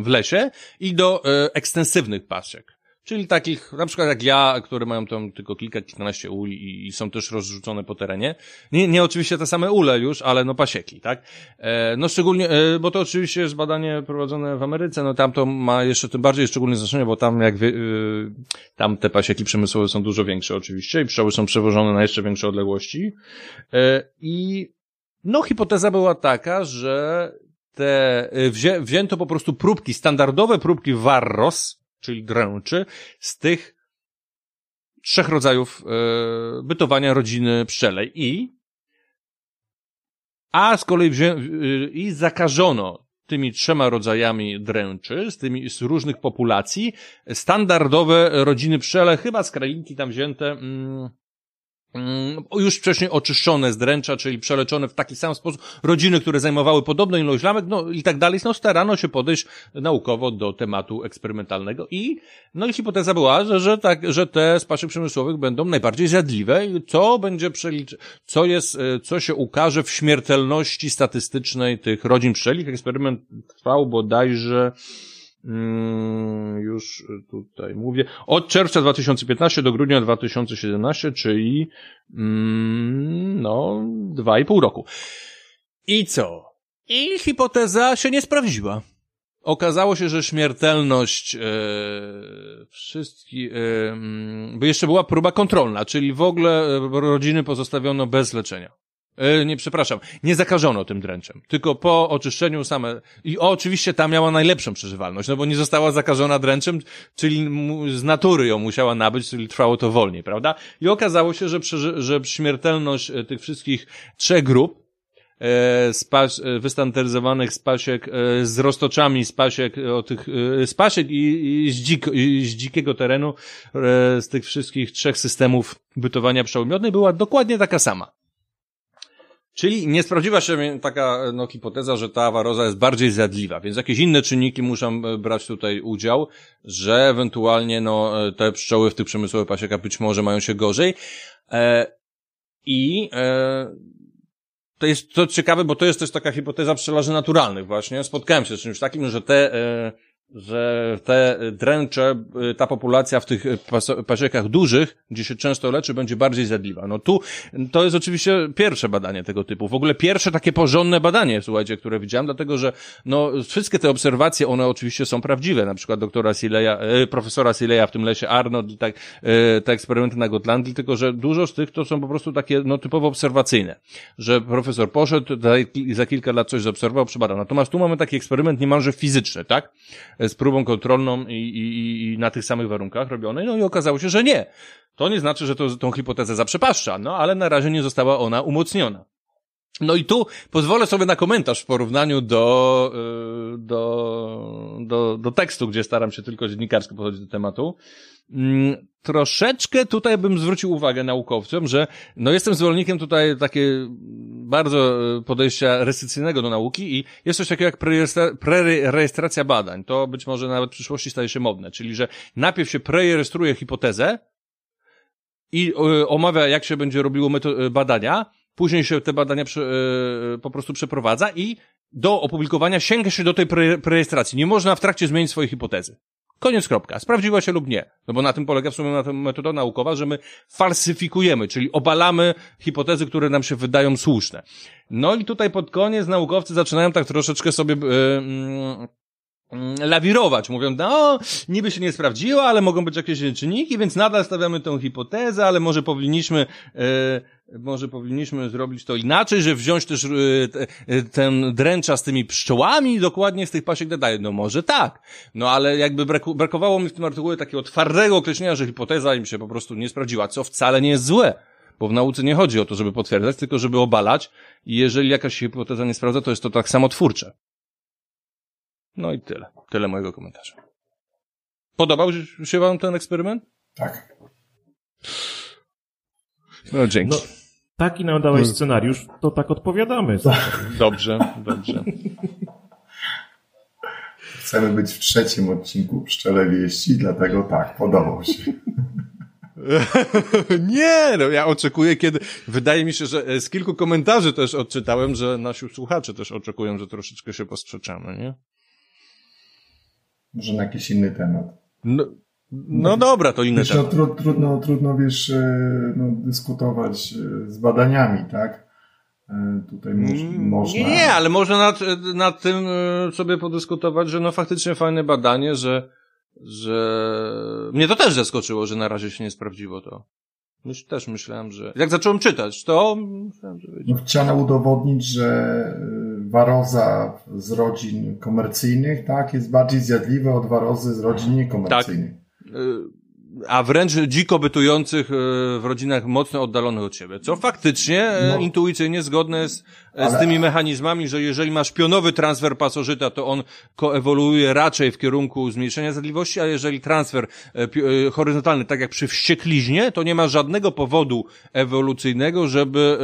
w lesie i do e, ekstensywnych pasiek. Czyli takich, na przykład jak ja, które mają tam tylko kilka, kilkanaście uli i, i są też rozrzucone po terenie. Nie, nie oczywiście te same ule już, ale no pasieki, tak? E, no szczególnie, e, bo to oczywiście jest badanie prowadzone w Ameryce, no tam to ma jeszcze tym bardziej szczególne znaczenie, bo tam jak wie, y, tam te pasieki przemysłowe są dużo większe oczywiście i pszczoły są przewożone na jeszcze większe odległości. E, I no hipoteza była taka, że te, y, wzię, wzięto po prostu próbki, standardowe próbki Varros, czyli dręczy, z tych trzech rodzajów e, bytowania rodziny pszczelej i a z kolei wzię, y, i zakażono tymi trzema rodzajami dręczy, z tymi z różnych populacji, standardowe rodziny pszczele, chyba z krainki tam wzięte, mm, już wcześniej oczyszczone z dręcza, czyli przeleczone w taki sam sposób, rodziny, które zajmowały podobną ilość lamek, no i tak dalej, no starano się podejść naukowo do tematu eksperymentalnego i, no i hipoteza była, że, że tak, że te z pasiek przemysłowych będą najbardziej zjadliwe i co będzie przelicz, co jest, e, co się ukaże w śmiertelności statystycznej tych rodzin pszczelich. Eksperyment trwał bodajże, Mm, już tutaj mówię. Od czerwca 2015 do grudnia 2017, czyli mm, no dwa i pół roku. I co? I hipoteza się nie sprawdziła. Okazało się, że śmiertelność e, wszystkich, e, mm, jeszcze była próba kontrolna, czyli w ogóle e, rodziny pozostawiono bez leczenia. E, nie, przepraszam, nie zakażono tym dręczem, tylko po oczyszczeniu same, i o, oczywiście ta miała najlepszą przeżywalność, no bo nie została zakażona dręczem, czyli z natury ją musiała nabyć, czyli trwało to wolniej, prawda? I okazało się, że, przeży, że śmiertelność e, tych wszystkich trzech grup, z pas, e, wystandaryzowanych z pasiek, z roztoczami z pasiek, o tych, z pasiek i, i, z, dzik, i z dzikiego terenu, z tych wszystkich trzech systemów bytowania pszczoły miodnej była dokładnie taka sama. Czyli nie sprawdziła się taka no, hipoteza, że ta waroza jest bardziej zjadliwa, więc jakieś inne czynniki muszą e, brać tutaj udział, że ewentualnie no, e, te pszczoły w tych przemysłowych pasiekach być może mają się gorzej. E, I e, to jest to ciekawe, bo to jest też taka hipoteza pszczelarzy naturalnych właśnie. Spotkałem się z czymś takim, że te, e, że te dręcze, y, ta populacja w tych pas- pasiekach dużych, gdzie się często leczy, będzie bardziej zjadliwa. No tu, to jest oczywiście pierwsze badanie tego typu. W ogóle pierwsze takie porządne badanie, słuchajcie, które widziałem, dlatego że no, wszystkie te obserwacje, one oczywiście są prawdziwe. Na przykład doktora Sileja, e, profesora Sileja w tym lesie Arnold tak, te eksperymenty na Gotlandii, tylko że dużo z tych to są po prostu takie, no, typowo obserwacyjne. Że profesor poszedł, za kilka lat coś zaobserwował, przebadał. Natomiast tu mamy taki eksperyment niemalże fizyczny, tak? Z próbą kontrolną i, i, i na tych samych warunkach robionej, no i okazało się, że nie. To nie znaczy, że to, tą hipotezę zaprzepaszcza, no ale na razie nie została ona umocniona. No i tu pozwolę sobie na komentarz w porównaniu do, y, do, do, do tekstu, gdzie staram się tylko dziennikarsko podchodzić do tematu. Mm, Troszeczkę tutaj bym zwrócił uwagę naukowcom, że no jestem zwolennikiem tutaj takie bardzo y, podejścia restrykcyjnego do nauki i jest coś takiego jak prerejestra- prerejestracja badań. To być może nawet w przyszłości staje się modne, czyli że najpierw się prerejestruje hipotezę i y, omawia jak się będzie robiło badania, później się te badania prze, y, po prostu przeprowadza i do opublikowania sięga się do tej pre- prerejestracji. Nie można w trakcie zmienić swojej hipotezy. Koniec kropka. Sprawdziła się lub nie. No bo na tym polega w sumie na tym metoda naukowa, że my falsyfikujemy, czyli obalamy hipotezy, które nam się wydają słuszne. No i tutaj pod koniec naukowcy zaczynają tak troszeczkę sobie yy, lawirować. Mówią, no, niby się nie sprawdziło, ale mogą być jakieś czynniki, więc nadal stawiamy tę hipotezę, ale może powinniśmy, może powinniśmy zrobić to inaczej, że wziąć też te, yy, ten dręcza z tymi pszczołami dokładnie z tych pasiek dodaje. No może tak. No ale jakby braku, brakowało mi w tym artykule takiego twardego określenia, że hipoteza im się po prostu nie sprawdziła, co wcale nie jest złe. Bo w nauce nie chodzi o to, żeby potwierdzać, tylko żeby obalać i jeżeli jakaś hipoteza nie sprawdza, to jest to tak samo twórcze. No i tyle. Tyle mojego komentarza. Podobał się wam ten eksperyment? Tak. No dzięki. No, taki nam dałeś scenariusz, to tak odpowiadamy. Dobrze, dobrze. Chcemy być w trzecim odcinku Pszczele Wieści, dlatego tak, podobał się. nie, no ja oczekuję, kiedy. Wydaje mi się, że z kilku komentarzy też odczytałem, że nasi słuchacze też oczekują, że troszeczkę się posprzeczamy, nie? Może na jakiś inny temat. No, no dobra, to inny Wiesz, no, trudno, trudno, wiesz, e, no, dyskutować e, z badaniami, tak? E, Tutaj moż, można... Mm, Nie, nie, ale można nad, nad tym sobie podyskutować, że no faktycznie fajne badanie, że, że mnie to też zaskoczyło, że na razie się nie sprawdziło to. Myśl, też myślałem, że jak zacząłem czytać, to myślałem, że. No, chciano udowodnić, że waroza z rodzin komercyjnych, tak, jest bardziej zjadliwa od warozy z rodzin niekomercyjnych. Y, a wręcz dziko bytujących y, w rodzinach mocno oddalonych od siebie. Co faktycznie e, No. intuicyjnie zgodne jest e, z Ale- tymi mechanizmami, że jeżeli masz pionowy transfer pasożyta, to on koewoluuje raczej w kierunku zmniejszenia zjadliwości, a jeżeli transfer e, e, horyzontalny, tak jak przy wściekliźnie, to nie ma żadnego powodu ewolucyjnego, żeby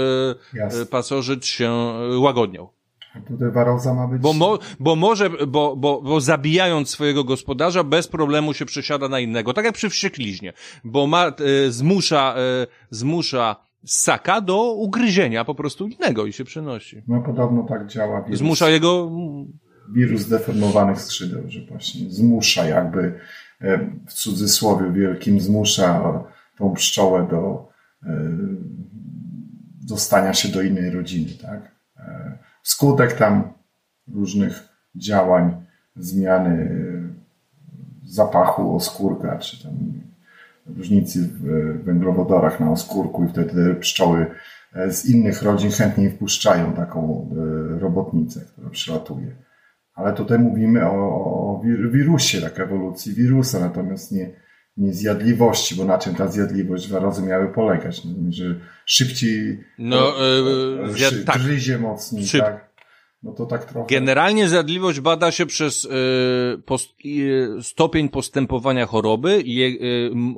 e, e, pasożyt się e, łagodniał. Tutaj waroza ma być... Bo, mo, bo może, bo, bo, bo zabijając swojego gospodarza, bez problemu się przesiada na innego. Tak jak przy wściekliźnie. Bo ma, e, zmusza, e, zmusza ssaka do ugryzienia po prostu innego i się przenosi. No podobno tak działa wirus. Zmusza jego, wirus deformowanych skrzydeł, że właśnie zmusza jakby e, w cudzysłowie wielkim zmusza tą pszczołę do dostania się do innej rodziny, tak? Wskutek tam różnych działań, zmiany e, zapachu oskórka, czy tam różnicy w węglowodorach na oskórku i wtedy te pszczoły e, z innych rodzin chętniej wpuszczają taką e, robotnicę, która przylatuje. Ale tutaj mówimy o, o wir- wirusie, tak ewolucji wirusa, natomiast nie zjadliwości, bo na czym ta zjadliwość warozy miały polegać? No, że szybciej no, zja- szy- tak. gryzie mocniej, Szyb- tak? No to tak trochę... Generalnie zjadliwość bada się przez e, post, stopień postępowania choroby i jej, e, m-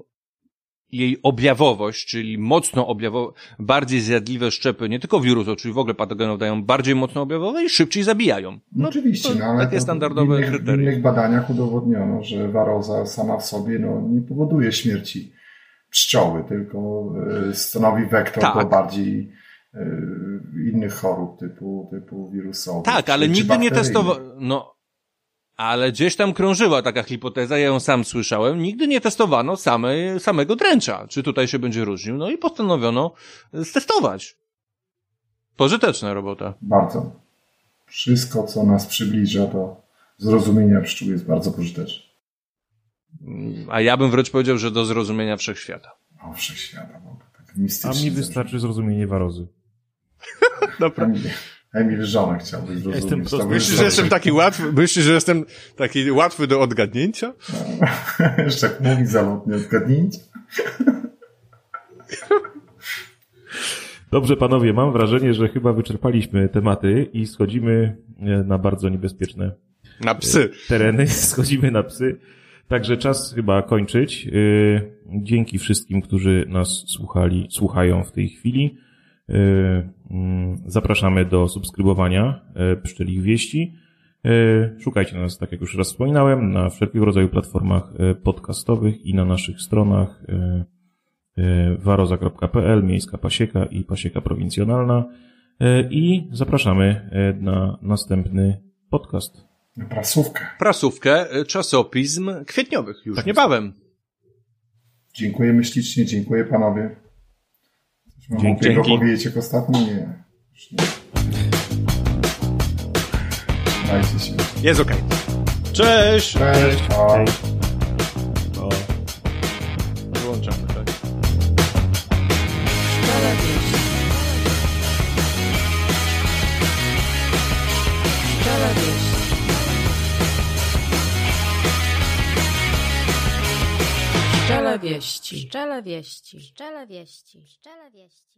jej objawowość, czyli mocno objawowe, bardziej zjadliwe szczepy, nie tylko wirusów, czyli w ogóle patogenów dają bardziej mocno objawowe i szybciej zabijają. No, oczywiście, to no, ale takie to standardowe w innych, w kryterium. innych badaniach udowodniono, że waroza sama w sobie no, nie powoduje śmierci pszczoły, tylko e, stanowi wektor Tak. do bardziej e, innych chorób typu, typu wirusowych. Tak, ale nigdy nie testowano, no, ale gdzieś tam krążyła taka hipoteza, ja ją sam słyszałem, nigdy nie testowano samej, samego dręcza, czy tutaj się będzie różnił, no i postanowiono stestować. Pożyteczna robota. Bardzo. Wszystko, co nas przybliża do zrozumienia pszczół jest bardzo pożyteczne. A ja bym wręcz powiedział, że do zrozumienia wszechświata. O, wszechświata, bo tak A mistycznie. mi wystarczy zrozumienie warozy. Dobra. Emil, żona chciałby zrozumieć. jestem Myślisz, że jestem taki łatwy, myślisz, że jestem taki łatwy do odgadnięcia? Jeszcze jak mówi zalotnie odgadnięcie. Dobrze, panowie, mam wrażenie, że chyba wyczerpaliśmy tematy i schodzimy e, na bardzo niebezpieczne Na psy. tereny, schodzimy na psy. Także czas chyba kończyć. Yy, Dzięki wszystkim, którzy nas słuchali, słuchają w tej chwili. Yy, mm, Zapraszamy do subskrybowania yy, Pszczelich Wieści. Yy, Szukajcie nas, tak jak już raz wspominałem, na wszelkiego rodzaju platformach podcastowych i na naszych stronach waroza.pl, Miejska Pasieka i Pasieka Prowincjonalna. I zapraszamy na następny podcast. Na prasówkę. Prasówkę, y, czasopism kwietniowych już Tak niebawem. Dziękujemy ślicznie, dziękuję panowie. Coś mam Dzięki. powiedzieć jak ostatnio? Nie. Już nie. Dajcie się. Jest okej. Cześć! Cześć. O. Wyłączamy, Wieści. Pszczele wieści. Pszczele wieści. Pszczele wieści.